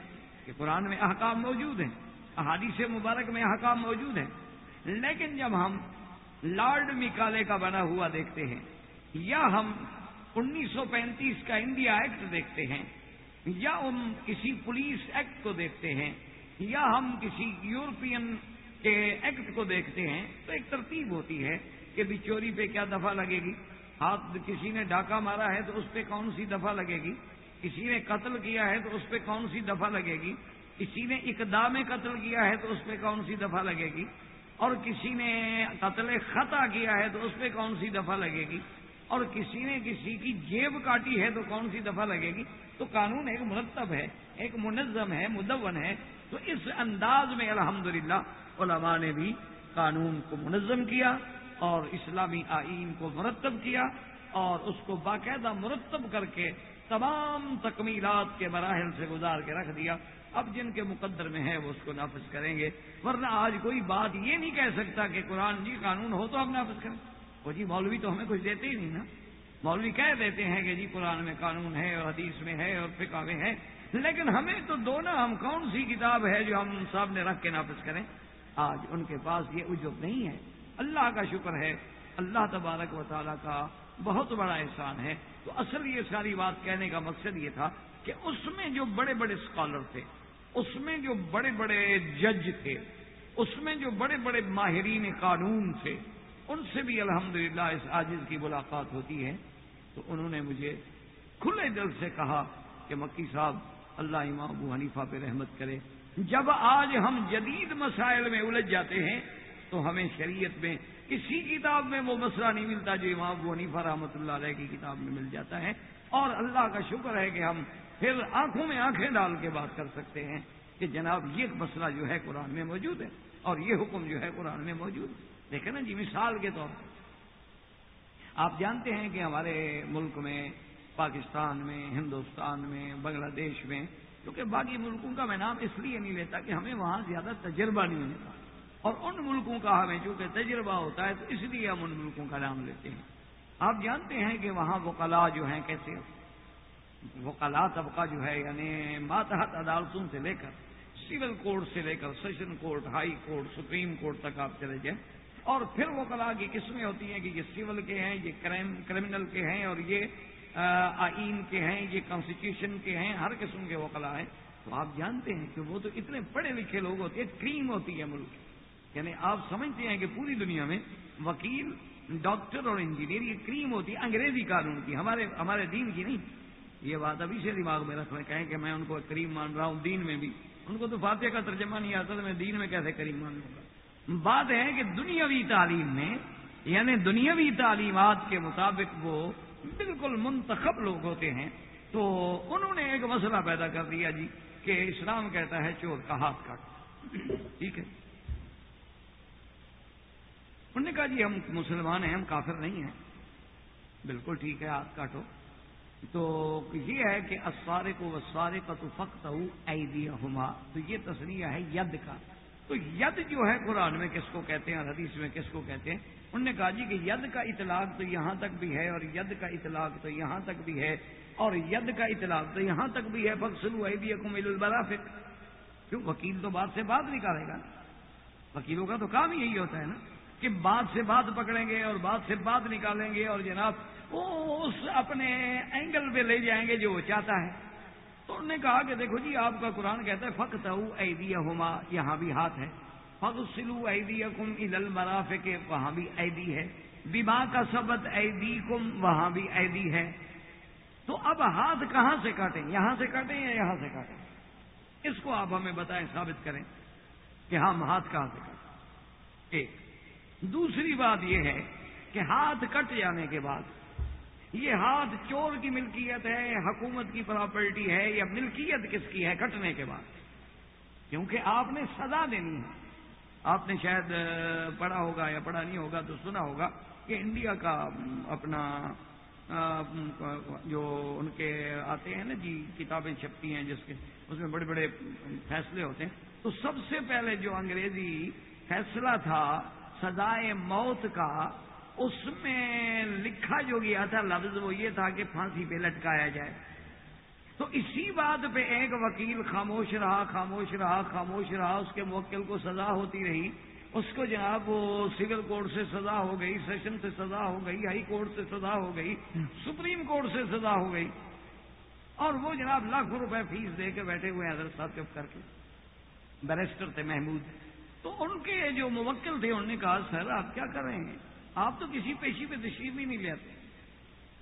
کہ قرآن میں احکام موجود ہیں، احادیث مبارک میں احکام موجود ہیں، لیکن جب ہم لارڈ مکالے کا بنا ہوا دیکھتے ہیں، یا ہم انیس سو پینتیس کا انڈیا ایکٹ دیکھتے ہیں، یا ہم کسی پولیس ایکٹ کو دیکھتے ہیں، یا ہم کسی یورپین کے ایکٹ کو دیکھتے ہیں تو ایک ترتیب ہوتی ہے کہ بھی چوری پہ کیا دفعہ لگے گی۔ ہاتھ کسی نے ڈاکہ مارا ہے تو اس پہ کون سی دفعہ لگے گی؟ کسی نے قتل کیا ہے تو اس پہ کون سی دفعہ لگے گی؟ کسی نے اقدام قتل کیا ہے تو اس پہ کون سی دفعہ لگے گی؟ اور کسی نے قتل خطا کیا ہے تو اس پہ کون سی دفعہ لگے گی؟ اور کسی نے کسی کی جیب کاٹی ہے تو کون سی دفعہ لگے گی؟ تو قانون ایک مرتب ہے، ایک منظم ہے، مدون ہے۔ تو اس انداز میں الحمدللہ علماء نے بھی قانون کو منظم کیا اور اسلامی آئین کو مرتب کیا اور اس کو باقاعدہ مرتب کر کے تمام تکمیلات کے مراحل سے گزار کے رکھ دیا۔ اب جن کے مقدر میں ہے وہ اس کو نافذ کریں گے۔ ورنہ آج کوئی بات یہ نہیں کہہ سکتا کہ قرآن جی قانون ہو تو ہم نافذ کریں۔ وہ جی مولوی تو ہمیں کچھ دیتے ہی نہیں نا۔ مولوی کہہ دیتے ہیں کہ جی قرآن میں قانون ہے اور حدیث میں ہے اور فقہ میں ہے۔ لیکن ہمیں تو دونوں ہم کون سی کتاب ہے جو ہم سامنے رکھ کے نافذ کریں؟ آج ان کے پاس یہ اجب نہیں ہے۔ اللہ کا شکر ہے، اللہ تبارک و تعالیٰ کا بہت بڑا احسان ہے۔ تو اصل یہ ساری بات کہنے کا مقصد یہ تھا کہ اس میں جو بڑے بڑے اسکالر تھے، اس میں جو بڑے بڑے جج تھے، اس میں جو بڑے بڑے ماہرین قانون تھے، ان سے بھی الحمدللہ اس عاجز کی ملاقات ہوتی ہے۔ تو انہوں نے مجھے کھلے دل سے کہا کہ مکی صاحب، اللہ امام ابو حنیفہ پہ رحمت کرے۔ جب آج ہم جدید مسائل میں الجھ جاتے ہیں، تو ہمیں شریعت میں کسی کتاب میں وہ مسئلہ نہیں ملتا جو امام ابو حنیفہ رحمۃ اللہ علیہ کی کتاب میں مل جاتا ہے۔ اور اللہ کا شکر ہے کہ ہم پھر آنکھوں میں آنکھیں ڈال کے بات کر سکتے ہیں کہ جناب یہ مسئلہ جو ہے قرآن میں موجود ہے اور یہ حکم جو ہے قرآن میں موجود ہے۔ دیکھیں نا جی مثال کے طور پر۔ آپ جانتے ہیں کہ ہمارے ملک میں، پاکستان میں، ہندوستان میں، بنگلہ دیش میں کیونکہ باقی ملکوں کا میں نام اس لیے نہیں لیتا کہ ہمیں وہاں زیادہ تجربہ نہیں ہوتا۔ اور ان ملکوں کا ہمیں چونکہ تجربہ ہوتا ہے، تو اس لیے ہم ان ملکوں کا نام لیتے ہیں۔ آپ جانتے ہیں کہ وہاں وہ کلا جو ہیں کیسے وہ کلا طبقہ جو ہے یعنی ماتحت عدالتوں سے لے کر سول کورٹ سے لے کر session court, high court, supreme court تک آپ چلے جائیں۔ اور پھر وہ کلا کی قسمیں ہوتی ہیں کہ یہ سول کے ہیں، یہ کرمنل کے ہیں اور یہ آئین کے ہیں، یہ کانسٹیٹیوشن کے ہیں، ہر قسم کے وہ کلا ہیں۔ تو آپ جانتے ہیں کہ وہ تو اتنے پڑھے لکھے لوگ ہوتے ہیں، کریم ہوتی ہے ملک۔ یعنی آپ سمجھتے ہیں کہ پوری دنیا میں وکیل، ڈاکٹر اور انجینئر، یہ کریم ہوتی ہے، انگریزی قانون کی، ہمارے ہمارے دین کی نہیں۔ یہ بات ابھی سے دماغ میں رکھ رہے کہیں کہ میں ان کو کریم مان رہا ہوں، دین میں بھی۔ ان کو تو فاتحہ کا ترجمہ نہیں آتا، تو میں دین میں کیسے کریم مان لوں گا؟ بات ہے کہ دنیاوی تعلیم میں یعنی دنیاوی تعلیمات کے مطابق وہ بالکل منتخب لوگ ہوتے ہیں تو انہوں نے ایک مسئلہ پیدا کر دیا جی کہ اسلام کہتا ہے چور کا ہاتھ کاٹ۔ ٹھیک ہے۔ انہوں نے کہا جی ہم مسلمان ہیں، ہم کافر نہیں ہیں۔ بالکل ٹھیک ہے، ہاتھ کاٹو۔ تو یہ ہے کہ اسارے کو وسارے کا تو فخت ہوا تو یہ تصریح ہے ید کا۔ تو ید جو ہے قرآن میں کس کو کہتے ہیں اور حدیث میں کس کو کہتے ہیں؟ انہوں نے کہا جی کہ ید کا اطلاق تو یہاں تک بھی ہے اور ید کا اطلاق تو یہاں تک بھی ہے اور ید کا اطلاق تو یہاں تک بھی ہے فخصلو کو مل البرافک کیوں؟ وکیل تو بات سے بات نکالے گا۔ وکیلوں کا تو کام یہی ہوتا ہے نا کہ بات سے بات پکڑیں گے اور بات سے بات نکالیں گے اور جناب وہ اس اپنے اینگل پہ لے جائیں گے جو وہ چاہتا ہے۔ تو انہوں نے کہا کہ دیکھو جی آپ کا قرآن کہتا ہے فخت ایدیا ہوما یہاں بھی ہاتھ ہے۔ فخ سلو ایدی کم عید المراف کے وہاں بھی ایدی ہے۔ بیما کا سبت ایدی کم وہاں بھی ایدی ہے۔ تو اب ہاتھ کہاں سے کاٹیں؟ یہاں سے کاٹیں یا یہاں سے کاٹیں؟ اس کو آپ ہمیں بتائیں، ثابت کریں کہ ہم ہاتھ کہاں سے کاٹیں۔ ایک، دوسری بات یہ ہے کہ ہاتھ کٹ جانے کے بعد، یہ ہاتھ چور کی ملکیت ہے، حکومت کی پراپرٹی ہے یا ملکیت کس کی ہے کٹنے کے بعد؟ کیونکہ آپ نے سزا دینی ہے۔ آپ نے شاید پڑھا ہوگا یا پڑھا نہیں ہوگا تو سنا ہوگا کہ انڈیا کا اپنا جو ان کے آتے ہیں نا جی کتابیں چھپتی ہیں جس کے، اس میں بڑے بڑے فیصلے ہوتے ہیں۔ تو سب سے پہلے جو انگریزی فیصلہ تھا سزائے موت کا، اس میں لکھا جو گیا تھا لفظ وہ یہ تھا کہ پھانسی پہ لٹکایا جائے۔ تو اسی بات پہ ایک وکیل خاموش رہا خاموش رہا خاموش رہا، اس کے موکل کو سزا ہوتی رہی۔ اس کو جناب وہ سول کورٹ سے سزا ہو گئی، سیشن سے سزا ہو گئی، ہائی کورٹ سے سزا ہو گئی، سپریم کورٹ سے سزا ہو گئی۔ اور وہ جناب لاکھوں روپے فیس دے کے بیٹھے ہوئے حضرت صاحب چپ کر کے۔ بیرسٹر تھے، محمود۔ تو ان کے جو موکل تھے، انہوں نے کہا، سر، آپ کیا کر رہے ہیں؟ آپ تو کسی پیشی پہ تشریف بھی نہیں لیتے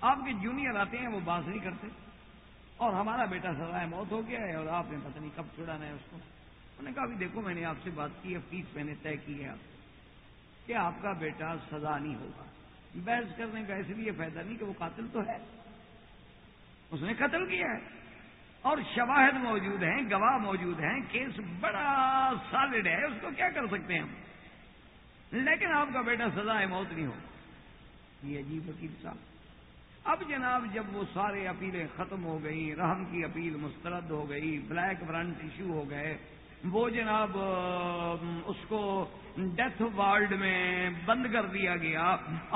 آپ کے جونیئر آتے ہیں، وہ بات نہیں کرتے۔ اور ہمارا بیٹا سزائے موت ہو گیا ہے اور آپ نے پتہ نہیں کب چھڑانا ہے اس کو۔ انہوں نے کہا بھی دیکھو، میں نے آپ سے بات کی ہے، فیس میں نے طے کی ہے آپ کہ آپ کا بیٹا سزا نہیں ہوگا۔ بحث کرنے کا اس لیے فائدہ نہیں کہ وہ قاتل تو ہے۔ اس نے قتل کیا ہے۔ اور شواہد موجود ہیں، گواہ موجود ہیں، کیس بڑا سالڈ ہے، اس کو کیا کر سکتے ہیں ہم؟ لیکن آپ کا بیٹا سزائے موت نہیں ہو یہ عجیب وکیل صاحب اب جناب جب وہ سارے اپیلیں ختم ہو گئی رحم کی اپیل مسترد ہو گئی، بلیک برانٹ ایشو ہو گئے، وہ جناب اس کو ڈیتھ وارڈ میں بند کر دیا گیا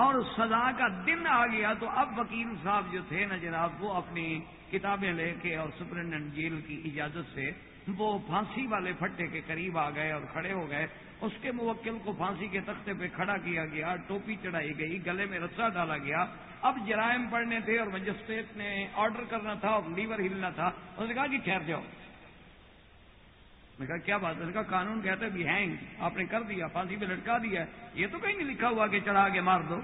اور سزا کا دن آ گیا تو اب وکیل صاحب جو تھے نا جناب، وہ اپنی کتابیں لے کے اور سپرنٹینڈنٹ جیل کی اجازت سے وہ پھانسی والے پھٹے کے قریب آ گئے اور کھڑے ہو گئے۔ اس کے موکل کو پھانسی کے تختے پہ کھڑا کیا گیا، ٹوپی چڑھائی گئی، گلے میں رسا ڈالا گیا۔ اب جرائم پڑنے تھے اور مجسٹریٹ نے آرڈر کرنا تھا اور لیور ہلنا تھا۔ اس نے کہا کہ ٹھہر جاؤ۔ میں کہا کیا بات ہے؟ کہا قانون کہتا ہے بھی ہینگ آپ نے کر دیا، پھانسی پہ لٹکا دیا۔ یہ تو کہیں نہیں لکھا ہوا کہ چڑھا کے مار دو۔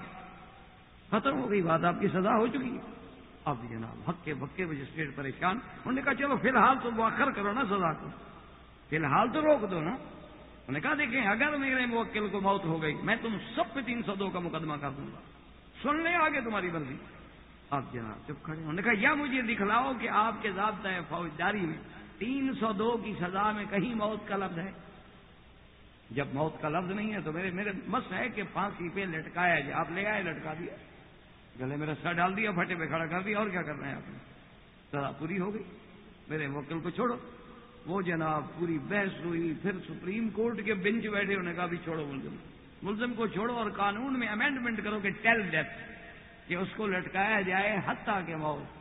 ختم ہو گئی بات، آپ کی سزا ہو چکی۔ ہے اب جناب ہکے بکے مجسٹریٹ پریشان، انہوں نے کہا، چلو فی الحال تو مؤخر کرو نا، سزا کو فی الحال تو روک دو نا۔ انہوں نے کہا، دیکھیں، اگر میرے موکل کو موت ہو گئی، میں تم سب پہ تین سو دو کا مقدمہ کر دوں گا۔ سن لیں آگے تمہاری مرضی۔ اب جناب، چپ کھڑے انہوں نے کہا، یا مجھے دکھلاؤ کہ آپ کے ضابطۂ فوجداری میں تین سو دو کی سزا میں کہیں موت کا لفظ ہے۔ جب موت کا لفظ نہیں ہے تو میرے میرے مس ہے کہ پھانسی پہ لٹکایا جائے، آپ لے آئے، لٹکا دیا۔ گلے میرا سر ڈال دیا، پھٹے پہ کھڑا کر دیا، اور کیا کرنا ہے آپ؟ نے سزا پوری ہو گئی۔ میرے وکیل کو چھوڑو۔ وہ جناب پوری بحث ہوئی، پھر سپریم کورٹ کے بینچ بیٹھے، انہوں نے کہا بھی چھوڑو ملزم۔ ملزم کو چھوڑو اور قانون میں امینڈمنٹ کرو کہ ٹیل ڈیتھ کہ اس کو لٹکایا جائے حتیٰ کہ موت۔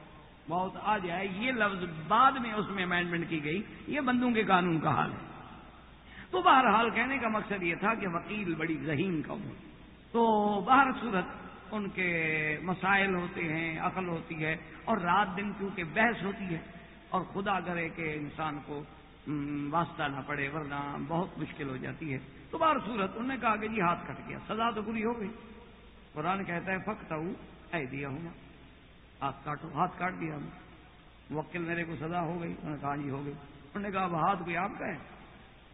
موت آ جائے۔ یہ لفظ بعد میں اس میں امینڈمنٹ کی گئی۔ یہ بندوں کے قانون کا حال ہے۔ تو بہرحال کہنے کا مقصد یہ تھا کہ وکیل بڑی ذہین قوم تو باہر صورت ان کے مسائل ہوتے ہیں، عقل ہوتی ہے اور رات دن کیونکہ بحث ہوتی ہے اور خدا کرے کہ انسان کو واسطہ نہ پڑے ورنہ بہت مشکل ہو جاتی ہے۔ تو بار صورت انہوں نے کہا کہ جی ہاتھ کٹ گیا، سزا تو پوری ہو گئی۔ قرآن کہتا ہے فخت ہوں اے دیا ہوں ہاتھ کاٹو، ہاتھ کاٹ دیا ہوں وکیل میرے کو سزا ہو گئی۔ انہوں نے کہا جی ہو گئی۔ انہوں نے کہا، اب ہاتھ کوئی آپ کا ہے؟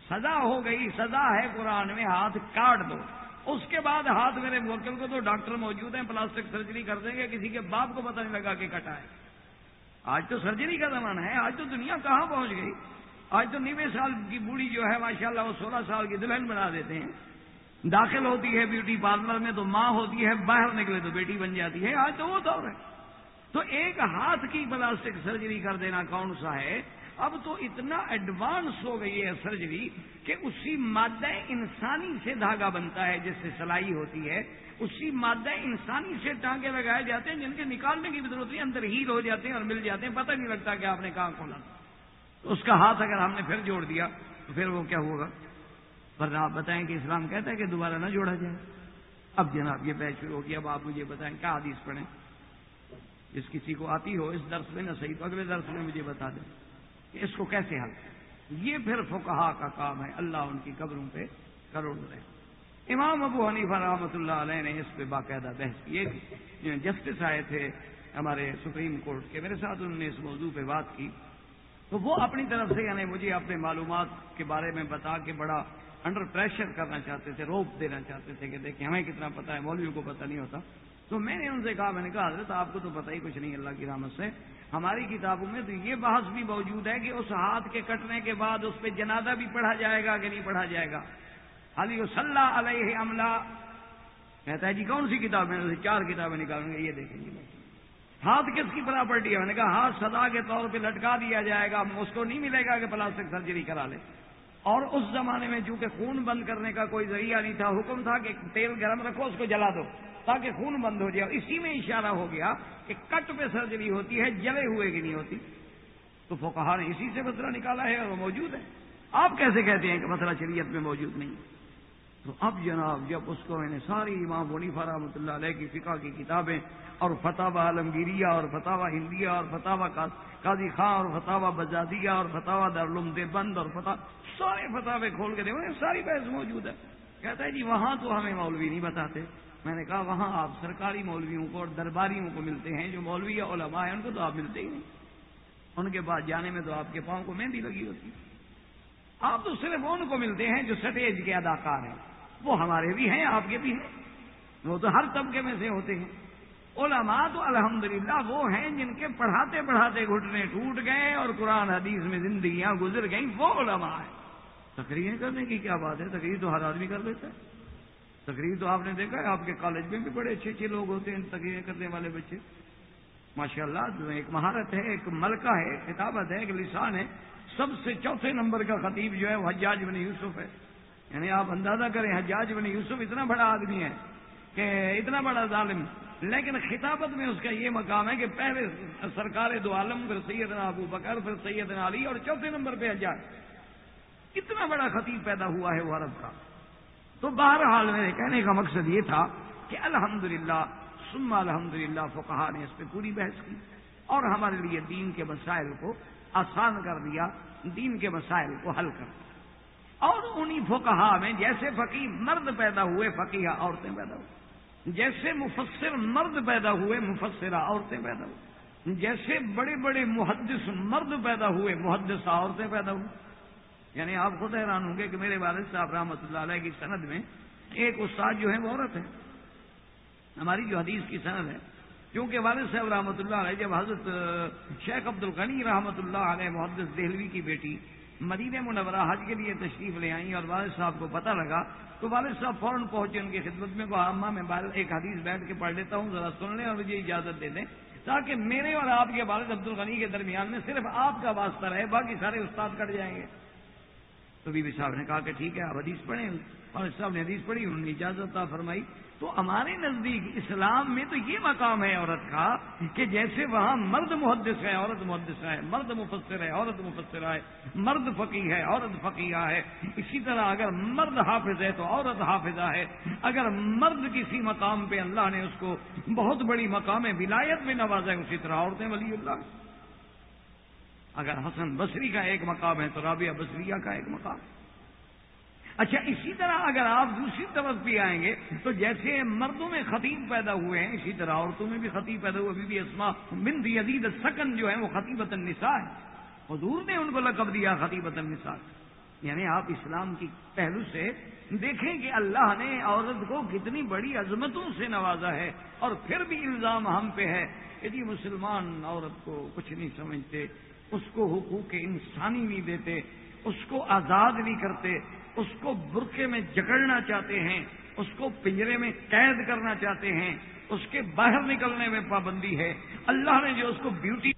سزا ہو گئی، سزا ہے قرآن میں، ہاتھ کاٹ دو۔ اس کے بعد ہاتھ میرے موکل کو تو ڈاکٹر موجود ہیں، پلاسٹک سرجری کر دیں گے، کسی کے باپ کو پتہ نہیں لگا کہ کٹا ہے۔ آج تو سرجری کا زمانہ ہے، آج تو دنیا کہاں پہنچ گئی؟ آج تو نوے سال کی بوڑھی جو ہے، ماشاءاللہ وہ سولہ سال کی دلہن بنا دیتے ہیں۔ داخل ہوتی ہے بیوٹی پارلر میں تو ماں ہوتی ہے، باہر نکلے تو بیٹی بن جاتی ہے۔ آج تو وہ دور ہے۔ تو ایک ہاتھ کی پلاسٹک سرجری کر دینا کون سا ہے؟ اب تو اتنا ایڈوانس ہو گئی ہے سرجری کہ اسی مادہ انسانی سے دھاگا بنتا ہے جس سے سلائی ہوتی ہے، اسی مادہ انسانی سے ٹانگے لگائے جاتے ہیں جن کے نکالنے کی بھی ضرورت نہیں، اندر ہیل ہو جاتے ہیں اور مل جاتے ہیں، پتہ نہیں لگتا کہ آپ نے کہاں کھولا۔ تو اس کا ہاتھ اگر ہم نے پھر جوڑ دیا تو پھر وہ کیا ہوگا؟ ورنہ آپ بتائیں کہ اسلام کہتا ہے کہ دوبارہ نہ جوڑا جائے۔ اب جناب یہ بحث شروع ہوگی اب آپ مجھے بتائیں کیا حدیث پڑھیں۔ جس کسی کو آتی ہو، اس درس میں نہ صحیح تو اگلے درس میں مجھے بتا دیں۔ اس کو کیسے حل کریں؟ یہ پھر فکہ کا کام ہے، اللہ ان کی قبروں پہ کروڑ رہے امام ابو حنیفہ رحمۃ اللہ علیہ نے اس پہ باقاعدہ بحث کی جسٹس آئے تھے ہمارے سپریم کورٹ کے، میرے ساتھ انہوں نے اس موضوع پہ بات کی۔ تو وہ اپنی طرف سے یعنی مجھے اپنے معلومات کے بارے میں بتا کے بڑا انڈر پریشر کرنا چاہتے تھے روپ دینا چاہتے تھے کہ دیکھیں ہمیں کتنا پتا ہے، مولویوں کو پتہ نہیں ہوتا۔ تو میں نے ان سے کہا، میں نے کہا، حضرت، آپ کو تو پتہ ہی کچھ نہیں اللہ کی رحمت سے۔ ہماری کتابوں میں تو یہ بحث بھی موجود ہے کہ اس ہاتھ کے کٹنے کے بعد اس پہ جنازہ بھی پڑھا جائے گا کہ نہیں پڑھا جائے گا۔ علی صلاح علیہ عملہ کہتا ہے جی کون سی کتاب؟ میں چار کتابیں نکالوں گے یہ دیکھیں گے۔ ہاتھ کس کی پراپرٹی ہے؟ میں نے کہا، ہاتھ سدا کے طور پہ لٹکا دیا جائے گا، اس کو نہیں ملے گا کہ پلاسٹک سرجری کرا لے۔ اور اس زمانے میں چونکہ خون بند کرنے کا کوئی ذریعہ نہیں تھا، حکم تھا کہ تیل گرم رکھو، اس کو جلا دو۔ تاکہ خون بند ہو جائے۔ اسی میں اشارہ ہو گیا کہ کٹ پہ سرجری ہوتی ہے، جلے ہوئے کی نہیں ہوتی۔ تو فوکہ نے اسی سے مسئلہ نکالا ہے اور وہ موجود ہے۔ آپ کیسے کہتے ہیں کہ مسئلہ شریعت میں موجود نہیں؟ تو اب جناب، جب اس کو میں نے ساری امام ونیفا رحمۃ اللہ علیہ کی فقہ کی کتابیں اور فتح عالمگیریہ اور فتح ہندیہ اور فتح قاضی خاں اور فتح بجادیہ اور فتح دارالم بند اور فتح سارے فتح کھول کے دیکھو ساری بحث موجود ہے۔ کہتا ہے جی وہاں تو ہمیں مولوی نہیں بتاتے۔ میں نے کہا وہاں آپ سرکاری مولویوں کو اور درباریوں کو ملتے ہیں، جو مولوی یا علماء ہیں، ان کو تو آپ ملتے ہی نہیں۔ ان کے بعد جانے میں تو آپ کے پاؤں کو مہندی لگی ہوتی۔ آپ تو صرف ان کو ملتے ہیں جو سٹیج کے اداکار ہیں۔ وہ ہمارے بھی ہیں، آپ کے بھی ہیں۔ وہ تو ہر طبقے میں سے ہوتے ہیں۔ علماء تو الحمدللہ وہ ہیں جن کے پڑھاتے پڑھاتے گھٹنے ٹوٹ گئے اور قرآن حدیث میں زندگیاں گزر گئیں۔ وہ علماء ہیں۔ تقریر کرنے کی کیا بات ہے؟ تقریر تو ہر آدمی کر لیتا ہے۔ تقریر تو آپ نے دیکھا ہے، آپ کے کالج میں بھی بڑے اچھے اچھے لوگ ہوتے ہیں تقریریں کرنے والے بچے۔ ماشاء اللہ ایک مہارت ہے، ایک ملکہ ہے کتابت ہے، ایک لسان ہے۔ سب سے چوتھے نمبر کا خطیب جو ہے، وہ حجاج بن یوسف ہے۔ یعنی آپ اندازہ کریں، حجاج بن یوسف اتنا بڑا آدمی ہے کہ اتنا بڑا ظالم۔ لیکن خطابت میں اس کا یہ مقام ہے کہ پہلے سرکار دو عالم، پھر سیدنا ابو بکر، پھر سیدنا علی اور چوتھے نمبر پہ حجاج۔ اتنا بڑا خطیب پیدا ہوا ہے وہ عرب کا۔ تو بہرحال میرے کہنے کا مقصد یہ تھا کہ الحمدللہ للہ الحمد للہ فقہ نے اس پہ پوری بحث کی اور ہمارے لیے دین کے مسائل کو آسان کر دیا، دین کے مسائل کو حل کر دیا۔ اور انہی فقہا میں جیسے فقی مرد پیدا ہوئے، فقیہ عورتیں پیدا ہوئی جیسے مفسر مرد پیدا ہوئے، مفسرہ عورتیں پیدا ہوئی جیسے بڑے بڑے محدث مرد پیدا ہوئے، محدثہ عورتیں پیدا ہوئی یعنی آپ خود حیران ہوں گے کہ میرے والد صاحب رحمۃ اللہ علیہ کی سند میں ایک استاد جو ہے وہ عورت ہے۔ ہماری جو حدیث کی سند ہے۔ کیونکہ والد صاحب رحمۃ اللہ علیہ، جب حضرت شیخ عبد الغنی رحمۃ اللہ علیہ، محدث دہلوی کی بیٹی مدینہ منورہ حج کے لیے تشریف لے آئیں اور والد صاحب کو پتہ لگا، تو والد صاحب فوراً پہنچے ان کی خدمت میں، کہا، اماں، میں ایک حدیث بیٹھ کے پڑھ لیتا ہوں، ذرا سن لیں اور مجھے اجازت دے دیں تاکہ میرے اور آپ کے والد عبد الغنی کے درمیان میں صرف آپ کا واسطہ رہے، باقی سارے استاد کٹ جائیں گے۔ تو بی بی صاحب نے کہا کہ ٹھیک ہے، آپ حدیث پڑھیں۔ والد صاحب نے حدیث پڑھی، انہوں نے اجازت فرمائی۔ تو ہمارے نزدیک اسلام میں تو یہ مقام ہے عورت کا کہ جیسے وہاں مرد محدث ہے، عورت محدث ہے، مرد مفسر ہے، عورت مفسر ہے، مرد فقی ہے، عورت فقیہ ہے۔ اسی طرح اگر مرد حافظ ہے تو عورت حافظہ ہے۔ اگر مرد کسی مقام پہ اللہ نے اس کو بہت بڑی مقام ولایت میں نوازا ہے، اسی طرح عورتیں ولی اللہ۔ اگر حسن بصری کا ایک مقام ہے تو رابعہ بصریہ کا ایک مقام اچھا اسی طرح اگر آپ دوسری طرف بھی آئیں گے تو جیسے مردوں میں خطیب پیدا ہوئے ہیں، اسی طرح عورتوں میں بھی خطیب پیدا ہوئے بی اسما بنت یزید سکن جو ہے وہ خطیبت النساء ہے حضور نے ان کو لقب دیا خطیبت النساء۔ یعنی آپ اسلام کی پہلو سے دیکھیں کہ اللہ نے عورت کو کتنی بڑی عظمتوں سے نوازا ہے اور پھر بھی الزام ہم پہ ہے کہ جی مسلمان عورت کو کچھ نہیں سمجھتے۔ اس کو حقوق انسانی نہیں دیتے، اس کو آزاد نہیں کرتے، اس کو برقعے میں جکڑنا چاہتے ہیں، اس کو پنجرے میں قید کرنا چاہتے ہیں، اس کے باہر نکلنے میں پابندی ہے۔ اللہ نے جو اس کو بیوٹی